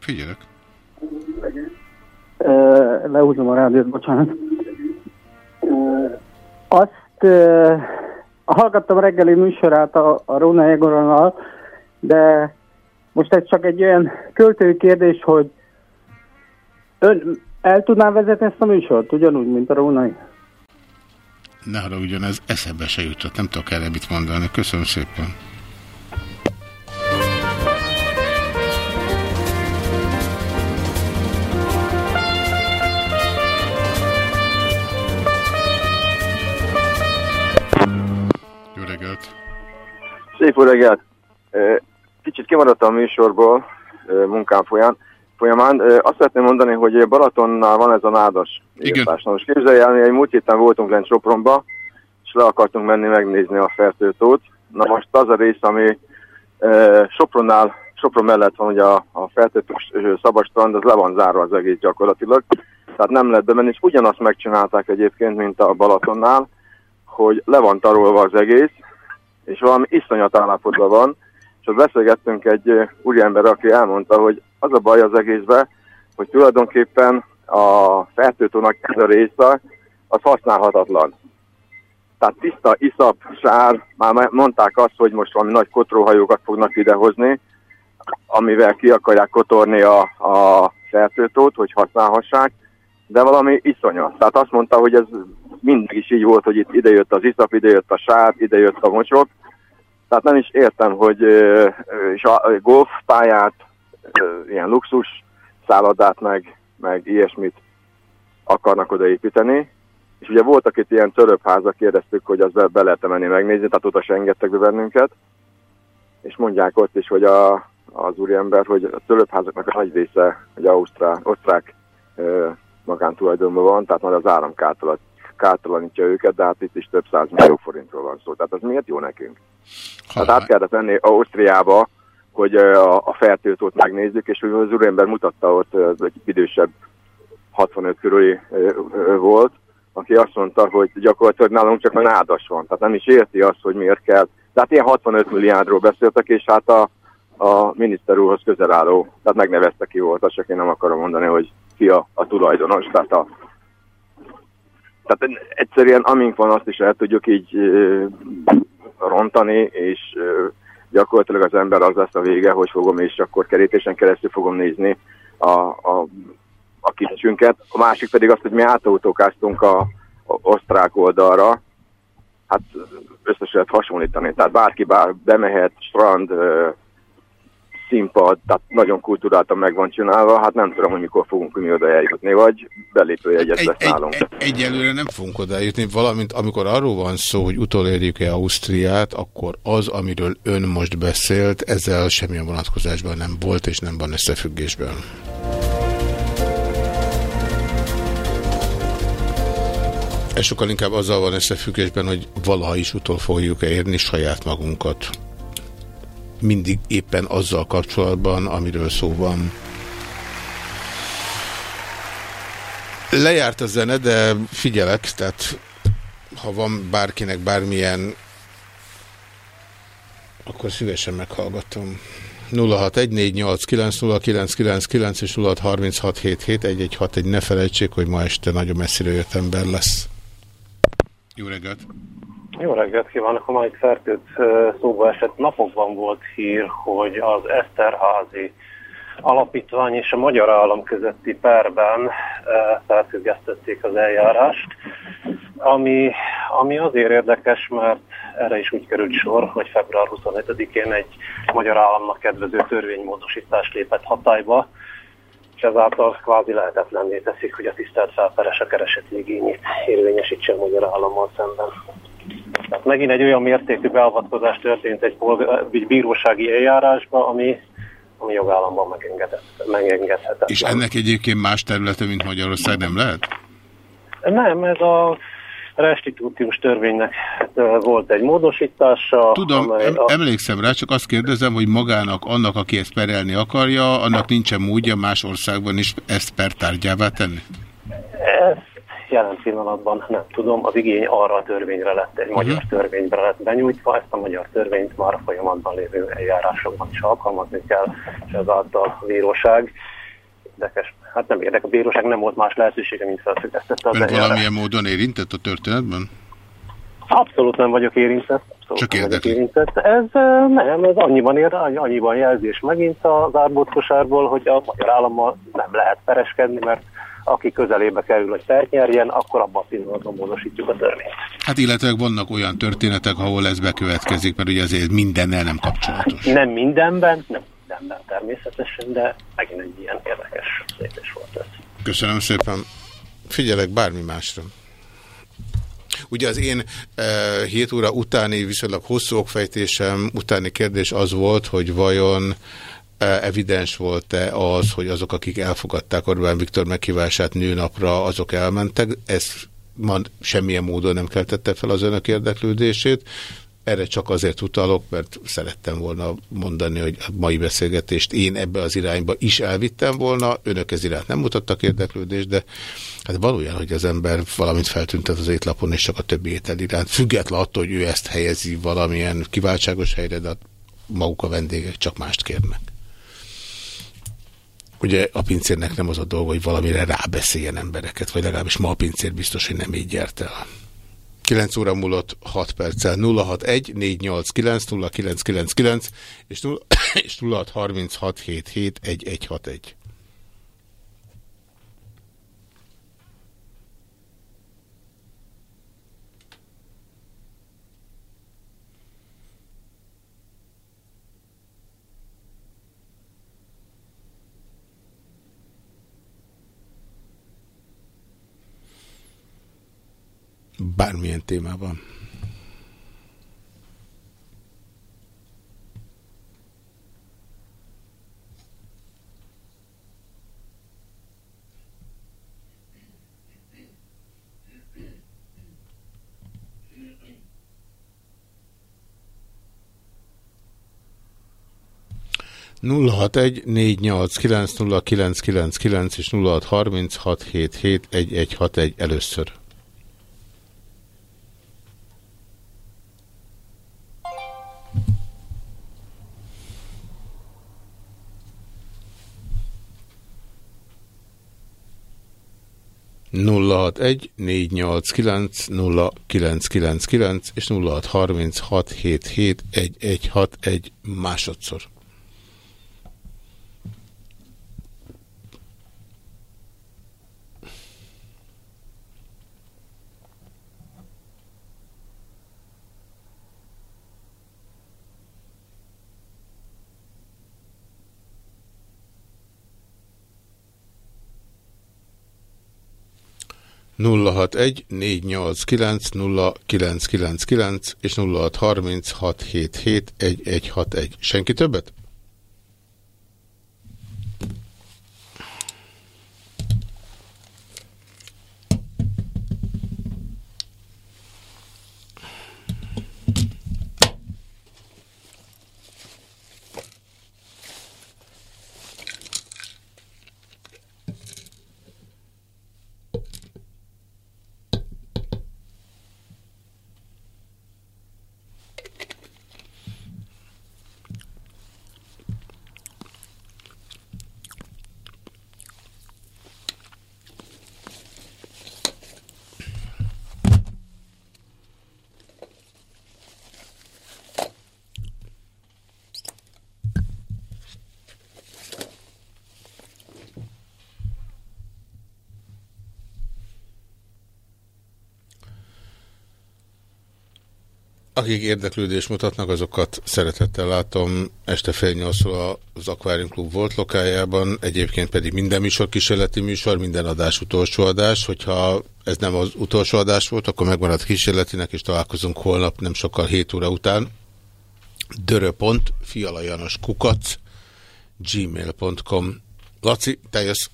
Figyelek. Lehúzom a rádiót, bocsánat. Azt hallgattam a reggeli műsorát a, a Róna Egoronnal, de most ez csak egy olyan költői kérdés, hogy ön el tudná vezetni ezt a műsort, ugyanúgy, mint a Rónai? Ne haragudjon, ez eszembe se jutott, nem tudok erre mit mondani. Köszönöm szépen. Szép reggelt! Kicsit kimaradtam a műsorból munkám folyam, folyamán. Azt szeretném mondani, hogy Balatonnál van ez a nádas írtás. Na most képzelj el, egy múlt héten voltunk lent Sopronba, és le akartunk menni megnézni a fertőtót. Na most az a rész, ami Sopronnál, Sopron mellett van ugye a, a fertőtós ö, szabadstrand, az le van zárva az egész gyakorlatilag. Tehát nem lehet bemenni, és ugyanazt megcsinálták egyébként, mint a Balatonnál, hogy le van tarolva az egész, és valami iszonyat állapotban van, és ott beszélgettünk egy úriember, aki elmondta, hogy az a baj az egészben, hogy tulajdonképpen a fertőtónak ez a része, az használhatatlan. Tehát tiszta iszap, sár, már mondták azt, hogy most valami nagy kotróhajókat fognak idehozni, amivel ki akarják kotorni a, a fertőtót, hogy használhassák, de valami iszonyat. Tehát azt mondta, hogy ez mindig is így volt, hogy itt idejött az iszap, idejött a sár, idejött a mocsok. Tehát nem is értem, hogy és a golfpályát, ilyen luxus szállodát meg, meg ilyesmit akarnak odaépíteni. És ugye voltak itt ilyen töröpházak, kérdeztük, hogy az be, be lehet menni megnézni, tehát oda se engedtek be bennünket. És mondják ott is, hogy a, az úriember, hogy a töröpházaknak a nagy része, hogy Ausztrál, osztrák magántulajdonban van, tehát majd az állam kártalan, kártalanítja őket, de hát itt is több száz millió forintról van szó. Tehát az miért jó nekünk? Hát át kellett menni Ausztriába, hogy a, a fertőtót megnézzük, és hogy az úriember mutatta ott, ö, egy idősebb 65 körüli volt, aki azt mondta, hogy gyakorlatilag nálunk csak a nádas van, tehát nem is érti azt, hogy miért kell. Tehát ilyen 65 milliárdról beszéltek, és hát a, a miniszter úrhoz közel álló, tehát megnevezte ki volt, azt csak én nem akarom mondani, hogy ki a, a tulajdonos, tehát a tehát egyszerűen amink van, azt is el tudjuk így rontani, és gyakorlatilag az ember az lesz a vége, hogy fogom és akkor kerítésen keresztül fogom nézni a, a, a kincsünket. A másik pedig az, hogy mi átautókáztunk a, a osztrák oldalra, hát össze lehet hasonlítani. Tehát bárki bár bemehet, strand, színpad, tehát nagyon kultúráltan meg van csinálva, hát nem tudom, hogy mikor fogunk mi oda eljutni, vagy belépőjegyet egy, lesz nálunk. Egy, egy, egyelőre nem fogunk odájutni, valamint amikor arról van szó, hogy utolérjük-e Ausztriát, akkor az, amiről ön most beszélt, ezzel semmilyen vonatkozásban nem volt, és nem van összefüggésben. Ez sokkal inkább azzal van összefüggésben, hogy valaha is utol fogjuk -e érni saját magunkat. Mindig éppen azzal kapcsolatban, amiről szó van. Lejárt a zene, de figyelek, tehát ha van bárkinek bármilyen, akkor szívesen meghallgatom. 0614890999 és 0636771161, ne felejtsék, hogy ma este nagyon messzire jött ember lesz. Jó reggelt! Jó reggelt kívánok! A mai fertőt szóba esett napokban volt hír, hogy az Eszterházi alapítvány és a magyar állam közötti perben felfüggesztették az eljárást, ami, ami azért érdekes, mert erre is úgy került sor, hogy február 25-én egy magyar államnak kedvező törvénymódosítás lépett hatályba, és ezáltal kvázi lehetetlenné teszik, hogy a tisztelt felperes a kereseti igényét érvényesítse a magyar állammal szemben. Tehát megint egy olyan mértékű beavatkozás történt egy, polgár, egy bírósági eljárásba, ami, ami jogállamban megengedhetetlen. És ennek egyébként más területe, mint Magyarország nem lehet? Nem, ez a restitúciós törvénynek volt egy módosítása. Tudom, a... emlékszem rá, csak azt kérdezem, hogy magának, annak, aki ezt perelni akarja, annak nincsen módja más országban is ezt pertárgyává tenni? Ezt jelen pillanatban nem tudom. Az igény arra a törvényre lett, egy uh -huh. magyar törvényre lett benyújtva. Ezt a magyar törvényt már a folyamatban lévő eljárásokban is alkalmazni kell, és ezáltal a bíróság érdekes. Hát nem érdekes, a bíróság nem volt más lehetősége, mint felfüggesztette az Ön valamilyen módon érintett a történetben? Abszolút nem vagyok érintett. Abszolút Csak érdekli. érintett. Ez nem, ez annyiban, ér, annyiban jelzés megint az árbótkosárból, hogy a magyar állammal nem lehet pereskedni, mert aki közelébe kerül, hogy pert nyerjen, akkor abban a pillanatban módosítjuk a törvényt. Hát illetve vannak olyan történetek, ahol ez bekövetkezik, mert ugye azért mindennel nem kapcsolatos. Nem mindenben, nem mindenben természetesen, de megint egy ilyen érdekes lépés volt ez. Köszönöm szépen. Figyelek bármi másra. Ugye az én e, 7 óra utáni viszonylag hosszú okfejtésem utáni kérdés az volt, hogy vajon evidens volt-e az, hogy azok, akik elfogadták Orbán Viktor meghívását nőnapra, azok elmentek. Ez ma semmilyen módon nem keltette fel az önök érdeklődését. Erre csak azért utalok, mert szerettem volna mondani, hogy a mai beszélgetést én ebbe az irányba is elvittem volna, önök ez iránt nem mutattak érdeklődést, de hát valójában, hogy az ember valamit feltüntet az étlapon, és csak a többi étel iránt, független attól, hogy ő ezt helyezi valamilyen kiváltságos helyre, de maguk a vendégek csak mást kérnek. Ugye a pincérnek nem az a dolga, hogy valamire rábeszéljen embereket, vagy legalábbis ma a pincér biztos, hogy nem így gyert el. 9 óra múlott 6 perccel 061 489 0999 és 0636771161. Bármilyen témában. nulla hat egy négy nyolc kilenc nulla kilenc kilenc kilenc és nulla hat harminc hat hét hét egy egy hat egy először. 061 489 0999 és 0636 77 1161 másodszor. 061 489 0999 és 0636771161. Senki többet? Akik érdeklődést mutatnak, azokat szeretettel látom este fél nyolcról az Aquarium Club volt lokájában, egyébként pedig minden műsor kísérleti műsor, minden adás utolsó adás. Hogyha ez nem az utolsó adás volt, akkor megmarad kísérletinek, és találkozunk holnap nem sokkal 7 óra után. Dörö.fialajanos kukac gmail.com Laci, te jössz.